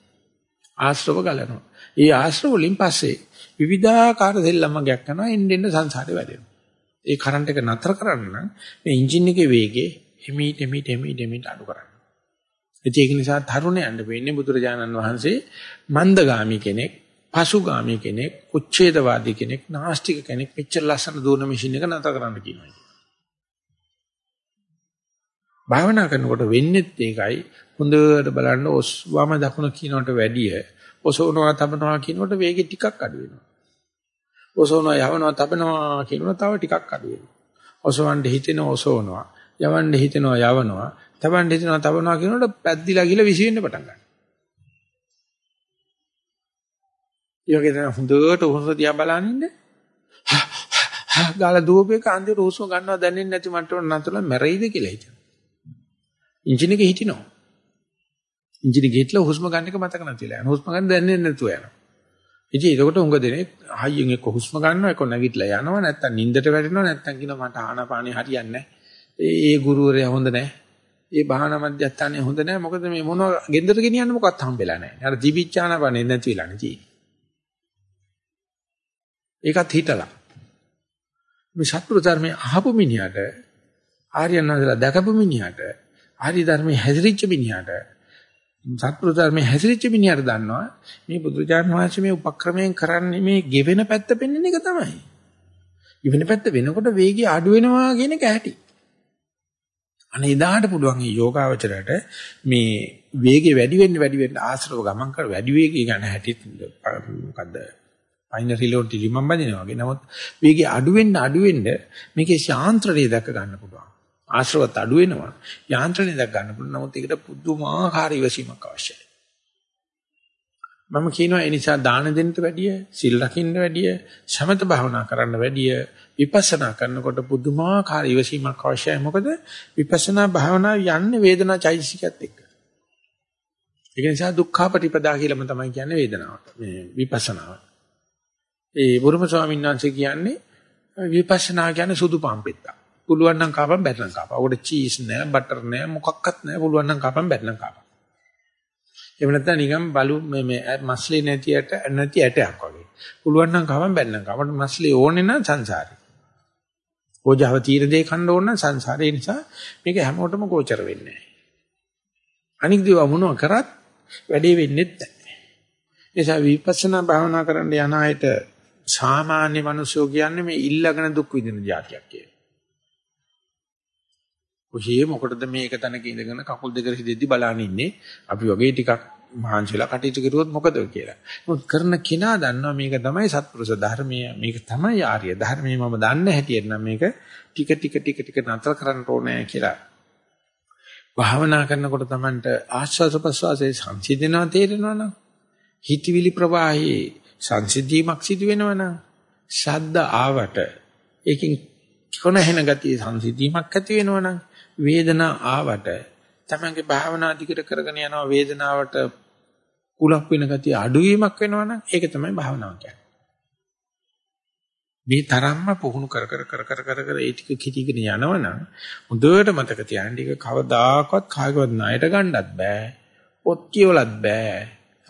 ආශ්‍රව ගලනවා. ඒ ආශ්‍රව වලින් පස්සේ විවිධාකාර දෙල්ලමගයක් කරනවා එන්න එන්න සංසාරේ වැඩෙනවා. ඒ කරන්ට් එක නතර කරන්න නම් මේ එන්ජින් එකේ වේගය හිමීට හිමීට හිමීට හිමීට අඩු කරන්න. ඒක නිසා තරුණයන්ට වෙන්නේ බුදුරජාණන් වහන්සේ මන්දගාමි කෙනෙක්, පසුගාමි කෙනෙක්, උච්ඡේදවාදී කෙනෙක්, නාස්තික කෙනෙක් මෙච්චර ලස්සන දුවන මැෂින් එක නතර කරන්න කියනවා. භාවනා කරනකොට වෙන්නේත් ඒකයි හොඳට බලන්න ඔස් වම දකුණ කියනකට වැඩිය ඔසවනවා තබනවා කියනකොට වේගෙ ටිකක් අඩු වෙනවා. ඔසවනවා යවනවා තබනවා කියනකොට තව ටිකක් අඩු වෙනවා. ඔසවන්න හිතෙන ඔසවනවා යවන්න හිතෙනවා යවනවා තබන්න හිතනවා තබනවා කියනකොට පැද්දිලා ගිහලා විසි වෙන්න පටන් ගන්නවා. ඒ වගේ තමයි හොඳට උහුස දිහා බලන ඉන්නේ. ගාලා දුවපේ කාන්දේ රෝසම ගන්නවා දැනෙන්නේ නැති මට්ටමට නතරලා මැරෙයිද කියලා හිතනවා. එන්ජින් එකේ හිටිනවා. එන්ජින් එකේ හිටලා හුස්ම ගන්න එක මතක නැතිලා යනවා. හුස්ම ගන්න දැනෙන්නේ නැතුව යනවා. ඉතින් ඒකට උඟ දෙනෙක් හයියෙන් එක්ක හුස්ම ගන්නවා එක්ක නැගිටලා යනවා නැත්තම් නිින්දට වැටෙනවා නැත්තම් කියනවා මට ආනාපානිය හරියන්නේ නැහැ. ඒ ගුරුවරයා හොඳ නැහැ. ඒ භාවනා මධ්‍යස්ථානය හොඳ නැහැ. මොකද මේ මොනවා ගෙන්දර ගෙනියන්න මොකක්වත් හම්බෙලා නැහැ. අර දිවිච්ඡානපනේ නැති වෙලා නේ තියෙන්නේ. ඒකත් හිතලා. මේ සත්‍වෘ ධර්මයේ අහපු මිනිහට ආර්යනාදලා දැකපු මිනිහට ආර්ය ධර්මයේ හැදිරිච්ච මිනිහට සත්‍වෘ ධර්මයේ හැදිරිච්ච මිනිහට දන්නවා මේ බුදුචාන් වහන්සේ මේ උපක්‍රමයෙන් කරන්නේ මේ ගෙවෙන පැත්ත පෙන්වන එක තමයි. ගෙවෙන පැත්ත වෙනකොට වේගය අඩු වෙනවා කියන එක ඇති. අනේ එදාට පුළුවන් මේ යෝගාවචරයට මේ වේගය වැඩි වෙන්න වැඩි වෙන්න ආශ්‍රව ගමන් කර වැඩි වේගය ගන්න හැටි මොකද්ද පයින් රිලෝඩ් ලිමම් බඳිනවා වගේ. නමුත් වේගය අඩු වෙන්න අඩු වෙන්න මේකේ යාන්ත්‍රණය දැක ගන්න පුළුවන්. ආශ්‍රවත් අඩු වෙනවා. යාන්ත්‍රණය දැක ගන්න පුළුවන්. නමුත් ඒකට පුදුමාකාර ඉවසීමක් අවශ්‍යයි. මම කියනවා ඒ නිසා දාන දෙන්නට වැඩිය, සිල් රකින්න වැඩිය, සමත භාවනා කරන්න වැඩිය විපස්සනා කරනකොට පුදුමාකාර ඉවසීමක් අවශ්‍යයි. මොකද විපස්සනා භාවනාව යන්නේ වේදනා චෛතසිකයත් එක්ක. ඒක නිසා දුක්ඛාපටිපදා කියලාම තමයි කියන්නේ වේදනාවට. මේ විපස්සනාව. ඒ බුරුම ස්වාමීන් වහන්සේ කියන්නේ විපස්සනා කියන්නේ සුදු පාම්පෙත්තා. පුළුවන් නම් කාපම් බැටනම් කාපම්. උකට චීස් නෑ, බටර් නෑ, මොකක්වත් නෑ. පුළුවන් නම් කාපම් බැටනම් කාපම්. එහෙම නැත්නම් නිකන් බලු මේ මේ මස්ලේ නැතියට නැති ඇටයක් වගේ. පුළුවන් නම් කවම් බැන්නම් කවට මස්ලේ ඕනේ නම් සංසාරේ. ඕජාව තීර දෙය කන්න ඕන නම් සංසාරේ නිසා මේක හැමෝටම ගෝචර වෙන්නේ නැහැ. අනික් දේව මොනව කරත් වැඩේ වෙන්නේ නැහැ. නිසා විපස්සනා භාවනා කරන්න යන අයට සාමාන්‍ය මිනිස්සු කියන්නේ මේ ඉල්ලගෙන දුක් විඳින જાතියක් කියලා. ඔහේ මොකටද මේක තැනක ඉඳගෙන කකුල් දෙක හිදෙද්දි බලන් ඉන්නේ අපි වගේ ටිකක් මහන්සිලා කටයුතු කරුවොත් මොකද කියලා. මොකද කරන කෙනා දන්නවා මේක තමයි සත්පුරුෂ ධර්මය මේක තමයි ආර්ය ධර්මය මම දන්න හැටියට නම් මේක ටික ටික ටික ටික නතර කරන්න ඕනේ කියලා. භාවනා කරනකොට Tamanට ආස්වාද ප්‍රසවාසයේ සංසිඳනවා තේරෙනවා නම් හිතවිලි ප්‍රවාහයේ සංසිද්ධීමක් සිදු වෙනවා නම් ශබ්ද ආවට ඒකෙන් කොනහෙන ගතිය සංසිද්ධීමක් ඇති වෙනවා නම් වේදනා ආවට තමන්ගේ භාවනා දිගට කරගෙන යනවා වේදනාවට කුලක් වෙන ගතිය අඩුවීමක් වෙනවා නම් ඒක තමයි භාවනාව කියන්නේ. මේ තරම්ම පුහුණු කර කර කර කර කර කර ඒ ටික කිටිගෙන යනවනම් හොඳට මතක තියාගන්න ටික කවදාකවත් කාගවත් ණයට ගන්නත් බෑ. පොත් කියවලත් බෑ.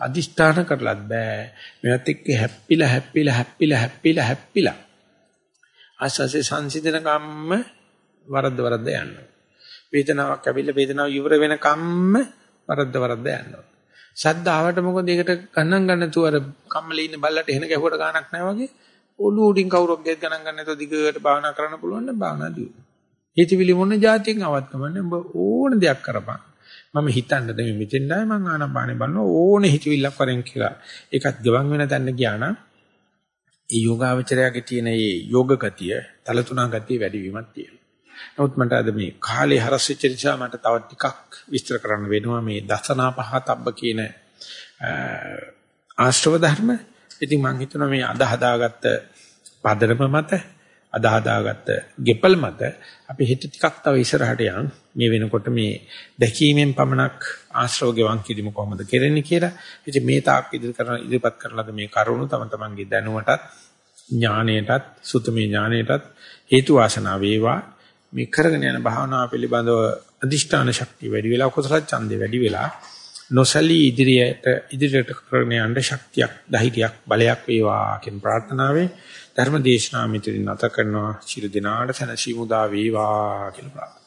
අදිෂ්ඨාන කරලත් බෑ. මේවත් එක්ක හැප්පිලා හැප්පිලා හැප්පිලා හැප්පිලා හැප්පිලා ආස්වාසේ සංසිඳන කම්ම වරද්ද වරද්ද යනවා. වේදනාවක් ඇවිල්ලා වේදනාව ඉවර වෙනකම්ම වරද්ද වරද්ද යනවා. සද්දාවට මොකද ඒකට ගණන් ගන්න නැතුව අර කම්මලේ ඉන්න බල්ලට එහෙන ගැහුවට ගාණක් නැහැ වගේ ඔළුව උඩින් කවුරක් ගෙත් ගණන් ගන්න නැතුව දිගට භාවනා කරන්න පුළුවන් නම් භාවනා දියුනේ. හිතවිලි මොන જાතියෙන් ආවත් කමන්නේ ඔබ ඕන දෙයක් කරපන්. මම හිතන්න දෙමෙ මෙතෙන් ඩාය මං ආනපානේ බලන ඕනේ හිතවිල්ලක් වරෙන් කියලා. ඒකත් ගවන් වෙන තැන ගියා නම් ඒ යෝගාවචරයාගේ තියෙන මේ යෝග ගතිය, තලතුණා ගතිය වැඩි වීමක් තියෙනවා. නමුත් මට අද මේ කාලේ හරස්වෙච්ච නිසා මට තව ටිකක් විස්තර කරන්න වෙනවා මේ දසනා පහතබ්බ කියන ආශ්‍රව ධර්ම. ඉතින් මම හිතනවා මේ අද හදාගත්ත පදරම මත අද හදාගත්ත ගෙපල් මත අපි හිත ටිකක් තව ඉස්සරහට යන් මේ වෙනකොට මේ දැකීමෙන් පමණක් ආශ්‍රව ගෙවන් කිරීම කොහොමද කරන්නේ කියලා. ඉතින් මේ තාක් ඉදිරි කරන ඉදිරිපත් කරලාද මේ කරුණු තම තමන්ගේ දැනුමටත් ඥාණයටත් සුතමේ ඥාණයටත් හේතු වාසනා වේවා. මේ කරගෙන යන භාවනාව පිළිබඳව අදිෂ්ඨාන ශක්තිය වැඩි වෙලා කුසල ඡන්දේ වැඩි වෙලා නොසලී ඉදිරියට ඉදිරියට කරගෙන යන්න ශක්තියක් ධෛර්යයක් බලයක් වේවා කියන ප්‍රාර්ථනාවෙන් ධර්ම දේශනාව මෙතනින් නැත කරනවා. ශිරු දිනාට සනසීමුදා වේවා කියලා ප්‍රාර්ථනා